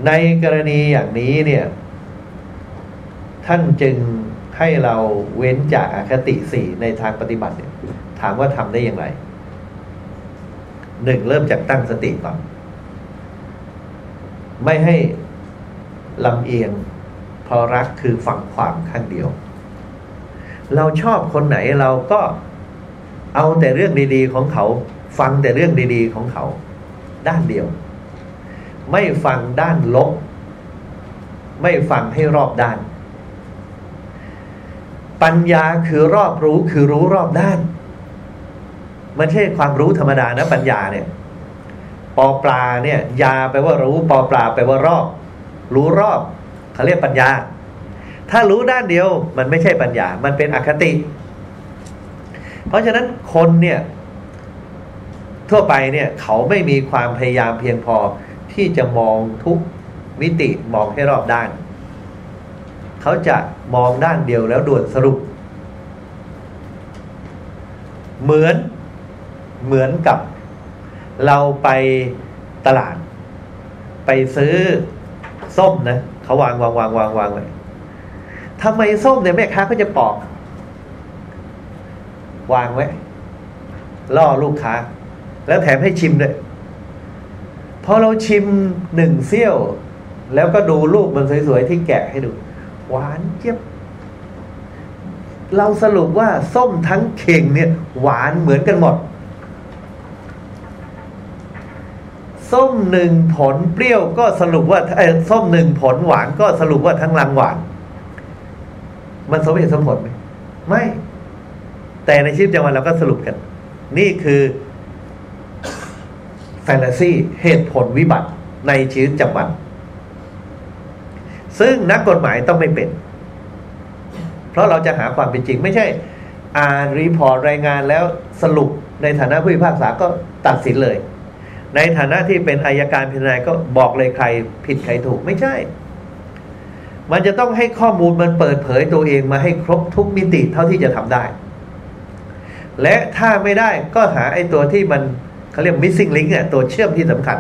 ในกรณีอย่างนี้เนี่ย ท่านจึง ให้เราเว้นจากอคติสี่ในทางปฏิบัติเนี่ยถามว่าทำได้อย่างไรหนึ่งเริ่มจากตั้งสติก่อน ไม่ให้ลำเอียงเพราะรักคือฟังความข้างเดียว เราชอบคนไหนเราก็เอาแต่เรื่องดีๆของเขา ฟังแต่เรื่องดีๆของเขา ด้านเดียว ไม่ฟังด้านลบ ไม่ฟังให้รอบด้าน ปัญญาคือรอบรู้คือรู้รอบด้าน มันใช่ความรู้ธรรมดานะปัญญาเนี่ยปอปลาเนี่ย ยาแปลว่ารู้ปอปลาแปลว่ารอบ รู้รอบเขาเรียกปัญญา ถ้ารู้ด้านเดียวมันไม่ใช่ปัญญา มันเป็นอคติ เพราะฉะนั้นคนเนี่ย ทั่วไปเนี่ย เขาไม่มีความพยายามเพียงพอที่จะมองทุกมิติมองให้รอบด้าน เขาจะมองด้านเดียวแล้วด่วนสรุป เหมือนเหมือนกับเราไปตลาด ไปซื้อส้มนะเขาวางวางวางวางวางไว้ทำไมส้มเนี่ยแม่ค้าก็จะปอก วางไว้ล่อลูกค้า แล้วแถมให้ชิมด้วยพอเราชิมหนึ่งเซี่ยว แล้วก็ดูลูกมันสวยๆที่แกะให้ดู หวานเจี๊ยบ เราสรุปว่าส้มทั้งเข่งเนี่ย หวานเหมือนกันหมด ส้มหนึ่งผลเปรี้ยวก็สรุปว่าไอ้ส้มหนึ่งผลหวานก็สรุปว่าทั้งรังหวาน มันสมเหตุสมผลไหมไม่ แต่ในชีวิตประจำวันเราก็สรุปกัน นี่คือแฟนตาซีเหตุผลวิบัติในชีวิตประจำวัน ซึ่งนักกฎหมายต้องไม่เป็น เพราะเราจะหาความเป็นจริง ไม่ใช่ อ่านรีพอร์ตรายงานแล้วสรุปในฐานะผู้พิพากษาก็ตัดสินเลย ในฐานะที่เป็นอายการพิจารณาก็บอกเลยใครผิดใครถูกไม่ใช่ มันจะต้องให้ข้อมูลมันเปิดเผยตัวเองมาให้ครบทุกมิติเท่าที่จะทำได้ และถ้าไม่ได้ก็หาไอ้ตัวที่มันเขาเรียก missing link เนี่ยตัวเชื่อมที่สำคัญ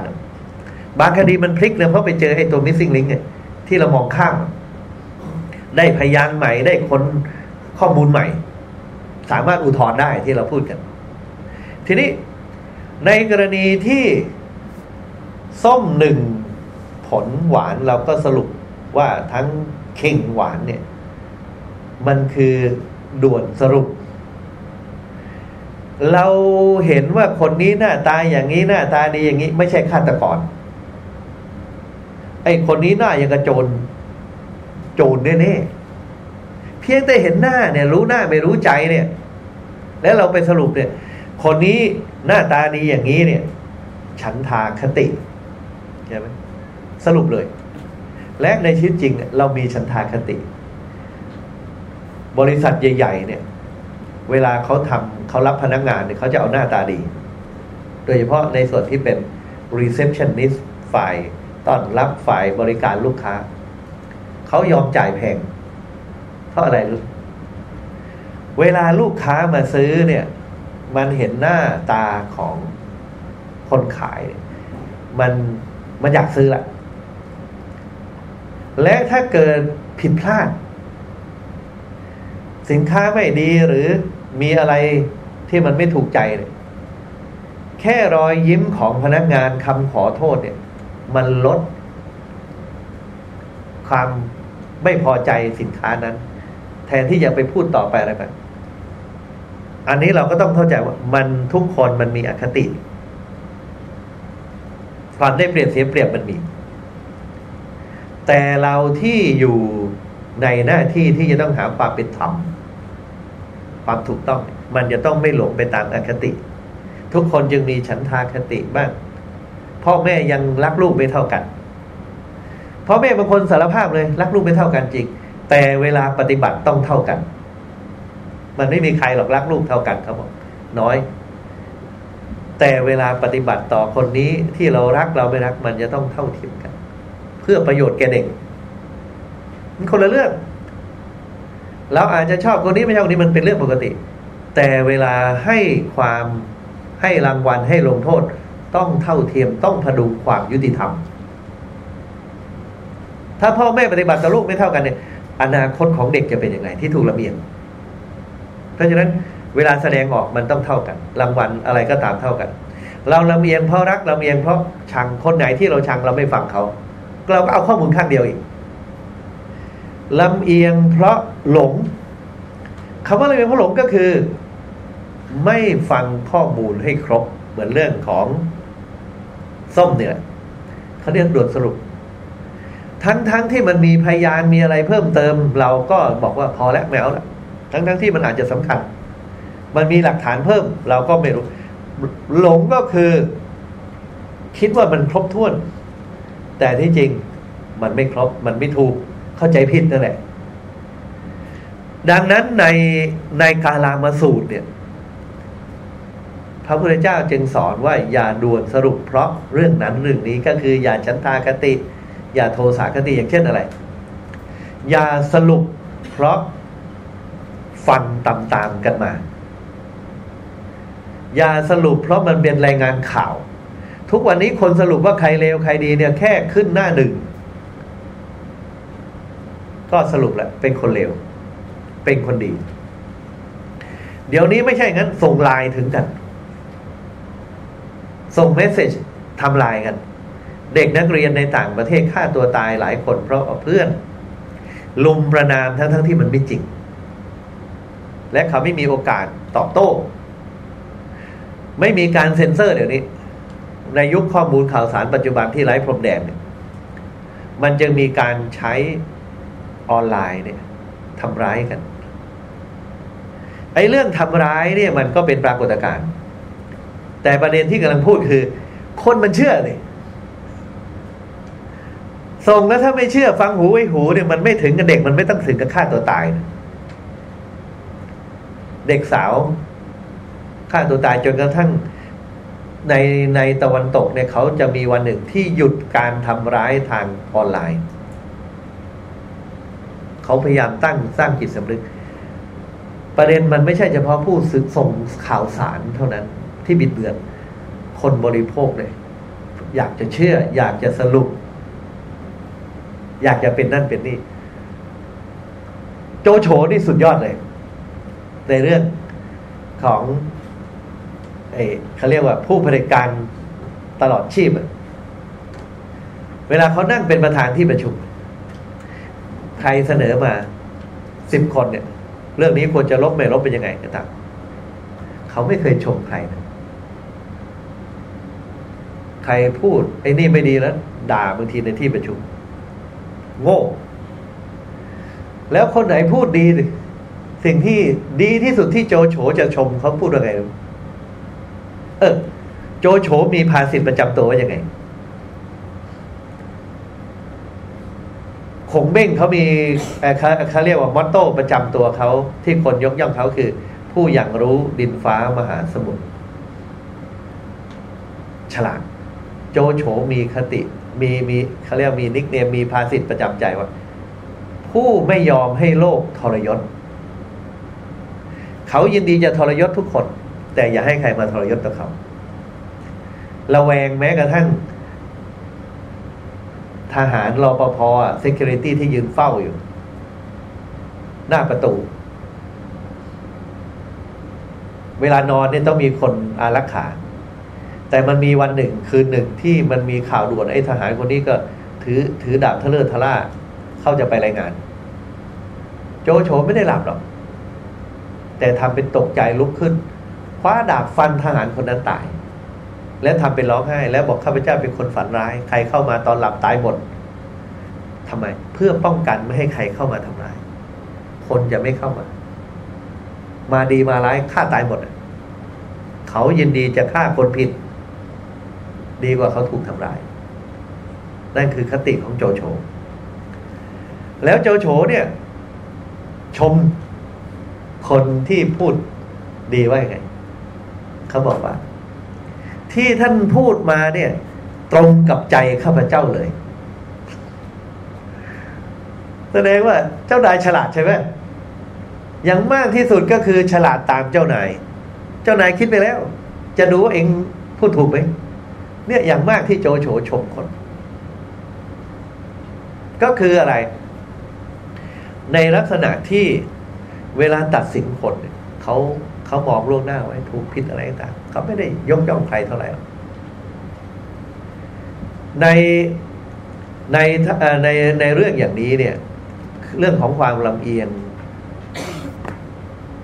บางคดีมันพลิกเนี่ยเพราะไปเจอไอ้ตัว missing link เนี่ย ที่เรามองข้ามได้พยานใหม่ได้คนข้อมูลใหม่ สามารถอุทธรณ์ได้ที่เราพูดกัน ทีนี้ในกรณีที่ส้มหนึ่งผลหวานเราก็สรุปว่าทั้งเข่งหวานเนี่ย มันคือด่วนสรุป เราเห็นว่าคนนี้หน้าตาอย่างนี้หน้าตาดีอย่างนี้ ไม่ใช่ฆาตกร ไอ้คนนี้หน้าย่างกระโจน โจรแน่ๆเพียงแต่เห็นหน้าเนี่ย รู้หน้าไม่รู้ใจเนี่ย แล้วเราไปสรุปเนี่ย คนนี้หน้าตาดีอย่างนี้เนี่ย ฉันทาคติใช่ไหมสรุปเลย และในชีวิตจริงเนี่ยเรามีฉันทาคติ บริษัทใหญ่ ๆ เนี่ย เวลาเขาทำเขารับพนักงงานเนี่ยเขาจะเอาหน้าตาดี โดยเฉพาะในส่วนที่เป็น receptionist ฝ่าย ต้อนรับฝ่ายบริการลูกค้า เขายอมจ่ายแพง เพราะอะไรรู้เวลาลูกค้ามาซื้อเนี่ย มันเห็นหน้าตาของคนขาย มันมันอยากซื้อแหละและถ้าเกิดผิดพลาด สินค้าไม่ดีหรือมีอะไรที่มันไม่ถูกใจเนี่ยแค่รอยยิ้มของพนักงานคำขอโทษเนี่ย มันลด ความไม่พอใจสินค้านั้น แทนที่จะไปพูดต่อไปอะไรแบบอันนี้เราก็ต้องเข้าใจว่า มันทุกคนมันมีอคติความได้เปรียบเสียเปรียบมันมี แต่เราที่อยู่ในหน้าที่ที่จะต้องหาความเป็นธรรมความถูกต้อง มันจะต้องไม่หลงไปตามอคติ ทุกคนจึงมีฉันทาคติบ้าง พ่อแม่ยังรักลูกไม่เท่ากันพ่อแม่บางคนสารภาพเลยรักลูกไม่เท่ากันจริง แต่เวลาปฏิบัติต้องเท่ากัน มันไม่มีใครหรอกรักลูกเท่ากันครับผมน้อย แต่เวลาปฏิบัติต่อคนนี้ที่เรารักเราไม่รักมันจะต้องเท่าเทียมกัน เพื่อประโยชน์แก่เด็กมันคนละเรื่องเราอาจจะชอบคนนี้ไม่ชอบคนนี้มันเป็นเรื่องปกติ แต่เวลาให้ความให้รางวัลให้ลงโทษ ต้องเท่าเทียมต้องพดุงความยุติธรรม ถ้าพ่อแม่ปฏิบัติต่อลูกไม่เท่ากันเนี่ยอนาคตของเด็กจะเป็นยังไงที่ถูกระเบียบเพราะฉะนั้นเวลาแสดงออกมันต้องเท่ากัน รางวัลอะไรก็ตามเท่ากัน เราลำเอียงเพราะรักลำเอียงเพราะชังคนไหนที่เราชังเราไม่ฟังเขาเราก็เอาข้อมูลข้างเดียวอีกลำเอียงเพราะหลงคำว่าลำเอียงเพราะหลงก็คือ ไม่ฟังข้อมูลให้ครบเหมือนเรื่องของ ส้มเนี่ยเขาเรียกด่วนสรุป ทั้งๆทที่มันมีพยานมีอะไรเพิ่มเติม เราก็บอกว่าพอแล้วไม่เอาละทั้งๆทที่มันอาจจะสำคัญ มันมีหลักฐานเพิ่ม เราก็ไม่รู้ หลงก็คือ คิดว่ามันครบถ้วน แต่ที่จริงมันไม่ครบมันไม่ถูกเข้าใจผิดนั่นแหละ ดังนั้นในในกาลามาสูตรเนี่ย พระพุทธเจ้าจึงสอนว่าอย่าด่วนสรุปเพราะเรื่องนั้นเรื่องนี้ก็คืออย่าฉันทาคติ อย่าโทสาคติอย่างเช่นอะไร อย่าสรุปเพราะฟังตามๆกันมา อย่าสรุปเพราะมันเป็นรายงานข่าว ทุกวันนี้คนสรุปว่าใครเลวใครดีเนี่ยแค่ขึ้นหน้าหนึ่งก็สรุปแล้วเป็นคนเลวเป็นคนดี เดี๋ยวนี้ไม่ใช่งั้นส่งไลน์ถึงกัน ส่งเมสเซจทำลายกัน เด็กนักเรียนในต่างประเทศฆ่าตัวตายหลายคนเพราะเพื่อน ลุมประนามทั้งทั้งที่มันไม่จริง และเขาไม่มีโอกาสตอบโต้ ไม่มีการเซ็นเซอร์เดี๋ยวนี้ ในยุคข้อมูลข่าวสารปัจจุบันที่ไร้พรมแดนเนี่ยมันจะมีการใช้ออนไลน์เนี่ยทำร้ายกันไอ้เรื่องทำร้ายเนี่ยมันก็เป็นปรากฏการณ์ แต่ประเด็นที่กำลังพูดคือ คนมันเชื่อเลยส่งแล้วถ้าไม่เชื่อฟังหูไว้หูเนี่ยมันไม่ถึงกับเด็กมันไม่ต้องถึงกับฆ่าตัวตายนะเด็กสาวฆ่าตัวตายจนกระทั่งในในตะวันตกเนี่ยเขาจะมีวันหนึ่งที่หยุดการทำร้ายทางออนไลน์ เขาพยายามตั้งสร้างจิตสำนึก ประเด็นมันไม่ใช่เฉพาะผู้สื่อส่งข่าวสารเท่านั้น ที่บิดเบือน คนบริโภคเลย อยากจะเชื่อ อยากจะสรุป อยากจะเป็นนั่นเป็นนี่ โจโฉนี่สุดยอดเลย ในเรื่องของเอเขาเรียกว่าผู้ผลิตการตลอดชีพเวลาเขานั่งเป็นประธานที่ประชุม ใครเสนอมาสิบคนเนี่ย เรื่องนี้ควรจะลบไม่ลบเป็นยังไงก็ตามเขาไม่เคยชมใครนะ ใครพูดไอ้นี่ไม่ดีแล้ว ด่าบางทีในที่ประชุม โง่ แล้วคนไหนพูดดี สิ่งที่ดีที่สุดที่โจโฉจะชมเขาพูดว่าไง เออ โจโฉมีภาษิตประจำตัวว่ายังไงคงเบ้งเขามีเขาเขาเรียกว่ามอตโต้ประจำตัวเขาที่คนยกย่องเขาคือ ผู้อย่างรู้ดินฟ้ามหาสมุทรฉลาด โจโฉมีคติมีมีเขาเรียกมีนิกเนมมีภาษิตประจำใจว่า ผู้ไม่ยอมให้โลกทรยศ เขายินดีจะทรยศทุกคน แต่อย่าให้ใครมาทรยศต่อเขาระแวงแม้กระทั่ง ทหารรอปภ security ที่ยืนเฝ้าอยู่ หน้าประตู เวลานอนเนี่ยต้องมีคนอารักขา แต่มันมีวันหนึ่งคืนหนึ่งที่มันมีข่าวด่วนไอ้ทหารคนนี้ก็ถือถือดาบทะเลอทะล่าเข้าจะไปรายงาน โจโฉไม่ได้หลับหรอก แต่ทำเป็นตกใจลุกขึ้น คว้าดาบฟันทหารคนนั้นตาย แล้วทำเป็นร้องไห้ แล้วบอกข้าพเจ้าเป็นคนฝันร้าย ใครเข้ามาตอนหลับตายหมดทำไม เพื่อป้องกันไม่ให้ใครเข้ามาทำร้าย คนจะไม่เข้ามา มาดีมาร้ายฆ่าตายหมด เขายินดีจะฆ่าคนผิด ดีกว่าเขาถูกทำร้าย นั่นคือคติของโจโฉ แล้วโจโฉเนี่ย ชมคนที่พูดดีว่าไง เขาบอกว่า ที่ท่านพูดมาเนี่ย ตรงกับใจข้าพเจ้าเลย แสดงว่าเจ้านายฉลาดใช่ไหมอย่างมากที่สุดก็คือฉลาดตามเจ้านาย เจ้านายคิดไปแล้ว จะดูว่าเองพูดถูกไหม เนี่ยอย่างมากที่โจโฉชมคน ก็คืออะไร ในลักษณะที่เวลาตัดสินคนเขาเขามองล่วงหน้าไว้ถูกผิดอะไรต่างเขาไม่ได้ยกย่องใครเท่าไหร่ในในในในเรื่องอย่างนี้เนี่ย เรื่องของความลำเอียง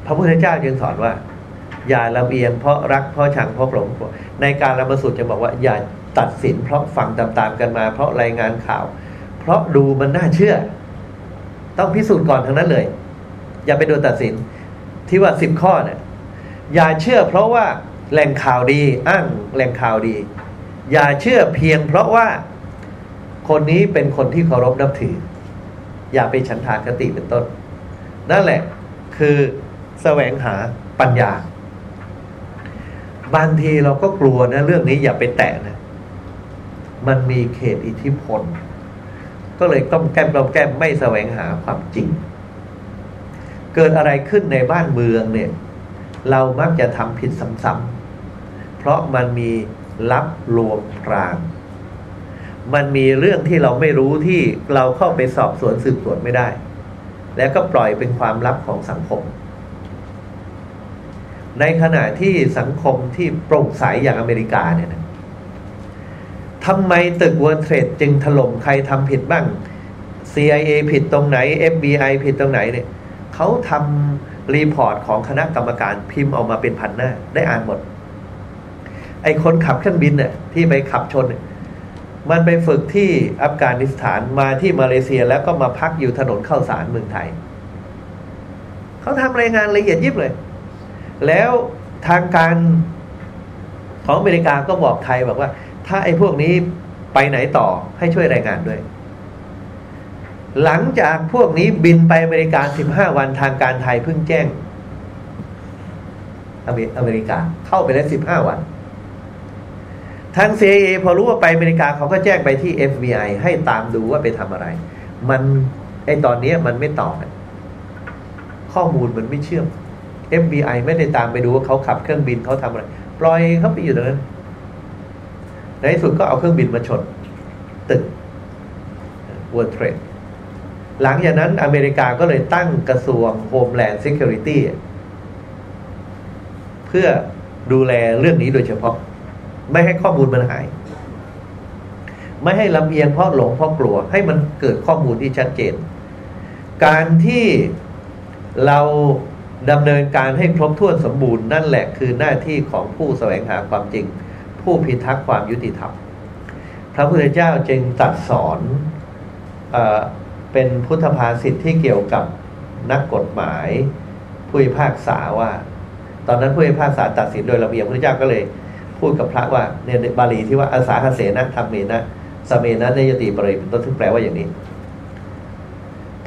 พระพุทธเจ้าจึงสอนว่า อย่าลำเอียงเพราะรักเพราะชังเพราะหลง ในการละมสุดจะบอกว่าอย่าตัดสินเพราะฟังตามๆกันมา เพราะรายงานข่าว เพราะดูมันน่าเชื่อ ต้องพิสูจน์ก่อนทั้งนั้นเลย อย่าไปโดนตัดสินที่ว่าสิบข้อเนี่ยอย่าเชื่อ เพราะว่าแหล่งข่าวดีอ้างแหล่งข่าวดี อย่าเชื่อเพียงเพราะว่าคนนี้เป็นคนที่เคารพนับถือ อย่าไปฉันทาคติเป็นต้น นั่นแหละคือแสวงหาปัญญา บางทีเราก็กลัวนะ เรื่องนี้อย่าไปแตะนะ มันมีเขตอิทธิพล ก็เลยต้องแก้มเราแก้มไม่แสวงหาความจริง เกิดอะไรขึ้นในบ้านเมืองเนี่ย เรามักจะทำผิดซ้ำๆเพราะมันมีลับรวมพราง มันมีเรื่องที่เราไม่รู้ที่เราเข้าไปสอบสวนสืบสวนไม่ได้ แล้วก็ปล่อยเป็นความลับของสังคม ในขณะที่สังคมที่โปร่งใสอย่างอเมริกาเนี่ยนะทำไมตึกเวิลด์เทรดจึงถล่มใครทำผิดบ้าง CIA ผิดตรงไหน FBI ผิดตรงไหนเนี่ยเขาทำ report ของคณะกรรมการพิมพ์ออกมาเป็นพันหน้า ได้อ่านหมด ไอคนขับเครื่องบินเนี่ยที่ไปขับชนเนี่ยมันไปฝึกที่อัฟกานิสถานมาที่มาเลเซียแล้วก็มาพักอยู่ถนนข้าวสารเมืองไทย เขาทำรายงานละเอียดยิบเลย แล้วทางการของอเมริกาก็บอกไทยบอกว่า ถ้าไอ้พวกนี้ไปไหนต่อให้ช่วยรายงานด้วย หลังจากพวกนี้บินไปอเมริกาสิบห้าวันทางการไทยเพิ่งแจ้ง อเมริกาเข้าไปแล้วสิบห้าวันทาง CIA พอรู้ว่าไปอเมริกาเขาก็แจ้งไปที่ FBI ให้ตามดูว่าไปทำอะไร มันไอตอนนี้มันไม่ตอบข้อมูลมันไม่เชื่อม FBI ไม่ได้ตามไปดูว่าเขาขับเครื่องบินเขาทำอะไร ปล่อยเขาไปอยู่ตรงนั้นในที่สุดก็เอาเครื่องบินมาชน ตึก World Trade หลังจากนั้นอเมริกาก็เลยตั้งกระทรวง Homeland Security เพื่อดูแลเรื่องนี้โดยเฉพาะ ไม่ให้ข้อมูลมันหาย ไม่ให้ลำเอียงเพราะหลงเพราะกลัว ให้มันเกิดข้อมูลที่ชัดเจน การที่เรา ดำเนินการให้ครบถ้วนสมบูรณ์นั่นแหละคือหน้าที่ของผู้แสวงหาความจริง ผู้พิทักษ์ความยุติธรรม พระพุทธเจ้าจึงตรัสสอนเอเป็นพุทธภาษิตที่เกี่ยวกับนักกฎหมายผู้พิพากษาว่า ตอนนั้นผู้พิพากษาตัดสินโดยระเบียบพระพุทธเจ้าก็เลยพูดกับพระว่าเนี่ยบาลีที่ว่าอาสาหเสนะธรรมเมนะสเมนะเนยติปริเป็นต้นซึ่งแปลว่าอย่างนี้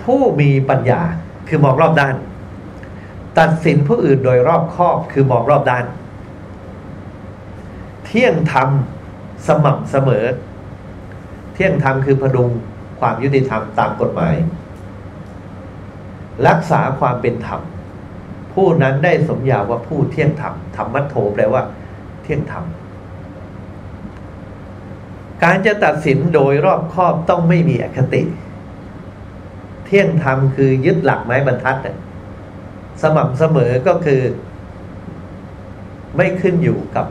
ผู้มีปัญญาคือมองรอบด้าน ตัดสินผู้อื่นโดยรอบคอบคือมองรอบด้าน เที่ยงธรรมสม่ำเสมอ เที่ยงธรรมคือพดุงความยุติธรรมตามกฎหมาย รักษาความเป็นธรรม ผู้นั้นได้สมญาว่าผู้เที่ยงธรรมธรรมัตโถแปลว่า เที่ยงธรรมการจะตัดสินโดยรอบคอบต้องไม่มีอคติ เที่ยงธรรมคือยึดหลักไม้บรรทัดน่ะ สม่ำเสมอก็คือ ไม่ขึ้นอยู่กับ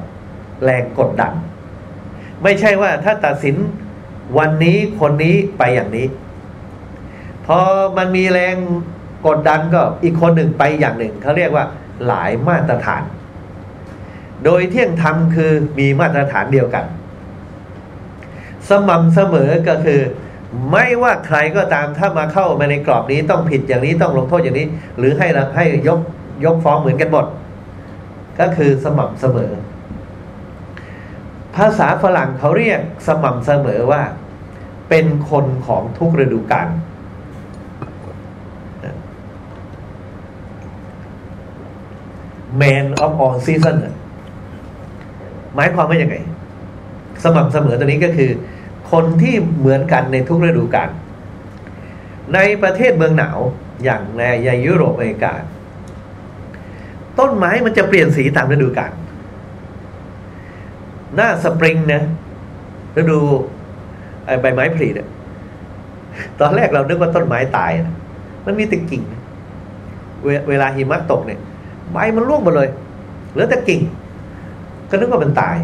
แรงกดดัน ไม่ใช่ว่าถ้าตัดสินวันนี้คนนี้ไปอย่างนี้ พอมันมีแรงกดดันก็อีกคนหนึ่งไปอย่างหนึ่งเขาเรียกว่าหลายมาตรฐาน โดยเที่ยงธรรมคือมีมาตรฐานเดียวกัน สม่ำเสมอก็คือ ไม่ว่าใครก็ตามถ้ามาเข้ามาในกรอบนี้ต้องผิดอย่างนี้ต้องลงโทษอย่างนี้ หรือให้ให้ยกยกฟ้องเหมือนกันหมด ก็คือสม่ำเสมอ ภาษาฝรั่งเขาเรียกสม่ำเสมอว่า เป็นคนของทุกฤดูกาล Man of all season น่ะหมายความว่าอย่างไง สม่ำเสมอตัวนี้ก็คือ คนที่เหมือนกันในทุกฤดูกาลในประเทศเมืองหนาวอย่างในยุโรปอเมริกา ต้นไม้มันจะเปลี่ยนสีตามฤดูกาลหน้าสปริงนะฤดูใบไม้ผลิเนี่ยตอนแรกเรานึกว่าต้นไม้ตายนะมันมีแต่กิ่งเวเวลาหิมะตกเนี่ย ใบมันร่วงหมดเลยเหลือแต่กิ่ง ก็นึกว่ามันตาย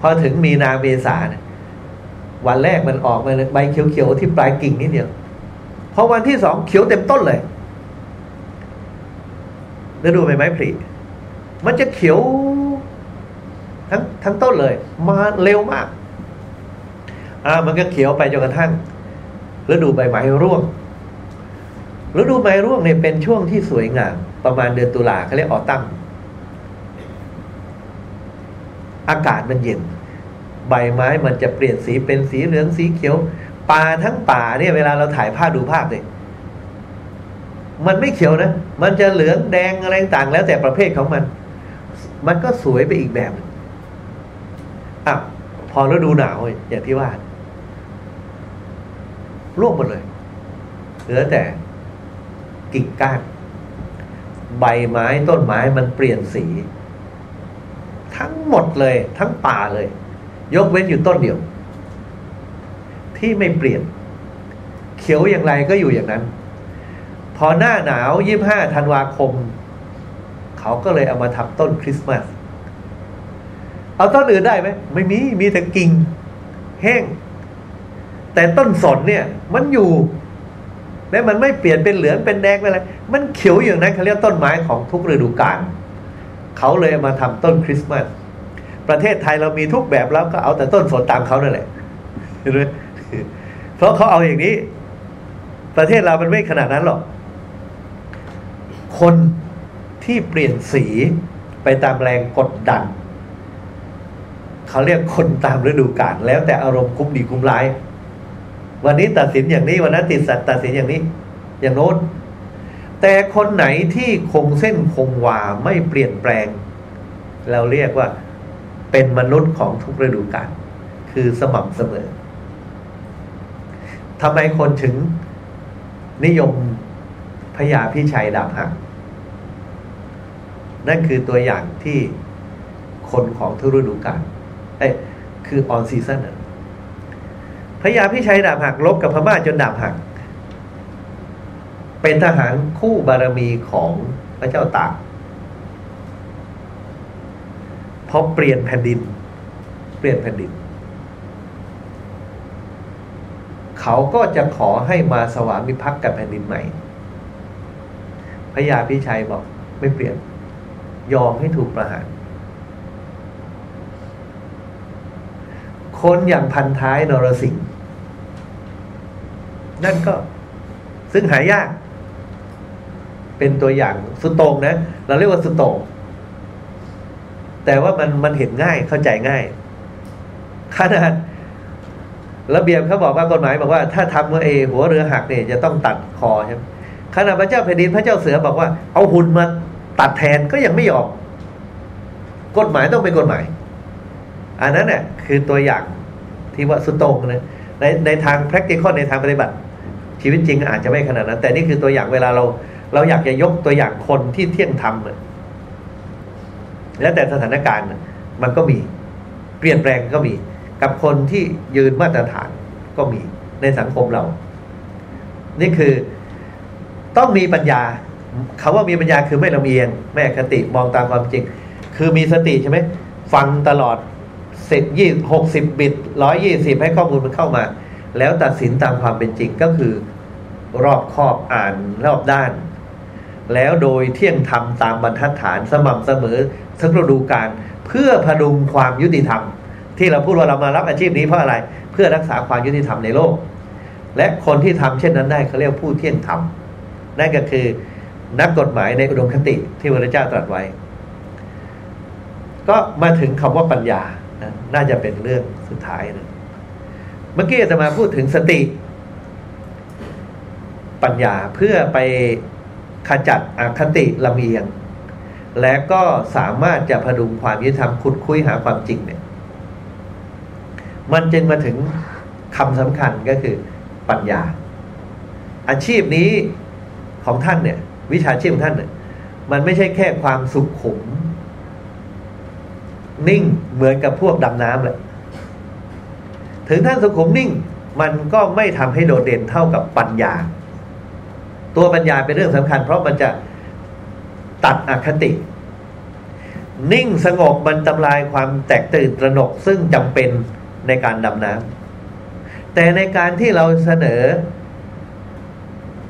พอถึงมีนาเมษาเนี่ย วันแรกมันออกมาเลยใบเขียวๆที่ปลายกิ่งนิดเดียวพอวันที่สองเขียวเต็มต้นเลยแล้วดูใบไม้ผลิมันจะเขียวทั้งทั้งต้นเลย มาเร็วมาก อ่า มันก็เขียวไปจนกระทั่งฤดูใบไม้ร่วงฤดูใบไม้ร่วงเนี่ยเป็นช่วงที่สวยงาม ประมาณเดือนตุลาเขาเรียกออตัมอากาศมันเย็น ใบไม้มันจะเปลี่ยนสีเป็นสีเหลืองสีเขียวป่าทั้งป่าเนี่ยเวลาเราถ่ายภาพดูภาพเนี่ยมันไม่เขียวนะ มันจะเหลืองแดงอะไรต่างแล้วแต่ประเภทของมัน มันก็สวยไปอีกแบบอะพอฤดูหนาวอย่างที่ว่าร่วงหมดเลย เหลือแต่กิ่งก้าน ใบไม้ต้นไม้มันเปลี่ยนสี ทั้งหมดเลย ทั้งป่าเลย ยกเว้นอยู่ต้นเดียว ที่ไม่เปลี่ยน เขียวอย่างไรก็อยู่อย่างนั้น พอหน้าหนาวยี่ห้าธันวาคม เขาก็เลยเอามาทำต้นคริสต์มาสเอาต้นอื่นได้ไหมไม่มีมีแต่กิ่ง แห้ง แต่ต้นสนเนี่ย มันอยู่ และมันไม่เปลี่ยนเป็นเหลืองเป็นแดงเป็นอะไร มันเขียวอย่างนั้นเขาเรียกต้นไม้ของทุกฤดูกาลเขาเลยมาทำต้นคริสต์มาส ประเทศไทยเรามีทุกแบบแล้วก็เอาแต่ต้นสนตามเขานั่นแหละเพราะเขาเอาอย่างนี้ ประเทศเรามันไม่ขนาดนั้นหรอก คนที่เปลี่ยนสีไปตามแรงกดดันเขาเรียกคนตามฤดูกาลแล้วแต่อารมณ์คุ้มดีคุ้มร้าย วันนี้ตัดสินอย่างนี้วันนั้นติดสัตว์ตัดสินอย่างนี้ อย่างโน้น แต่คนไหนที่คงเส้นคงวาไม่เปลี่ยนแปลง เราเรียกว่า เป็นมนุษย์ของทุกฤดูกาลคือสม่ำเสมอทำไมคนถึงนิยมพญาพิชัยดาบหัก นั่นคือตัวอย่างที่คนของทุกฤดูกาลเอ้คือออนซีซันพระยาพิชัยดาบหักลบกับพม่าจนดาบหัก เป็นทหารคู่บารมีของพระเจ้าตาก พอเปลี่ยนแผ่นดิน เปลี่ยนแผ่นดิน เขาก็จะขอให้มาสวามิภักดิ์กับแผ่นดินใหม่พพระยาพิชัยบอกไม่เปลี่ยน ยอมให้ถูกประหาร คนอย่างพันท้ายนรสิงห์นั่นก็ซึ่งหายาก เป็นตัวอย่างสุดโต่งนะ เราเรียกว่าสุดโต่ง แต่ว่ามันมันเห็นง่ายเข้าใจง่ายขนาดระเบียบเขาบอกว่ากฎหมายบอกว่า ถ้าทำเมื่อเอหัวเรือหักเนี่ยจะต้องตัดคอใช่ไหมขณะพระเจ้าแผ่นดินพระเจ้าเสือบอกว่า เอาหุ่นมาตัดแทนก็ยังไม่ยอมกฎหมายต้องเป็นกฎหมาย อันนั้นเนี่ยคือตัวอย่างที่ว่าสุดโต่งนะในในทาง practical ในทางปฏิบัติ ชีวิตจริงอาจจะไม่ขนาดนั้น แต่นี่คือตัวอย่างเวลาเรา เราอยากจะยกตัวอย่างคนที่เที่ยงธรรม แล้วแต่สถานการณ์มันก็มีเปลี่ยนแปลงก็มี กับคนที่ยืนมาตรฐานก็มีในสังคมเรา นี่คือต้องมีปัญญาคาว่ามีปัญญาคือไม่ลำเอียง ไม่อคติมองตามความจริง คือมีสติใช่ไหมฟังตลอดเสร็จยี่หกสิบบิตร้อยยี่สิบให้ข้อมูลมันเข้ามา แล้วตัดสินตามความเป็นจริงก็คือรอบครอบอ่านรอบด้าน แล้วโดยเที่ยงธรรมตามบรรทัดฐานสม่ำเสมอ ทั้งฤดูกาลเพื่อพดุงความยุติธรรม ที่เราพูดว่าเรามารับอาชีพนี้เพราะอะไร เพื่อรักษาความยุติธรรมในโลก และคนที่ทำเช่นนั้นได้เขาเรียกผู้เที่ยงธรรมนั่นก็คือนักกฎหมายในอุดมคติที่พระเจ้าตรัสไว้ ก็มาถึงคำว่าปัญญานะน่าจะเป็นเรื่องสุดท้ายนะเมื่อกี้จะมาพูดถึงสติ ปัญญาเพื่อไปขจัดอคติลำเอียง และก็สามารถจะพดุงความยุติธรรมขุดคุยหาความจริงเนี่ย มันจึงมาถึงคำสำคัญก็คือปัญญา อาชีพนี้ของท่านเนี่ย วิชาชีพของท่านเนี่ยมันไม่ใช่แค่ความสุขขุม นิ่งเหมือนกับพวกดำน้ำเลยถึงท่านสุขุมนิ่ง มันก็ไม่ทำให้โดดเด่นเท่ากับปัญญา ตัวปัญญาเป็นเรื่องสำคัญ เพราะมันจะ ตัดอคติ นิ่งสงบมันทำลายความแตกตื่นตระหนกซึ่งจำเป็นในการดำน้ำแต่ในการที่เราเสนอ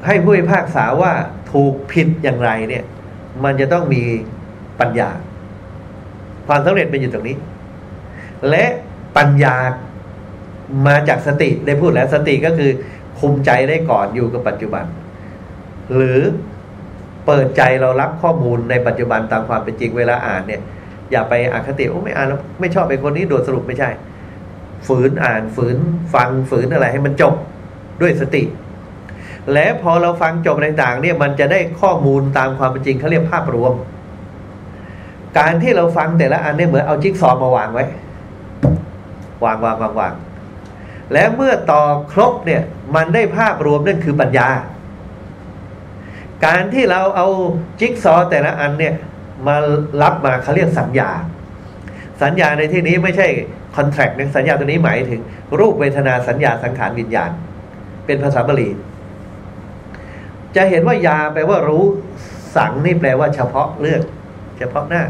ให้ผู้พิพากษาว่าถูกผิดอย่างไรเนี่ย มันจะต้องมีปัญญา ความสำเร็จเป็นอยู่ตรงนี้ และปัญญามาจากสติได้พูดแล้วสติก็คือคุมใจได้ก่อนอยู่กับปัจจุบัน หรือ เปิดใจเรารับข้อมูลในปัจจุบันตามความเป็นจริงเวลาอ่านเนี่ย อย่าไปอคติโอ้ไม่อ่านแล้วไม่ชอบไปคนนี้โดดสรุปไม่ใช่ ฝืนอ่านฝืนฟังฝืนอะไรให้มันจบด้วยสติ และพอเราฟังจบต่างๆเนี่ยมันจะได้ข้อมูลตามความเป็นจริงเขาเรียกภาพรวม การที่เราฟังแต่ละอันเนี่ยเหมือนเอาจิ๊กซอว์มาวางไว้ วางวางวางวางแล้วเมื่อต่อครบเนี่ยมันได้ภาพรวมนั่นคือปัญญา การที่เราเอาจิ๊กซอแต่ละอันเนี่ยมารับมาเขาเรียกสัญญา สัญญาในที่นี้ไม่ใช่คอนแทรคในสัญญาตัวนี้หมายถึง รูปเวทนาสัญญาสังขารวิญญาณ เป็นภาษาบาลี จะเห็นว่ายาแปลว่ารู้สังนี่แปลว่าเฉพาะเรื่อง เฉพาะหน้า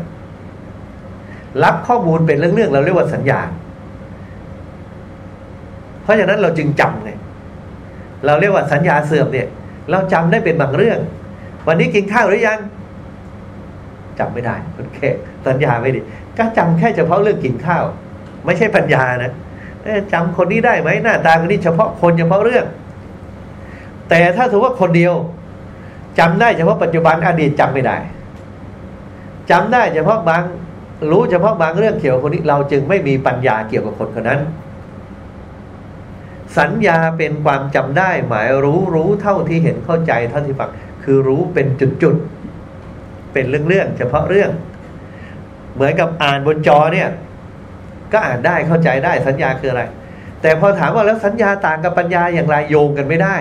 รับข้อมูลเป็นเรื่องๆเราเรียกว่าสัญญา เพราะฉะนั้นเราจึงจำไงเราเรียกว่าสัญญาเสื่อมเนี่ย เราจำได้เป็นบางเรื่อง วันนี้กินข้าวหรือยังจำไม่ได้คนแค่สัญญาไม่ดีก็จำแค่เฉพาะเรื่องกินข้าว ไม่ใช่ปัญญานะจำคนนี้ได้ไหมหน้าตาคนนี้เฉพาะคนเฉพาะเรื่อง แต่ถ้าถือว่าคนเดียวจำได้เฉพาะปัจจุบันอดีตจำไม่ได้จำได้เฉพาะบางรู้เฉพาะบางเรื่องเกี่ยวกับคนนี้เราจึงไม่มีปัญญาเกี่ยวกับคนคนนั้น สัญญาเป็นความจำได้ หมายรู้รู้เท่าที่เห็นเข้าใจเท่าที่ฟัง คือรู้เป็นจุดๆ เป็นเรื่องๆ เฉพาะเรื่อง เหมือนกับอ่านบนจอเนี่ย ก็อ่านได้เข้าใจได้สัญญาคืออะไร แต่พอถามว่าแล้วสัญญาต่างกับปัญญาอย่างไรโยงกันไม่ได้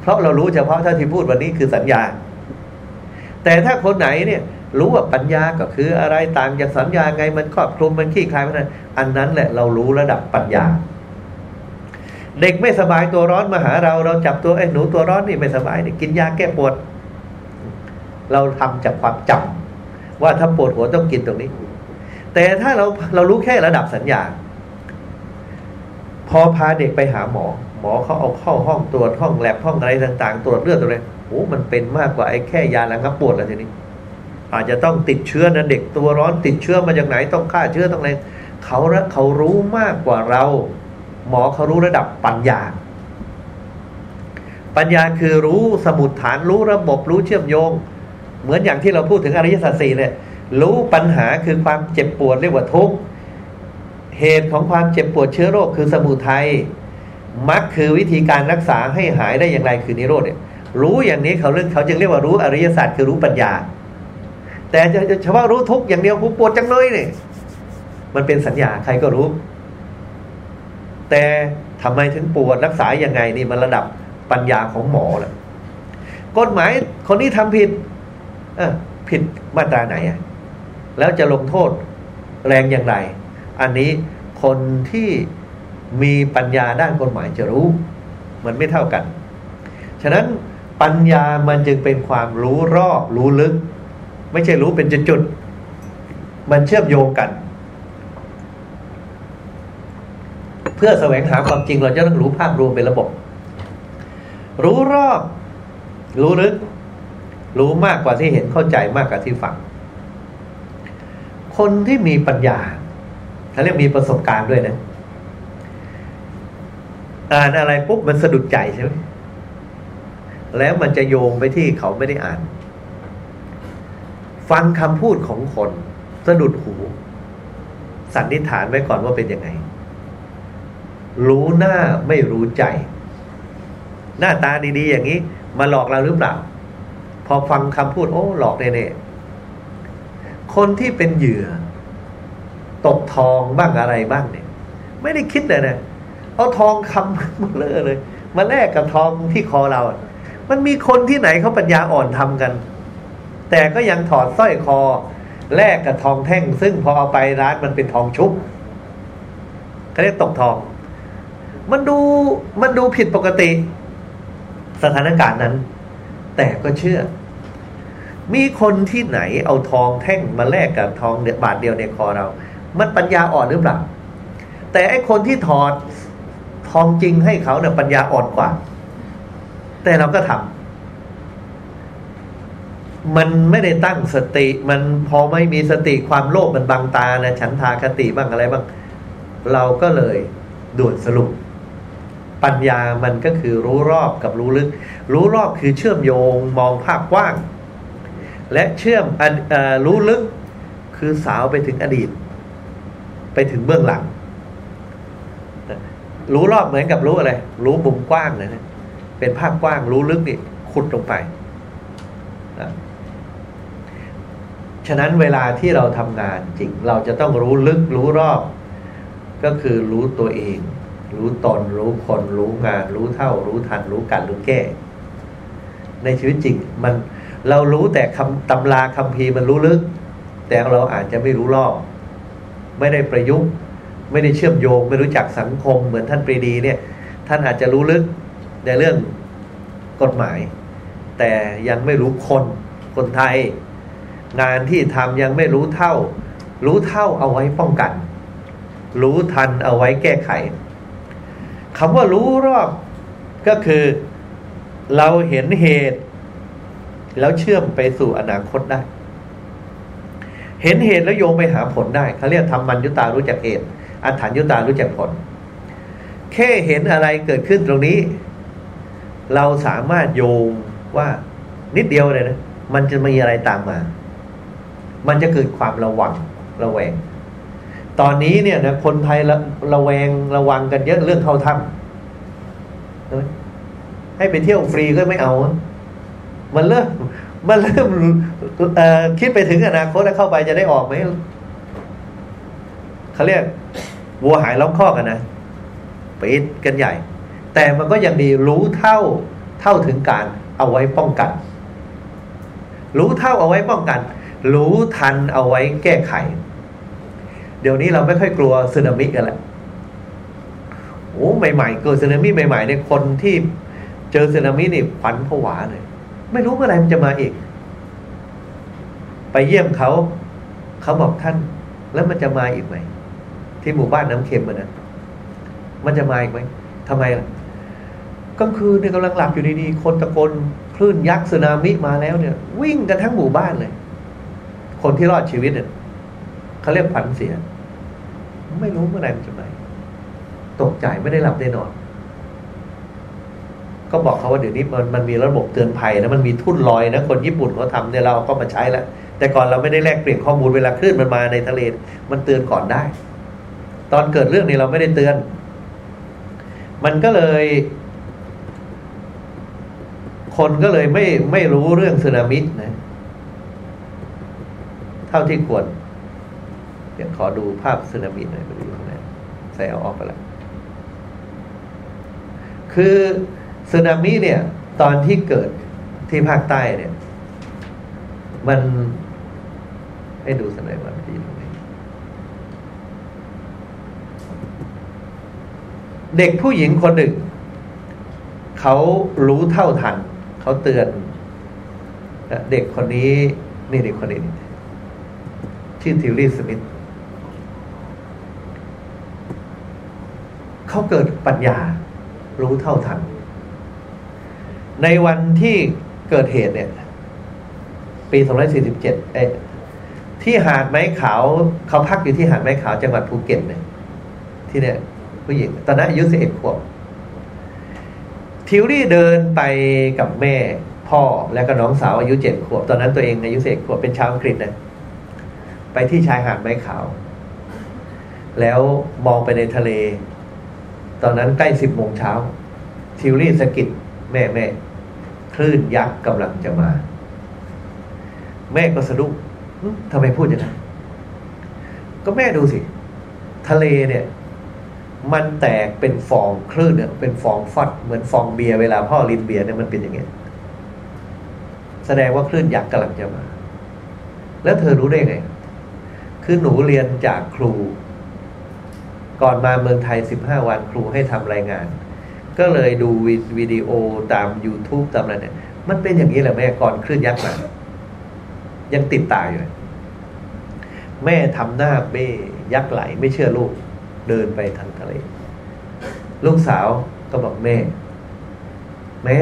เพราะเรารู้เฉพาะเท่าที่พูดวันนี้คือสัญญา แต่ถ้าคนไหนเนี่ยรู้ว่าปัญญาก็คืออะไรต่างจากสัญญาไงมันครอบคลุมมันขี้คลายมันอันนั้นแหละเรารู้ระดับปัญญา เด็กไม่สบายตัวร้อนมาหาเราเราจับตัวไอ้หนูตัวร้อนนี่ไม่สบายนี่กินยาแก้ปวด เราทำจากความจำว่าถ้าปวดหัวต้องกินตรงนี้ แต่ถ้าเราเรารู้แค่ระดับสัญญา พอพาเด็กไปหาหมอ หมอเขาเอาเข้าห้องตรวจห้องแลบห้องอะไรต่างๆ ตรวจเลือดตัวเลยอ้มันเป็นมากกว่าไอ้แค่ยาระงับปวดแล้วทีนี้ อาจจะต้องติดเชื้อนะเด็กตัวร้อนติดเชื้อมาจากไหนต้องฆ่าเชื้อต้องอะไรเขาเขารู้มากกว่าเรา หมอเขารู้ระดับปัญญาปัญญาคือรู้สมุดฐานรู้ระบบรู้เชื่อมโยง เหมือนอย่างที่เราพูดถึงอริยสัจสี่เนี่ยรู้ปัญหาคือความเจ็บปวดเรียกว่าทุกข์เหตุของความเจ็บปวดเชื้อโรคคือสมุทัยมักคือวิธีการรักษาให้หายได้อย่างไรคือนิโรธเนี่ยรู้อย่างนี้เขาเรื่องเขาจึงเรียกว่ารู้อริยสัจคือรู้ปัญญา แต่จะเฉพาะรู้ทุกอย่างเดียวผู้ปวดจังเลยเนี่ยมันเป็นสัญญาใครก็รู้ แต่ทำไมถึงปวดรักษาอยังไงนี่มันระดับปัญญาของหมอแหละกฎหมายคนนี้ทำผิด ผิดมาตราไหนอะแล้วจะลงโทษแรงอย่างไร อันนี้คนที่มีปัญญาด้านกฎหมายจะรู้ มันไม่เท่ากัน ฉะนั้นปัญญามันจึงเป็นความรู้รอบรู้ลึก ไม่ใช่รู้เป็นจุดๆมันเชื่อมโยงกัน เพื่อแสวงหาความจริงเราจะต้องรู้ภาพรวมเป็นระบบ รู้รอบ รู้ลึก รู้มากกว่าที่เห็นเข้าใจมากกว่าที่ฟัง คนที่มีปัญญาเขาเรียกมีประสบการณ์ด้วยนะอ่านอะไรปุ๊บมันสะดุดใจใช่ไหมแล้วมันจะโยงไปที่เขาไม่ได้อ่าน ฟังคำพูดของคนสะดุดหู สันนิษฐานไว้ก่อนว่าเป็นยังไง รู้หน้าไม่รู้ใจ หน้าตาดีๆ อย่างนี้ มาหลอกเราหรือเปล่า พอฟังคำพูดโอ้ หลอกแน่ๆคนที่เป็นเหยื่อ ตกทองบ้างอะไรบ้างเนี่ย ไม่ได้คิดเลยนะเอาทองคำมาเลอเลยมาแลกกับทองที่คอเรา มันมีคนที่ไหนเขาปัญญาอ่อนทำกัน แต่ก็ยังถอดสร้อยคอแลกกับทองแท่ง ซึ่งพอเอาไปร้านมันเป็นทองชุบเขาเรียกตกทอง มันดูมันดูผิดปกติ สถานการณ์นั้น แต่ก็เชื่อ มีคนที่ไหนเอาทองแท่งมาแลกกับทองบาทเดียวในคอเรา มันปัญญาอ่อนหรือเปล่า แต่ไอคนที่ถอดทองจริงให้เขาเนี่ยปัญญาอ่อนกว่า แต่เราก็ทำมันไม่ได้ตั้งสติ มันพอไม่มีสติความโลภมันบังตานะฉันทาคติบ้างอะไรบ้าง เราก็เลยด่วนสรุป ปัญญามันก็คือรู้รอบกับรู้ลึก รู้รอบคือเชื่อมโยงมองภาพกว้าง และเชื่อมรู้ลึกคือสาวไปถึงอดีต ไปถึงเบื้องหลัง รู้รอบเหมือนกับรู้อะไร รู้มุมกว้างเลยนะเป็นภาพกว้างรู้ลึกนี่ขุดลงไปฉะนั้นเวลาที่เราทำงานจริง เราจะต้องรู้ลึกรู้รอบ ก็คือรู้ตัวเอง รู้ตน รู้คนรู้งาน รู้เท่า รู้ทัน รู้กันรู้แก้ ในชีวิตจริง มันเรารู้แต่คำตำราคำพีมันรู้ลึก แต่เราอาจจะไม่รู้รอบไม่ได้ประยุกต์ ไม่ได้เชื่อมโยง ไม่รู้จักสังคม เหมือนท่านปรีดีเนี่ย ท่านอาจจะรู้ลึกในเรื่องกฎหมาย แต่ยังไม่รู้คนคนไทย งานที่ทำยังไม่รู้เท่า รู้เท่าเอาไว้ป้องกัน รู้ทันเอาไว้แก้ไข คำว่ารู้รอบก็คือเราเห็นเหตุ แล้วเชื่อมไปสู่อนาคตได้ เห็นเหตุแล้วโยงไปหาผลได้เขาเรียกทำมันยุตารู้จักเหตุอัฏฐานยุตารู้จักผล แค่เห็นอะไรเกิดขึ้นตรงนี้ เราสามารถโยงว่านิดเดียวเลยนะ มันจะมีอะไรตามมา มันจะเกิดความระวังระแวง ตอนนี้เนี่ยนะคนไทยระระแวงระวังกันเยอะเรื่องเข้าถ้ำให้ไปเที่ยวฟรีก็ไม่เอา มันเริ่มมันเริ่มคิดไปถึงอนาคตแล้วเข้าไปจะได้ออกไหมเขาเรียกวัวหายล้อมข้อกันนะปิดกันใหญ่ แต่มันก็ยังดีรู้เท่าเท่าถึงการเอาไว้ป้องกัน รู้เท่าเอาไว้ป้องกัน รู้ทันเอาไว้แก้ไข เดี๋ยวนี้เราไม่ค่อยกลัวสึนามิกันแล้วโอ้ใหม่ๆเกิดสึนามิใหม่ๆเนี่ยคนที่เจอสึนามินี่ขวัญผวาเลยไม่รู้เมื่อไรมันจะมาอีก ไปเยี่ยมเขา เขาบอกท่าน แล้วมันจะมาอีกไหมที่หมู่บ้านน้ำเค็มมันนะมันจะมาอีกไหมทำไมล่ะกลางคืนเนี่ยกำลังหลับอยู่ดีๆคนตะโกนคลื่นยักษ์สึนามิมาแล้วเนี่ย วิ่งกันทั้งหมู่บ้านเลย คนที่รอดชีวิตเนี่ยเขาเรียกผันเสีย ไม่รู้เมื่อไหร่มันจะมาตกใจไม่ได้หลับได้นอน ก็บอกเขาว่าเดี๋ยวนี้มันมันมีระบบเตือนภัยนะมันมีทุ่นลอยนะคนญี่ปุ่นเขาทำเนี่ยเราก็มาใช้แล้วแต่ก่อนเราไม่ได้แลกเปลี่ยนข้อมูลเวลาคลื่นมันมาในทะเลมันเตือนก่อนได้ ตอนเกิดเรื่องนี้เราไม่ได้เตือน มันก็เลย คนก็เลยไม่ไม่รู้เรื่องสึนามินะเท่าที่ควร ดี๋ยวขอดูภาพสึนามิหน่อยไปดูข้างในใส่เอาออกไปล้วคือสึนามิเนี่ย ตอนที่เกิดที่ภาคใต้เนี่ย มันให้ดูสักหน่อยวันจะอยู่ตรงไหนเด็กผู้หญิงคนหนึ่ง เขารู้เท่าทันเขาเตือน เด็กคนนี้ นี่เด็กคนนี้ ชื่อทิวลี่สมิธ เขาเกิดปัญญารู้เท่าทัน ในวันที่เกิดเหตุเนี่ย ปี 247เอ้ที่หาดไม้ขาวเขาพักอยู่ที่หาดไม้ขาวจังหวัดภูเก็ตเนี่ย ที่เนี่ยผู้หญิงตอนนั้นอายุ11ขวบทิวรี่เดินไปกับแม่พ่อและก็น้องสาวอายุ7ขวบ ตอนนั้นตัวเองอายุ11ขวบเป็นชาวอังกฤษนะไปที่ชายหาดไม้ขาว แล้วมองไปในทะเล ตอนนั้นใกล้สิบโมงเช้าทิวรี่สกิดแม่แม่คลื่นยักษ์กำลังจะมา แม่ก็สะดุ้งทำไมพูดอย่างนั้นก็แม่ดูสิ ทะเลเนี่ย มันแตกเป็นฟองคลื่นเนี่ยเป็นฟองฟัดเหมือนฟองเบียร์เวลาพ่อลินเบียร์เนี่ยมันเป็นอย่างเงี้ยแสดงว่าคลื่นยักษ์กำลังจะมา แล้วเธอรู้ได้ไง คือหนูเรียนจากครู ก่อนมาเมืองไทยสิบห้าวันครูให้ทำรายงาน ก็เลยดูวิดีโอตาม YouTube ตามอะไรเนี่ยมันเป็นอย่างนี้แหละแม่ก่อนคลื่นยักษ์มายังติดตายอยู่แม่ทำหน้าเบ้ยักษ์ไหลไม่เชื่อลูก เดินไปทางทะเล ลูกสาวก็บอกแม่ แม่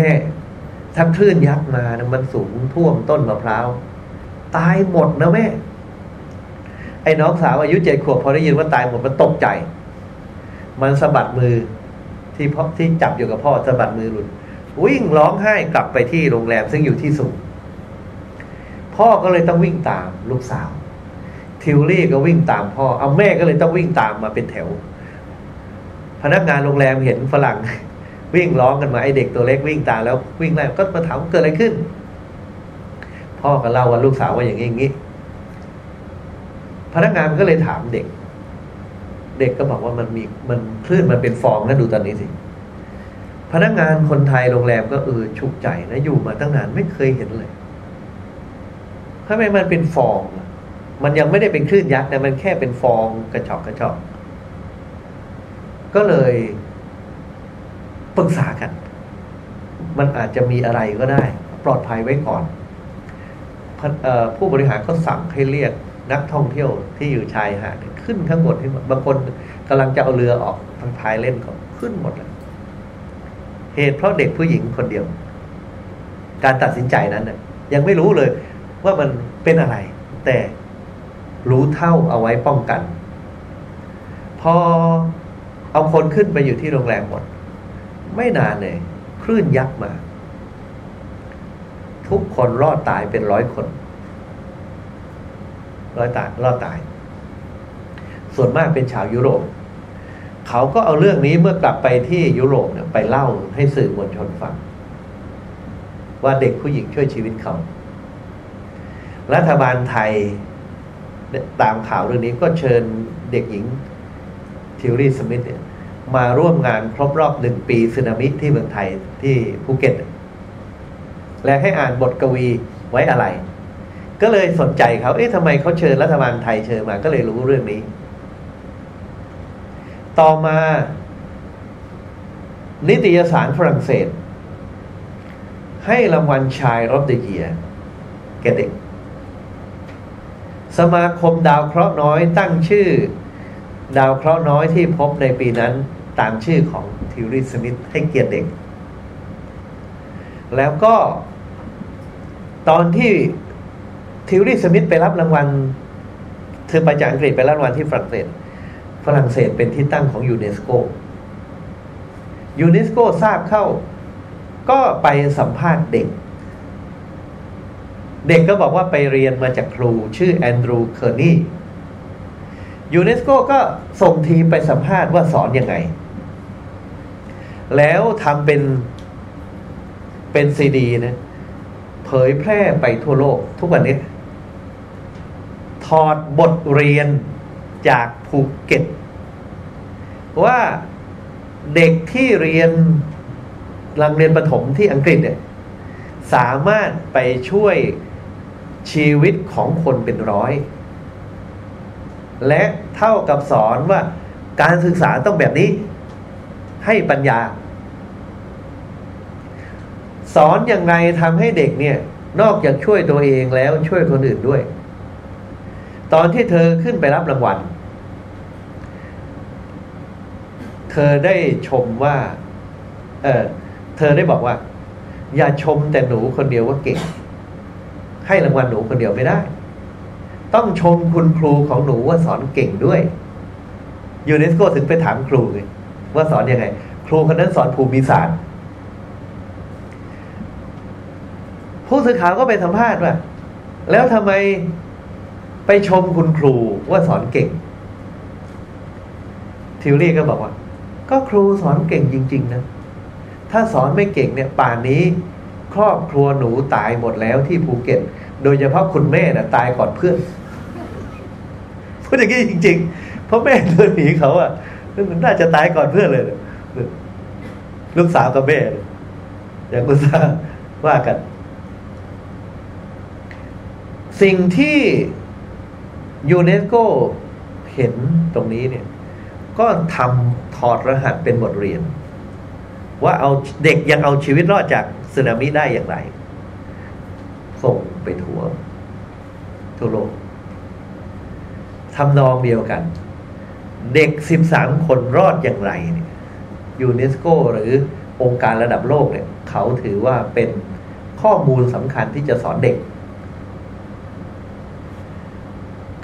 ถ้าคลื่นยักษ์มานะมันสูงท่วมต้นมะพร้าวตายหมดนะแม่ ไอ้น้องสาวอายุเจ็ดขวบพอได้ยินว่าตายหมดมันตกใจ มันสะบัดมือที่พ่อที่จับอยู่กับพ่อสะบัดมือหลุด วิ่งร้องไห้กลับไปที่โรงแรมซึ่งอยู่ที่สูงพ่อก็เลยต้องวิ่งตามลูกสาว ทิวลี่ก็วิ่งตามพ่อ เอาแม่ก็เลยต้องวิ่งตามมาเป็นแถว พนักงานโรงแรมเห็นฝรั่ง วิ่งร้องกันมาไอเด็กตัวเล็กวิ่งตามแล้ววิ่งไล่ก็มาถามเกิดอะไรขึ้น พ่อก็เล่าว่าลูกสาวว่าอย่างนี้อย่างนี้พนักงานก็เลยถามเด็ก เด็กก็บอกว่ามันมีมันคลื่นมันเป็นฟองนะดูตอนนี้สิ พนักงานคนไทยโรงแรมก็เออชุกใจนะอยู่มาตั้งนานไม่เคยเห็นเลยทำไมมันเป็นฟอง มันยังไม่ได้เป็นคลื่นยักษ์แต่มันแค่เป็นฟองกระชอกกระชอกก็เลยปรึกษากัน มันอาจจะมีอะไรก็ได้ ปลอดภัยไว้ก่อน ผู้บริหารก็สั่งให้เรียกนักท่องเที่ยวที่อยู่ชายหาด ขึ้นข้างบนที่บางคนกำลังจะเอาเรือออกพายเล่นก็ขึ้นหมดเลยเหตุเพราะเด็กผู้หญิงคนเดียว การตัดสินใจนั้นน่ยยังไม่รู้เลย ว่ามันเป็นอะไร แต่รู้เท่าเอาไว้ป้องกัน พอเอาคนขึ้นไปอยู่ที่โรงแรมหมด ไม่นานเลยคลื่นยักษ์มา ทุกคนรอดตายเป็นร้อยคน ร้อยตายรอดตาย ส่วนมากเป็นชาวยุโรป เขาก็เอาเรื่องนี้เมื่อกลับไปที่ยุโรปเนี่ยไปเล่าให้สื่อมวลชนฟัง ว่าเด็กผู้หญิงช่วยชีวิตเขา รัฐบาลไทยตามข่าวเรื่องนี้ก็เชิญเด็กหญิงทิวรีสมิธเนี่ยมาร่วมงานครบรอบหนึ่งปีสึนามิที่เมืองไทยที่ภูเก็ต และให้อ่านบทกวีไว้อะไร ก็เลยสนใจเขา เอ๊ะทำไมเขาเชิญรัฐบาลไทยเชิญมา ก็เลยรู้เรื่องนี้ ต่อมา นิตยสารฝรั่งเศส ให้รางวัล Child of the Year แก่เด็ก สมาคมดาวเคราะห์น้อยตั้งชื่อ ดาวเคราะห์น้อยที่พบในปีนั้นตามชื่อของทิลลี่ สมิธให้เกียรติเด็ก แล้วก็ตอนที่ทิลลี่สมิธไปรับรางวัลเธอไปจากอังกฤษไปรับรางวัลที่ฝรั่งเศส ฝรั่งเศสเป็นที่ตั้งของยูเนสโกยูเนสโกทราบเข้า ก็ไปสัมภาษณ์เด็ก เด็กก็บอกว่าไปเรียนมาจากครูชื่อแอนดรูเคอร์นียูเนสโกก็ส่งทีมไปสัมภาษณ์ว่าสอนยังไง แล้วทำเป็นเป็นซีดีนะเผยแพร่ไปทั่วโลกทุกวันนี้ ถอดบทเรียน จากภูเก็ต ว่าเด็กที่เรียนรังเรียนประถมที่อังกฤษเนี่ยสามารถไปช่วยชีวิตของคนเป็นร้อย และเท่ากับสอนว่าการศึกษาต้องแบบนี้ ให้ปัญญา สอนอย่างไรทำให้เด็กเนี่ย นอกจากช่วยตัวเองแล้วช่วยคนอื่นด้วย ตอนที่เธอขึ้นไปรับรางวัล เธอได้ชมว่า เออเธอได้บอกว่า อย่าชมแต่หนูคนเดียวว่าเก่ง ให้รางวัลหนูคนเดียวไม่ได้ ต้องชมคุณครูของหนูว่าสอนเก่งด้วยยูเนสโกถึงไปถามครูไงว่าสอนยังไง ครูคนนั้นสอนภูมิศาสตร์ผู้สื่อข่าวก็ไปสัมภาษณ์ว่าแล้วทำไม ไปชมคุณครูว่าสอนเก่ง ทิวรี่ก็บอกว่า ก็ครูสอนเก่งจริง ๆ นะ ถ้าสอนไม่เก่งเนี่ย ป่านนี้ครอบครัวหนูตายหมดแล้วที่ภูเก็ต โดยเฉพาะคุณแม่นะ่ะ ตายก่อนเพื่อนพูดอย่างนี้จริง ๆ เพราะแม่เดินหนีเขาอะ่ะน่าจะตายก่อนเพื่อนเลยลูกสาวกับแม่อย่างกุศลว่ากัน สิ่งที่ ยูเนสโกเห็นตรงนี้เนี่ย ก็ทำถอดรหัสเป็นบทเรียน ว่าเอาเด็กยังเอาชีวิตรอดจากสึนามิได้อย่างไร ส่งไปทั่วทั่วโลกทำนองเดียวกัน เด็กสิบสามคนรอดอย่างไรเนี่ยยูเนสโกหรือองค์การระดับโลกเนี่ย เขาถือว่าเป็นข้อมูลสำคัญที่จะสอนเด็ก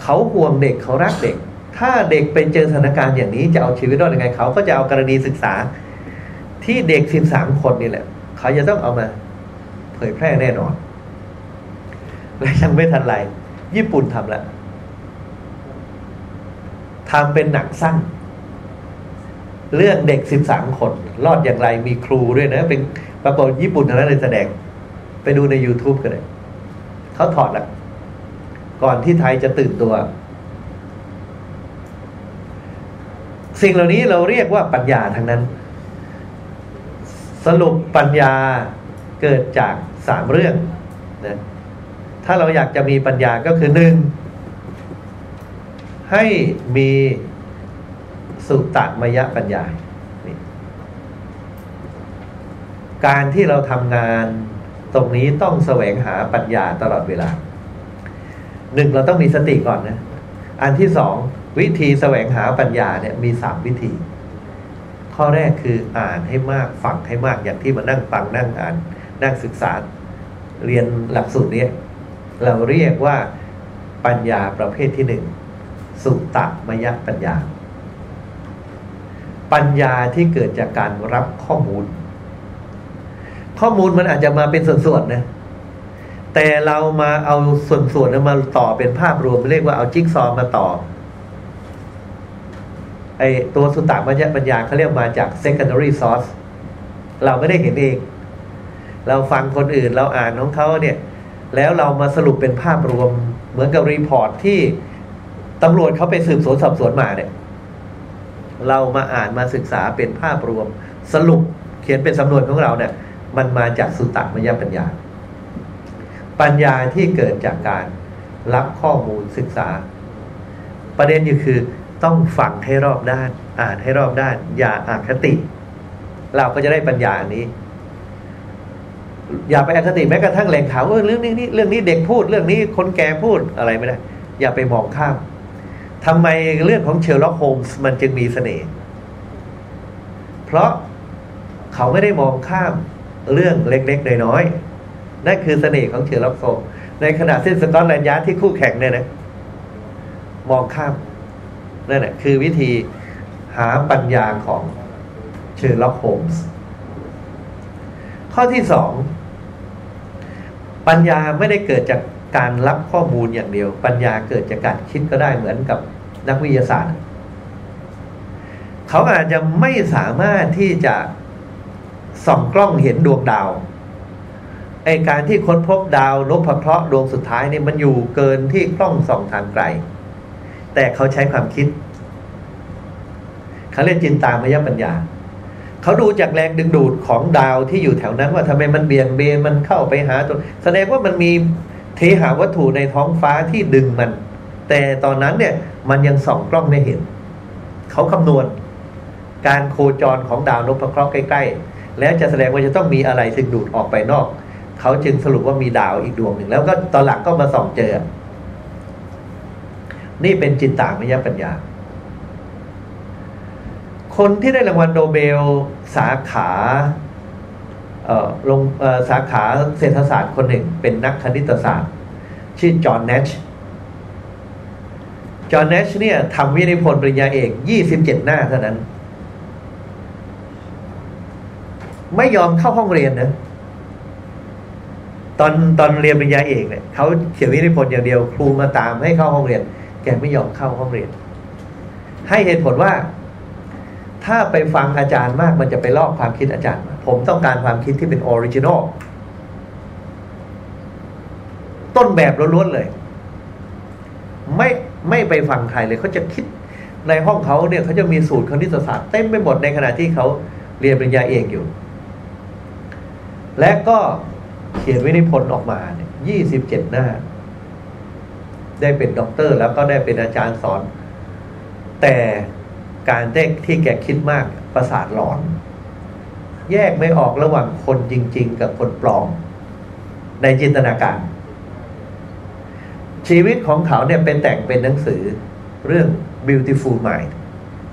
เขาห่วงเด็กเขารักเด็ก ถ้าเด็กไปเจอสถานการณ์อย่างนี้จะเอาชีวิตรอดยังไง เขาก็จะเอากรณีศึกษา ที่เด็กสิบสามคนนี่แหละ เขาจะต้องเอามา เผยแพร่แน่นอนและยังไม่ทันไรญี่ปุ่นทำแล้วทำเป็นหนังสั้น เรื่องเด็กสิบสามคน รอดอย่างไรมีครูด้วยนะ เป็นปรากฏญี่ปุ่นทางนั้นเลยแสดง ไปดูใน YouTube กันเลย เขาถอดละ ก่อนที่ไทยจะตื่นตัว สิ่งเหล่านี้เราเรียกว่าปัญญาทั้งนั้น สรุปปัญญาเกิดจากสามเรื่องนะถ้าเราอยากจะมีปัญญาก็คือหนึ่งให้มีสุตมยปัญญา การที่เราทำงานตรงนี้ต้องแสวงหาปัญญาตลอดเวลา หนึ่งเราต้องมีสติก่อนนะ อันที่สองวิธีแสวงหาปัญญาเนี่ยมีสามวิธี ข้อแรกคืออ่านให้มากฟังให้มากอย่างที่มานั่งฟังนั่งอ่าน นั่งศึกษา เรียนหลักสูตรนี้เราเรียกว่าปัญญาประเภทที่หนึ่งสุตตมยปัญญา ปัญญาที่เกิดจากการรับข้อมูล ข้อมูลมันอาจจะมาเป็นส่วนๆนะ แต่เรามาเอาส่วนๆมาต่อเป็นภาพรวมเรียกว่าเอาจิ๊กซอว์มาต่อไอตัวสุตตมยปัญญาเขาเรียกมาจาก secondary source เราไม่ได้เห็นเอง เราฟังคนอื่นเราอ่านของเขาเนี่ย แล้วเรามาสรุปเป็นภาพรวมเหมือนกับ report ที่ตำรวจเขาไปสืบสวนสอบสวนมาเนี่ย เรามาอ่านมาศึกษาเป็นภาพรวม สรุปเขียนเป็นสำนวนของเราเนี่ย มันมาจากสุตตมยปัญญา ปัญญาที่เกิดจากการรับข้อมูลศึกษา ประเด็นอยู่คือต้องฟังให้รอบด้าน อ่านให้รอบด้าน อย่าอคติ เราก็จะได้ปัญญานี้ อย่าไปอคติแม้กระทั่งแหล่งข่าวเรื่องนี้นี่เรื่องนี้เด็กพูด เรื่องนี้คนแก่พูดอะไรไม่ได้ อย่าไปมองข้ามทำไมเรื่องของเชอร์ล็อกโฮมส์มันจึงมีเสน่ห์เพราะเขาไม่ได้มองข้ามเรื่องเล็กๆน้อยๆ นั่นคือเสน่ห์ของเชอร์ล็อกโฮมส์ในขณะที่สกอตแลนด์ยาร์ดที่คู่แข่งเนี่ยนะมองข้ามนั่นแหละคือวิธีหาปัญญาของเชอร์ล็อกโฮมส์ข้อที่สองปัญญาไม่ได้เกิดจากการรับข้อมูลอย่างเดียว ปัญญาเกิดจากการคิดก็ได้เหมือนกับนักวิทยาศาสตร์ เขาอาจจะไม่สามารถที่จะส่องกล้องเห็นดวงดาว ไอการที่ค้นพบดาวนพเคราะห์ดวงสุดท้ายนี่มันอยู่เกินที่กล้องส่องทางไกล แต่เขาใช้ความคิดเขาเรียกจินตามยปัญญาเขาดูจากแรงดึงดูดของดาวที่อยู่แถวนั้นว่าทำไมมันเบี่ยงเบนมันเข้าไปหาตัวแสดงว่ามันมีเทหาวัตถุในท้องฟ้าที่ดึงมัน แต่ตอนนั้นเนี่ยมันยังส่องกล้องไม่เห็น เขาคำนวณ การโคจรของดาวนพเคราะห์ใกล้ ๆ แล้วจะแสดงว่าจะต้องมีอะไรถึงดูดออกไปนอก เขาจึงสรุปว่ามีดาวอีกดวงหนึ่ง แล้วก็ตอนหลังก็มาส่องเจอ นี่เป็นจินตามยปัญญา คนที่ได้รางวัลโนเบลสาขาลงสาขาเศรษฐศาสตร์คนหนึ่ง เป็นนักคณิตศาสตร์ ชื่อจอห์นเนชจอห์น แนชเนี่ยทำวิทยานิพนธ์ปริญญาเอกยี่สิบเจ็ดหน้าเท่านั้น ไม่ยอมเข้าห้องเรียนนะ ตอนตอนเรียนปริญญาเอกเนี่ยเขาเขียนวิทยานิพนธ์อย่างเดียว ครูมาตามให้เข้าห้องเรียน แกไม่ยอมเข้าห้องเรียน ให้เหตุผลว่า ถ้าไปฟังอาจารย์มากมันจะไปลอกความคิดอาจารย์ ผมต้องการความคิดที่เป็น originalต้นแบบล้วนๆเลย ไม่ไม่ไปฟังใครเลยเขาจะคิดในห้องเขาเนี่ยเขาจะมีสูตรคณิตศาสตร์เต็มไปหมดในขณะที่เขาเรียนปริญญาเอกอยู่ และก็ เขียนวิทยานิพนธ์ออกมาเนี่ยยี่สิบเจ็ดหน้า ได้เป็นด็อกเตอร์แล้วก็ได้เป็นอาจารย์สอน แต่การเด้ที่แกคิดมากประสาทหลอน แยกไม่ออกระหว่างคนจริง ๆ กับคนปลอม ในจินตนาการ ชีวิตของเขาเนี่ยเป็นแต่งเป็นหนังสือเรื่อง beautiful mind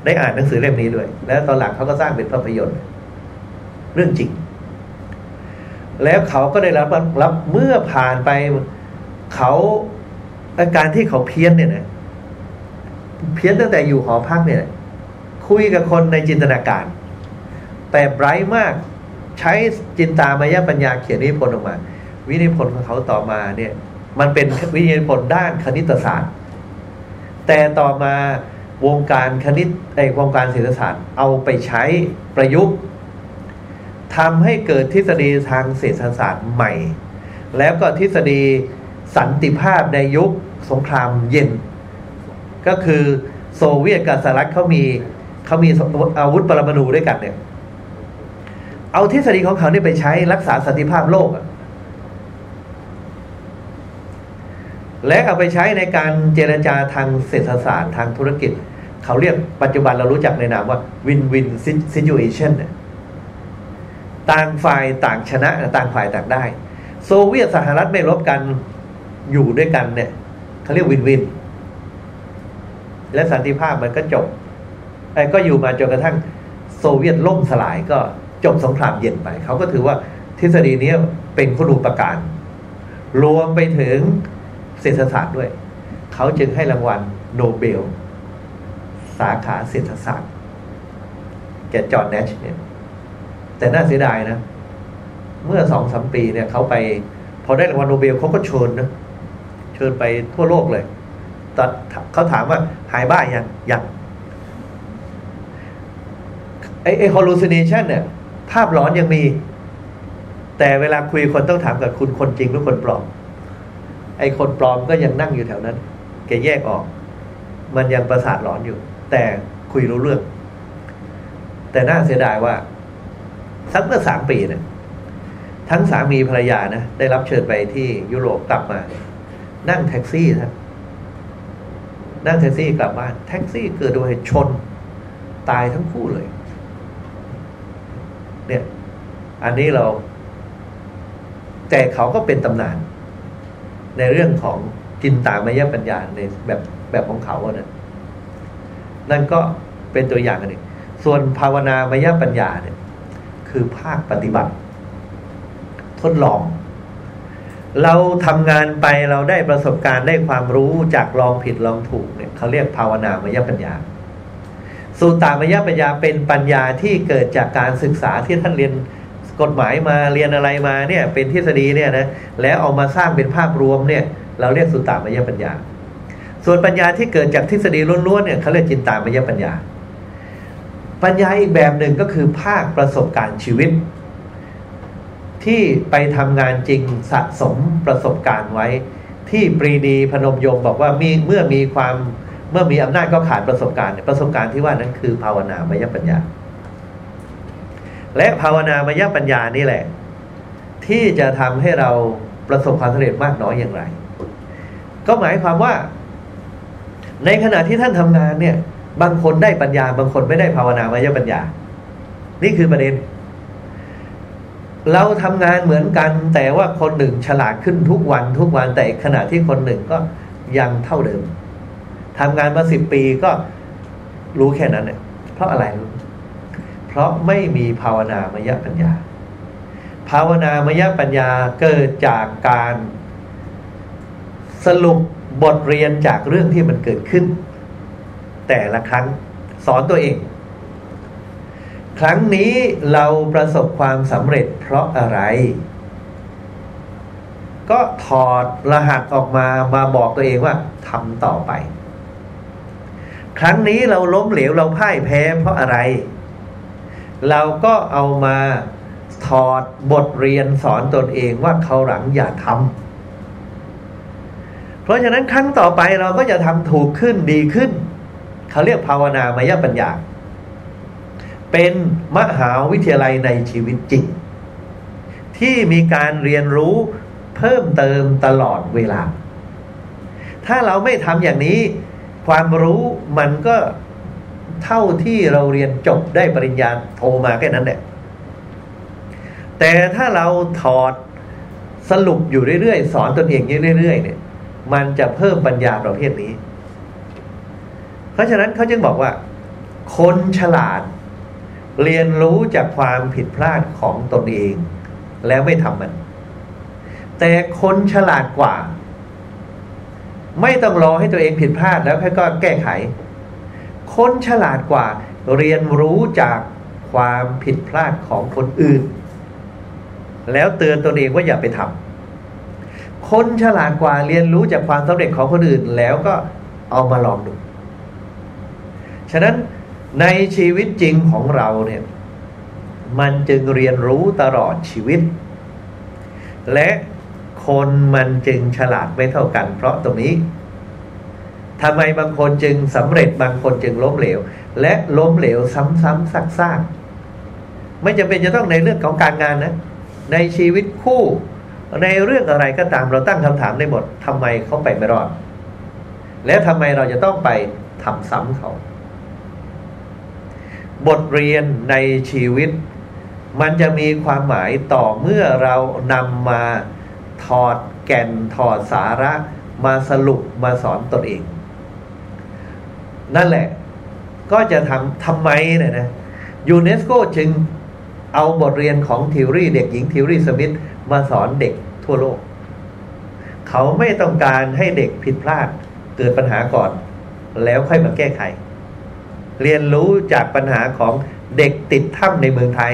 ได้อ่านหนังสือเล่มนี้ด้วย แล้วตอนหลังเขาก็สร้างเป็นภาพยนตร์ เรื่องจริง แล้วเขาก็ได้รับรับเมื่อผ่านไปเขาอาการที่เขาเพี้ยนเนี่ยนะเพี้ยนตั้งแต่อยู่หอพักเนี่ยคุยกับคนในจินตนาการ แต่ไบรท์มากใช้จินตามายปัญญาเขียนนิพนธ์ออกมา วินิพนธ์ของเขาต่อมาเนี่ย มันเป็นวินิพนธ์ด้านคณิตศาสตร์ แต่ต่อมาวงการคณิตไอวงการเศรษฐศาสตร์เอาไปใช้ประยุกต์ ทำให้เกิดทฤษฎีทางเศรษฐศาสตร์ใหม่ แล้วก็ทฤษฎีสันติภาพในยุคสงครามเย็น ก็คือโซเวียตกับสหรัฐเขามีเขามีอาวุธปรมาณูด้วยกันเนี่ย เอาทฤษฎีของเขาเนี่ยไปใช้รักษาสันติภาพโลกและเอาไปใช้ในการเจรจาทางเศรษฐศาสตร์ทางธุรกิจ เขาเรียกปัจจุบันเรารู้จักในนามว่าวินวินซิจูเอชันเนี่ย ต่างฝ่ายต่างชนะ ต่างฝ่ายต่างได้ โซเวียตสหรัฐไม่รบกันอยู่ด้วยกันเนี่ยเขาเรียกวินวิน และสันติภาพมันก็จบไอ้ก็อยู่มาจนกระทั่งโซเวียตล่มสลายก็จบสงครามเย็นไป เขาก็ถือว่าทฤษฎีนี้เป็นคุณูปการ รวมไปถึงเศรษฐศาสตร์ด้วย เขาจึงให้รางวัลโนเบล สาขาเศรษฐศาสตร์แกจอห์นเนชเนี่ย แต่น่าเสียดายนะ เมื่อสองสามปีเนี่ยเขาไป พอได้รางวัลโนเบลเขาก็เชิญนะเชิญไปทั่วโลกเลยตอนเขาถามว่าหายบ้ายังยังไอ้ไอ้ hallucination เนี่ย ภาพหลอนยังมี แต่เวลาคุยคนต้องถามกับคุณคนจริงหรือคนปลอม ไอ้คนปลอมก็ยังนั่งอยู่แถวนั้น แกแยกออก มันยังประสาทหลอนอยู่ แต่คุยรู้เรื่อง แต่น่าเสียดายว่า สักเมื่อสามปีเนี่ยทั้งสามีภรรยานะได้รับเชิญไปที่ยุโรปกลับมา นั่งแท็กซี่ครับนั่งแท็กซี่กลับบ้านแท็กซี่เกิดโดยชนตายทั้งคู่เลย เนี่ย อันนี้เรา แต่เขาก็เป็นตำนาน ในเรื่องของจินตามายปัญญาในแบบแบบของเขาเนี่ยนั่นก็เป็นตัวอย่างอันหนึ่งส่วนภาวนามายปัญญาเนี่ย คือภาคปฏิบัติ ทดลอง เราทำงานไปเราได้ประสบการณ์ได้ความรู้จากลองผิดลองถูกเนี่ยเขาเรียกภาวนามยปัญญา สูตามยปัญญาเป็นปัญญาที่เกิดจากการศึกษาที่ท่านเรียนกฎหมายมาเรียนอะไรมาเนี่ย เป็นทฤษฎีเนี่ยนะแล้วเอามาสร้างเป็นภาพรวมเนี่ย เราเรียกสุตตามยปัญญา ส่วนปัญญาที่เกิดจากทฤษฎีล้วนๆเนี่ยเขาเรียกจินตามยปัญญา ปัญญาอีกแบบหนึ่งก็คือภาคประสบการณ์ชีวิต ที่ไปทำงานจริงสะสมประสบการณ์ไว้ ที่ปรีดีพนมยงบอกว่ามีเมื่อมีความเมื่อมีอำนาจก็ขาดประสบการณ์ ประสบการณ์ที่ว่านั้นคือภาวนามยปัญญา และภาวนามยปัญญานี่แหละ ที่จะทำให้เราประสบความสำเร็จมากน้อยอย่างไร ก็หมายความว่า ในขณะที่ท่านทำงานเนี่ย บางคนได้ปัญญา บางคนไม่ได้ภาวนามยปัญญา นี่คือประเด็น เราทำงานเหมือนกัน แต่ว่าคนหนึ่งฉลาดขึ้นทุกวันทุกวันแต่ขณะที่คนหนึ่งก็ยังเท่าเดิมทำงานมาสิบปีก็รู้แค่นั้นเนี่ยเพราะอะไร เพราะไม่มีภาวนามยปัญญา ภาวนามยปัญญาเกิดจากการสรุปบทเรียนจากเรื่องที่มันเกิดขึ้น แต่ละครั้งสอนตัวเอง ครั้งนี้เราประสบความสำเร็จเพราะอะไร ก็ถอดรหัสออกมามาบอกตัวเองว่าทำต่อไป ครั้งนี้เราล้มเหลวเราพ่ายแพ้เพราะอะไร เราก็เอามาถอดบทเรียนสอนตนเองว่าเขาหลังอย่าทำเพราะฉะนั้นครั้งต่อไปเราก็จะทำถูกขึ้นดีขึ้น เขาเรียกภาวนามยปัญญา เป็นมหาวิทยาลัยในชีวิตจริง ที่มีการเรียนรู้เพิ่มเติมตลอดเวลา ถ้าเราไม่ทำอย่างนี้ ความรู้มันก็เท่าที่เราเรียนจบได้ปริญญาโทมาแค่นั้นแหละแต่ถ้าเราถอดสรุปอยู่เรื่อยๆ สอนตนเองเรื่อยๆเนี่ย มันจะเพิ่มปัญญาประเภทนี้ เพราะฉะนั้นเขาจึงบอกว่า คนฉลาด เรียนรู้จากความผิดพลาดของตนเอง แล้วไม่ทำมัน แต่คนฉลาดกว่า ไม่ต้องรอให้ตัวเองผิดพลาดแล้วค่อยก็แก้ไข คนฉลาดกว่า เรียนรู้จากความผิดพลาดของคนอื่น แล้วเตือนตนเองว่าอย่าไปทำคนฉลาดกว่าเรียนรู้จากความสำเร็จของคนอื่นแล้วก็เอามาลองดู ฉะนั้นในชีวิตจริงของเราเนี่ย มันจึงเรียนรู้ตลอดชีวิต และคนมันจึงฉลาดไม่เท่ากัน เพราะตรงนี้ทำไมบางคนจึงสำเร็จบางคนจึงล้มเหลว และล้มเหลวซ้ำๆซากๆไม่จำเป็นจะต้องในเรื่องของการงานนะ ในชีวิตคู่ ในเรื่องอะไรก็ตามเราตั้งคำถามในหมดทำไมเขาไปไม่รอด แล้วทำไมเราจะต้องไปทำซ้ำเขา บทเรียนในชีวิต มันจะมีความหมายต่อเมื่อเรานำมาถอดแก่นถอดสาระมาสรุปมาสอนตนเอง นั่นแหละ ก็จะทำทำไมเนี่ยนะยูเนสโกจึงเอาบทเรียนของทิลลี่เด็กหญิงทิลลี่สมิธมาสอนเด็กทั่วโลก เขาไม่ต้องการให้เด็กผิดพลาดเกิดปัญหาก่อน แล้วค่อยมาแก้ไข เรียนรู้จากปัญหาของเด็กติดถ้ำในเมืองไทย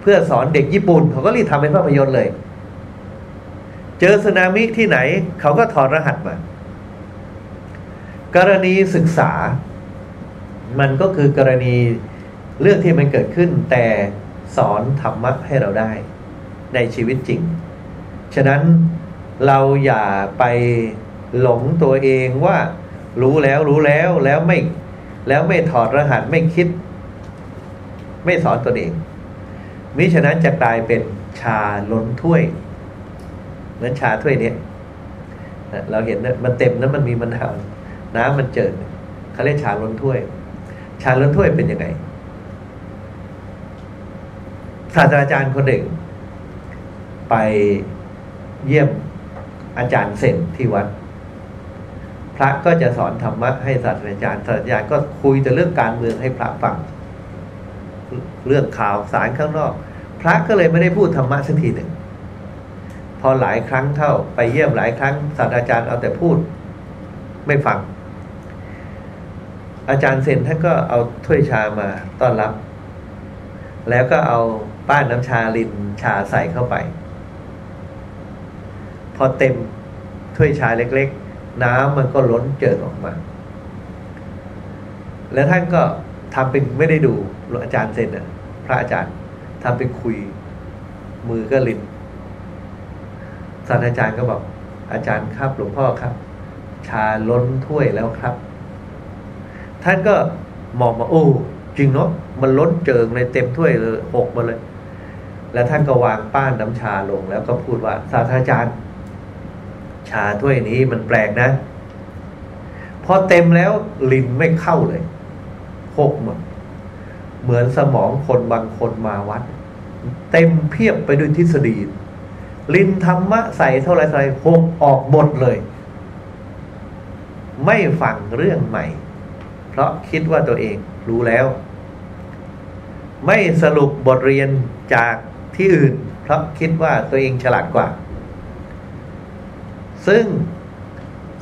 เพื่อสอนเด็กญี่ปุ่น เขาก็รีบทำเป็นภาพยนตร์เลย เจอสึนามิที่ไหน เขาก็ถอดรหัสมา กรณีศึกษา มันก็คือกรณีเรื่องที่มันเกิดขึ้น แต่สอนธรรมะให้เราได้ ในชีวิตจริง ฉะนั้นเราอย่าไปหลงตัวเองว่ารู้แล้วรู้แล้วแล้วไม่ แล้วไม่ถอดรหัสไม่คิด ไม่สอนตัวเองมิฉะนั้นจะกลายเป็นชาล้นถ้วย เหมือนชาถ้วยเนี้ยเราเห็นนะมันเต็มแล้วมันมีมันหาน้ำมันเจิดเขาเรียกชาล้นถ้วย ชาล้นถ้วยเป็นยังไงศาสตราจารย์คนหนึ่ง ไปเยี่ยมอาจารย์เซนที่วัด พระก็จะสอนธรรมะให้ศาสตราจารย์ศาสตราจารย์ก็คุยแต่เรื่องการเมืองให้พระฟัง เรื่องข่าวสารข้างนอก พระก็เลยไม่ได้พูดธรรมะสักทีหนึ่งพอหลายครั้งเข้าไปเยี่ยมหลายครั้งศาสตราจารย์เอาแต่พูด ไม่ฟัง อาจารย์เซนท่านก็เอาถ้วยชามาต้อนรับ แล้วก็เอาป้านน้ำชาลินชาใส่เข้าไป พอเต็มถ้วยชาเล็กๆ น้ำมันก็ล้นเจิ่งออกมา แล้วท่านก็ทำเป็นไม่ได้ดูอาจารย์เซนนะพระอาจารย์ทำเป็นคุยมือก็ลินศาสตราจารย์ก็บอกอาจารย์ครับหลวงพ่อครับ ชาล้นถ้วยแล้วครับ ท่านก็มองมาโอ้จริงเนาะมันล้นเจิงในเต็มถ้วยเลยหกมาเลย แล้วท่านก็วางป้านน้ำชาลงแล้วก็พูดว่าศาสตราจารย์ ชาถ้วยนี้มันแปลกนะ พอเต็มแล้วลินไม่เข้าเลยหกหมดเหมือนสมองคนบางคนมาวัด เต็มเพียบไปด้วยทฤษฎี ลินธรรมะใส่เท่าไรใส่หกออกหมดเลย ไม่ฟังเรื่องใหม่ เพราะคิดว่าตัวเองรู้แล้ว ไม่สรุปบทเรียนจากที่อื่น เพราะคิดว่าตัวเองฉลาดกว่า ซึ่ง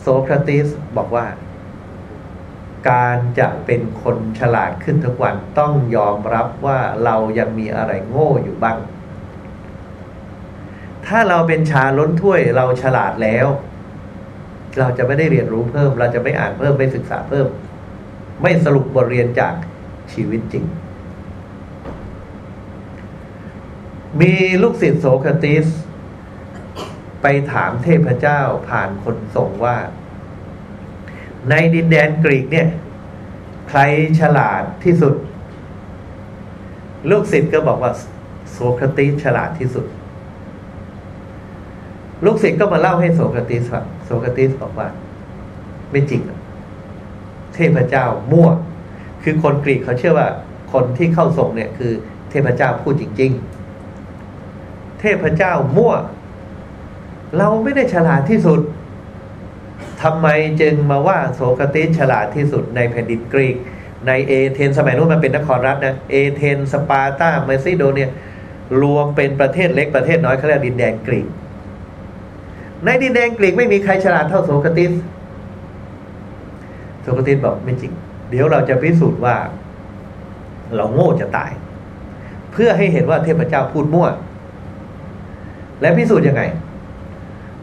โซคราติสบอกว่า การจะเป็นคนฉลาดขึ้นทุกวันต้องยอมรับว่าเรายังมีอะไรโง่อยู่บ้าง ถ้าเราเป็นชาล้นถ้วยเราฉลาดแล้ว เราจะไม่ได้เรียนรู้เพิ่ม เราจะไม่อ่านเพิ่มไม่ศึกษาเพิ่ม ไม่สรุปบทเรียนจากชีวิตจริง มีลูกศิษย์โสคราติส ไปถามเทพเจ้าผ่านคนส่งว่า ในดินแดนกรีกเนี่ย ใครฉลาดที่สุด ลูกศิษย์ก็บอกว่าโสคราติสฉลาดที่สุด ลูกศิษย์ก็มาเล่าให้โสคราติสฟังโสคราติสบอกว่า ไม่จริง เทพเจ้ามั่ว คือคนกรีกเขาเชื่อว่า คนที่เข้าส่งเนี่ยคือ เทพเจ้าพูดจริง ๆ เทพเจ้ามั่ว เราไม่ได้ฉลาดที่สุดทำไมจึงมาว่าโสคติสฉลาดที่สุดในแผ่นดินกรีก ในเอเธนสมัยนู้นมันเป็นนครรัฐนะเอเธนสปาร์ตาเมซิโดเนียรวมเป็นประเทศเล็กประเทศน้อยเขาเรียกดินแดนกรีก ในดินแดนกรีกไม่มีใครฉลาดเท่าโสคติสโสคติสบอกไม่จริง เดี๋ยวเราจะพิสูจน์ว่า เราโง่จะตาย เพื่อให้เห็นว่าเทพเจ้าพูดมั่ว และพิสูจน์ยังไง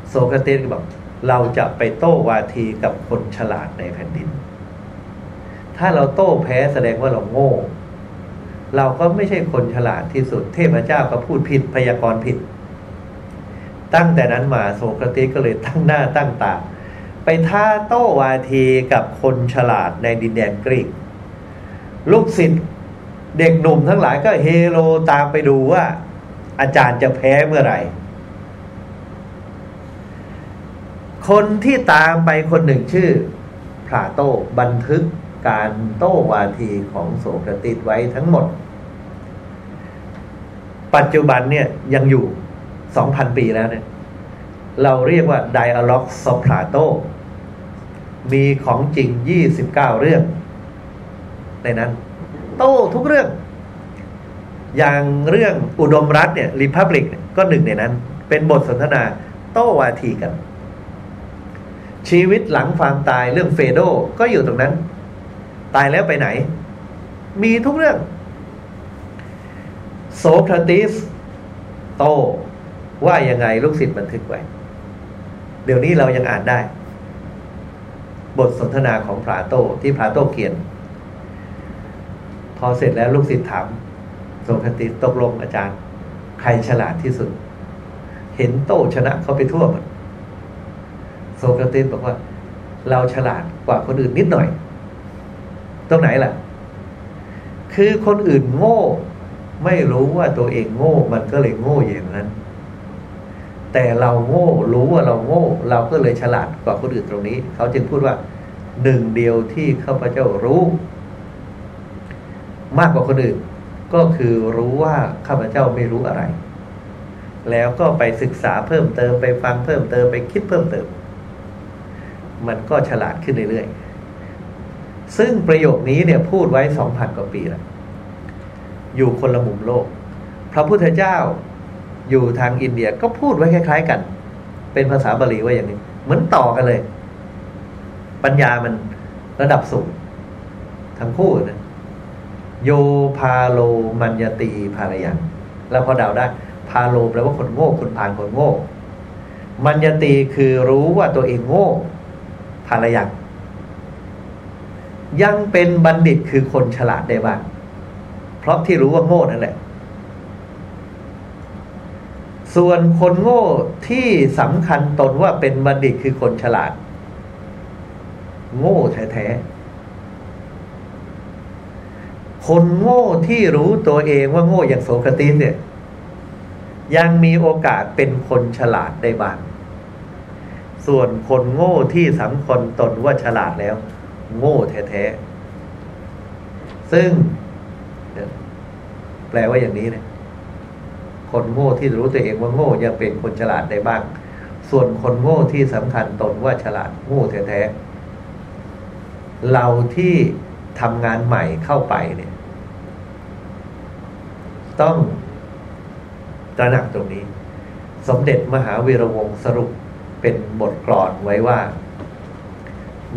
โสคราติสบอกเราจะไปโต้วาทีกับคนฉลาดในแผ่นดิน ถ้าเราโต้แพ้แสดงว่าเราโง่ เราก็ไม่ใช่คนฉลาดที่สุด เทพเจ้าก็พูดผิดพยากรณ์ผิด ตั้งแต่นั้นมาโสคราติสก็เลยตั้งหน้าตั้งตา ไปท้าโต้วาทีกับคนฉลาดในดินแดนกรีก ลูกศิษย์เด็กหนุ่มทั้งหลายก็เฮโลตามไปดูว่า อาจารย์จะแพ้เมื่อไหร่ คนที่ตามไปคนหนึ่งชื่อพลาโตบันทึกการโต้วาทีของโสคราติสไว้ทั้งหมด ปัจจุบันเนี่ยยังอยู่สองพันปีแล้วเนี่ย เราเรียกว่า Dialogue of Plato มีของจริงยี่สิบเก้าเรื่อง ในนั้น โต้ทุกเรื่อง อย่างเรื่องอุดมรัฐเนี่ย Republic เนี่ยก็หนึ่งในนั้น เป็นบทสนทนาโต้วาทีกัน ชีวิตหลังความตายเรื่องเฟโดก็อยู่ตรงนั้น ตายแล้วไปไหน มีทุกเรื่องโสคราติสโต ว่ายังไงลูกศิษย์บันทึกไว้ เดี๋ยวนี้เรายังอ่านได้ บทสนทนาของพลาโตที่พลาโตเขียน พอเสร็จแล้วลูกศิษย์ถามโสคราติสตกลงอาจารย์ ใครฉลาดที่สุด เห็นโตชนะเขาไปทั่วหมด โสคราติสบอกว่า เราฉลาดกว่าคนอื่นนิดหน่อย ตรงไหนล่ะ คือคนอื่นโง่ ไม่รู้ว่าตัวเองโง่ มันก็เลยโง่อย่างนั้น แต่เราโง่รู้ว่าเราโง่ เราก็เลยฉลาดกว่าคนอื่นตรงนี้ เขาจึงพูดว่าหนึ่งเดียวที่ข้าพเจ้ารู้ มากกว่าคนอื่น ก็คือรู้ว่าข้าพเจ้าไม่รู้อะไรแล้วก็ไปศึกษาเพิ่มเติมไปฟังเพิ่มเติมไปคิดเพิ่มเติม มันก็ฉลาดขึ้นเรื่อยๆ ซึ่งประโยคนี้เนี่ยพูดไว้สองพันกว่าปีแล้ว อยู่คนละมุมโลก พระพุทธเจ้าอยู่ทางอินเดียก็พูดไว้คล้าย ๆ กัน เป็นภาษาบาลีว่าอย่างนี้ เหมือนต่อกันเลย ปัญญามันระดับสูงทั้งคู่นะโยพาโลมัญญตีภารยังแล้วพอเดาได้ พาโลแปลว่าคนโง่คนพานคนโง่ มัญญตีคือรู้ว่าตัวเองโง่ ภารยังยังเป็นบัณฑิตคือคนฉลาดได้บ้าง เพราะที่รู้ว่าโง่นั่นแหละ ส่วนคนโง่ที่สำคัญตนว่าเป็นบัณฑิตคือคนฉลาด โง่แท้ๆ คนโง่ที่รู้ตัวเองว่าโง่อย่างโสครติสเนี่ย ยังมีโอกาสเป็นคนฉลาดได้บ้าง ส่วนคนโง่ที่สำคัญตนว่าฉลาดแล้ว โง่แท้ๆ ซึ่ง แปลว่าอย่างนี้เนี่ยคนโง่ที่รู้ตัวเองว่าโง่ยังเป็นคนฉลาดได้บ้าง ส่วนคนโง่ที่สำคัญตนว่าฉลาดโง่แท้ๆ เราที่ทำงานใหม่เข้าไปเนี่ย ต้องตระหนักตรงนี้ สมเด็จมหาวีรวงศ์สรุป เป็นบทกลอนไว้ว่า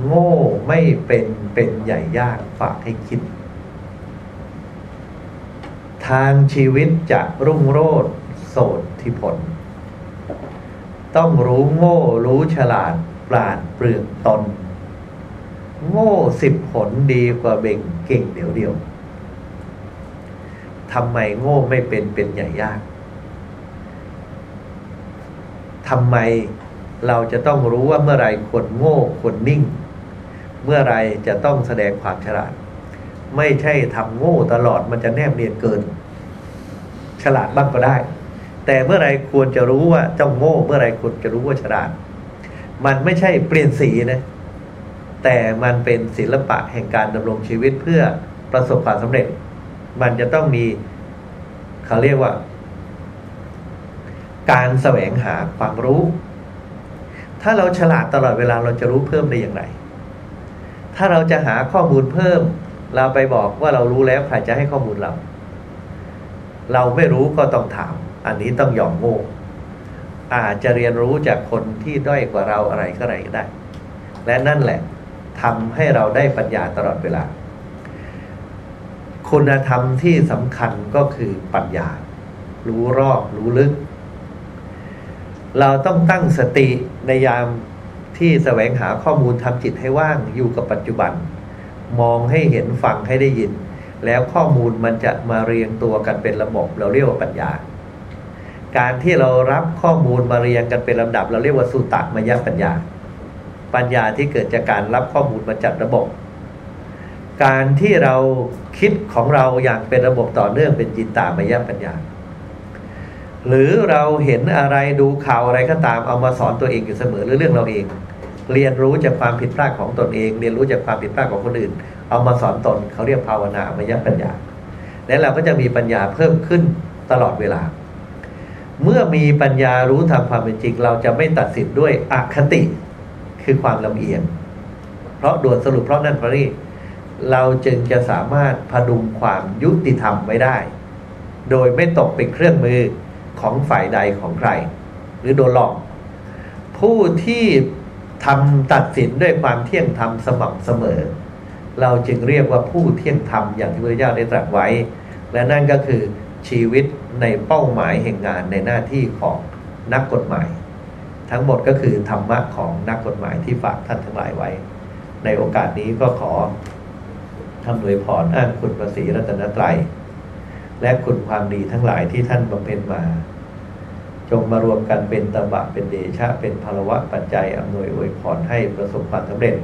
โง่ไม่เป็นเป็นใหญ่ยากฝากให้คิด ทางชีวิตจะรุ่งโรจน์โสดที่ผลต้องรู้โง่รู้ฉลาดปราดเปลืองตน โง่สิบผลดีกว่าเบ่งเก่งเดี๋ยวเดียวทำไมโง่ไม่เป็นเป็นใหญ่ยากทำไม เราจะต้องรู้ว่าเมื่อไรควรโง่ควรนิ่ง เมื่อไรจะต้องแสดงความฉลาด ไม่ใช่ทำโง่ตลอดมันจะแนบเนียนเกิน ฉลาดบ้างก็ได้ แต่เมื่อไรควรจะรู้ว่าเจ้าโง่ เมื่อไรควรจะรู้ว่าฉลาด มันไม่ใช่เปลี่ยนสีนะ แต่มันเป็นศิลปะแห่งการดำรงชีวิตเพื่อประสบความสำเร็จ มันจะต้องมีเขาเรียกว่า การแสวงหาความรู้ ถ้าเราฉลาดตลอดเวลาเราจะรู้เพิ่มได้อย่างไร ถ้าเราจะหาข้อมูลเพิ่ม เราไปบอกว่าเรารู้แล้วใครจะให้ข้อมูลเรา เราไม่รู้ก็ต้องถาม อันนี้ต้องยอมโง่อาจจะเรียนรู้จากคนที่ด้อยกว่าเราอะไรก็อะไรก็ได้ และนั่นแหละทำให้เราได้ปัญญาตลอดเวลา คุณธรรมที่สำคัญก็คือปัญญา รู้รอบรู้ลึก เราต้องตั้งสติในยามที่แสวงหาข้อมูลทำจิตให้ว่างอยู่กับปัจจุบัน มองให้เห็นฟังให้ได้ยิน แล้วข้อมูลมันจะมาเรียงตัวกันเป็นระบบ เราเรียกว่าปัญญา การที่เรารับข้อมูลมาเรียงกันเป็นลำดับ เราเรียกว่าสุตตมยปัญญา ปัญญาที่เกิดจากการรับข้อมูลมาจัดระบบ การที่เราคิดของเราอย่างเป็นระบบต่อเนื่องเป็นจินตามยปัญญา หรือเราเห็นอะไรดูข่าวอะไรก็ตามเอามาสอนตัวเองอยู่เสมอหรือเรื่องเราเอง เรียนรู้จากความผิดพลาดของตนเอง เรียนรู้จากความผิดพลาดของคนอื่น เอามาสอนตนเขาเรียกภาวนามยปัญญาและเราก็จะมีปัญญาเพิ่มขึ้นตลอดเวลา เมื่อมีปัญญารู้ทำความเป็นจริง เราจะไม่ตัดสินด้วยอคติคือความลำเอียง เพราะด่วนสรุปเพราะนั่นเพราะนี่เราจึงจะสามารถพดุงความยุติธรรมไว้ได้ โดยไม่ตกเป็นเครื่องมือ ของฝ่ายใดของใคร หรือโดนหลอก ผู้ที่ทำตัดสินด้วยความเที่ยงธรรมสม่ำเสมอ เราจึงเรียกว่าผู้เที่ยงธรรมอย่างที่พระเจ้าได้ตรัสไว้ และนั่นก็คือชีวิตในเป้าหมายแห่งงานในหน้าที่ของนักกฎหมาย ทั้งหมดก็คือธรรมะของนักกฎหมายที่ฝากท่านทั้งหลายไว้ ในโอกาสนี้ก็ขอทำหนวยพรอ้างคุณพระสีรัตนตรัยและคุณความดีทั้งหลายที่ท่านบำเพ็ญมา จงมารวมกันเป็นตบะเป็นเดชะ เป็นพลวะปัจจัยอำนวยอวยพรให้ประสบความสำเร็จ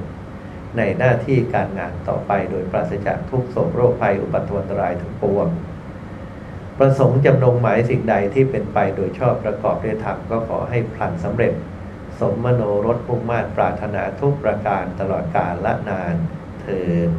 ในหน้าที่การงานต่อไปโดยปราศจากทุกโศกโรคภัยอุปัตวันตรายทั้งปวงประสงค์จำนงหมายสิ่งใดที่เป็นไปโดยชอบประกอบด้วยธรรมก็ขอให้พลันสำเร็จ สมมโนรสมุ่งมา่ปรารถนาทุกประการตลอดกาลละนานเทิน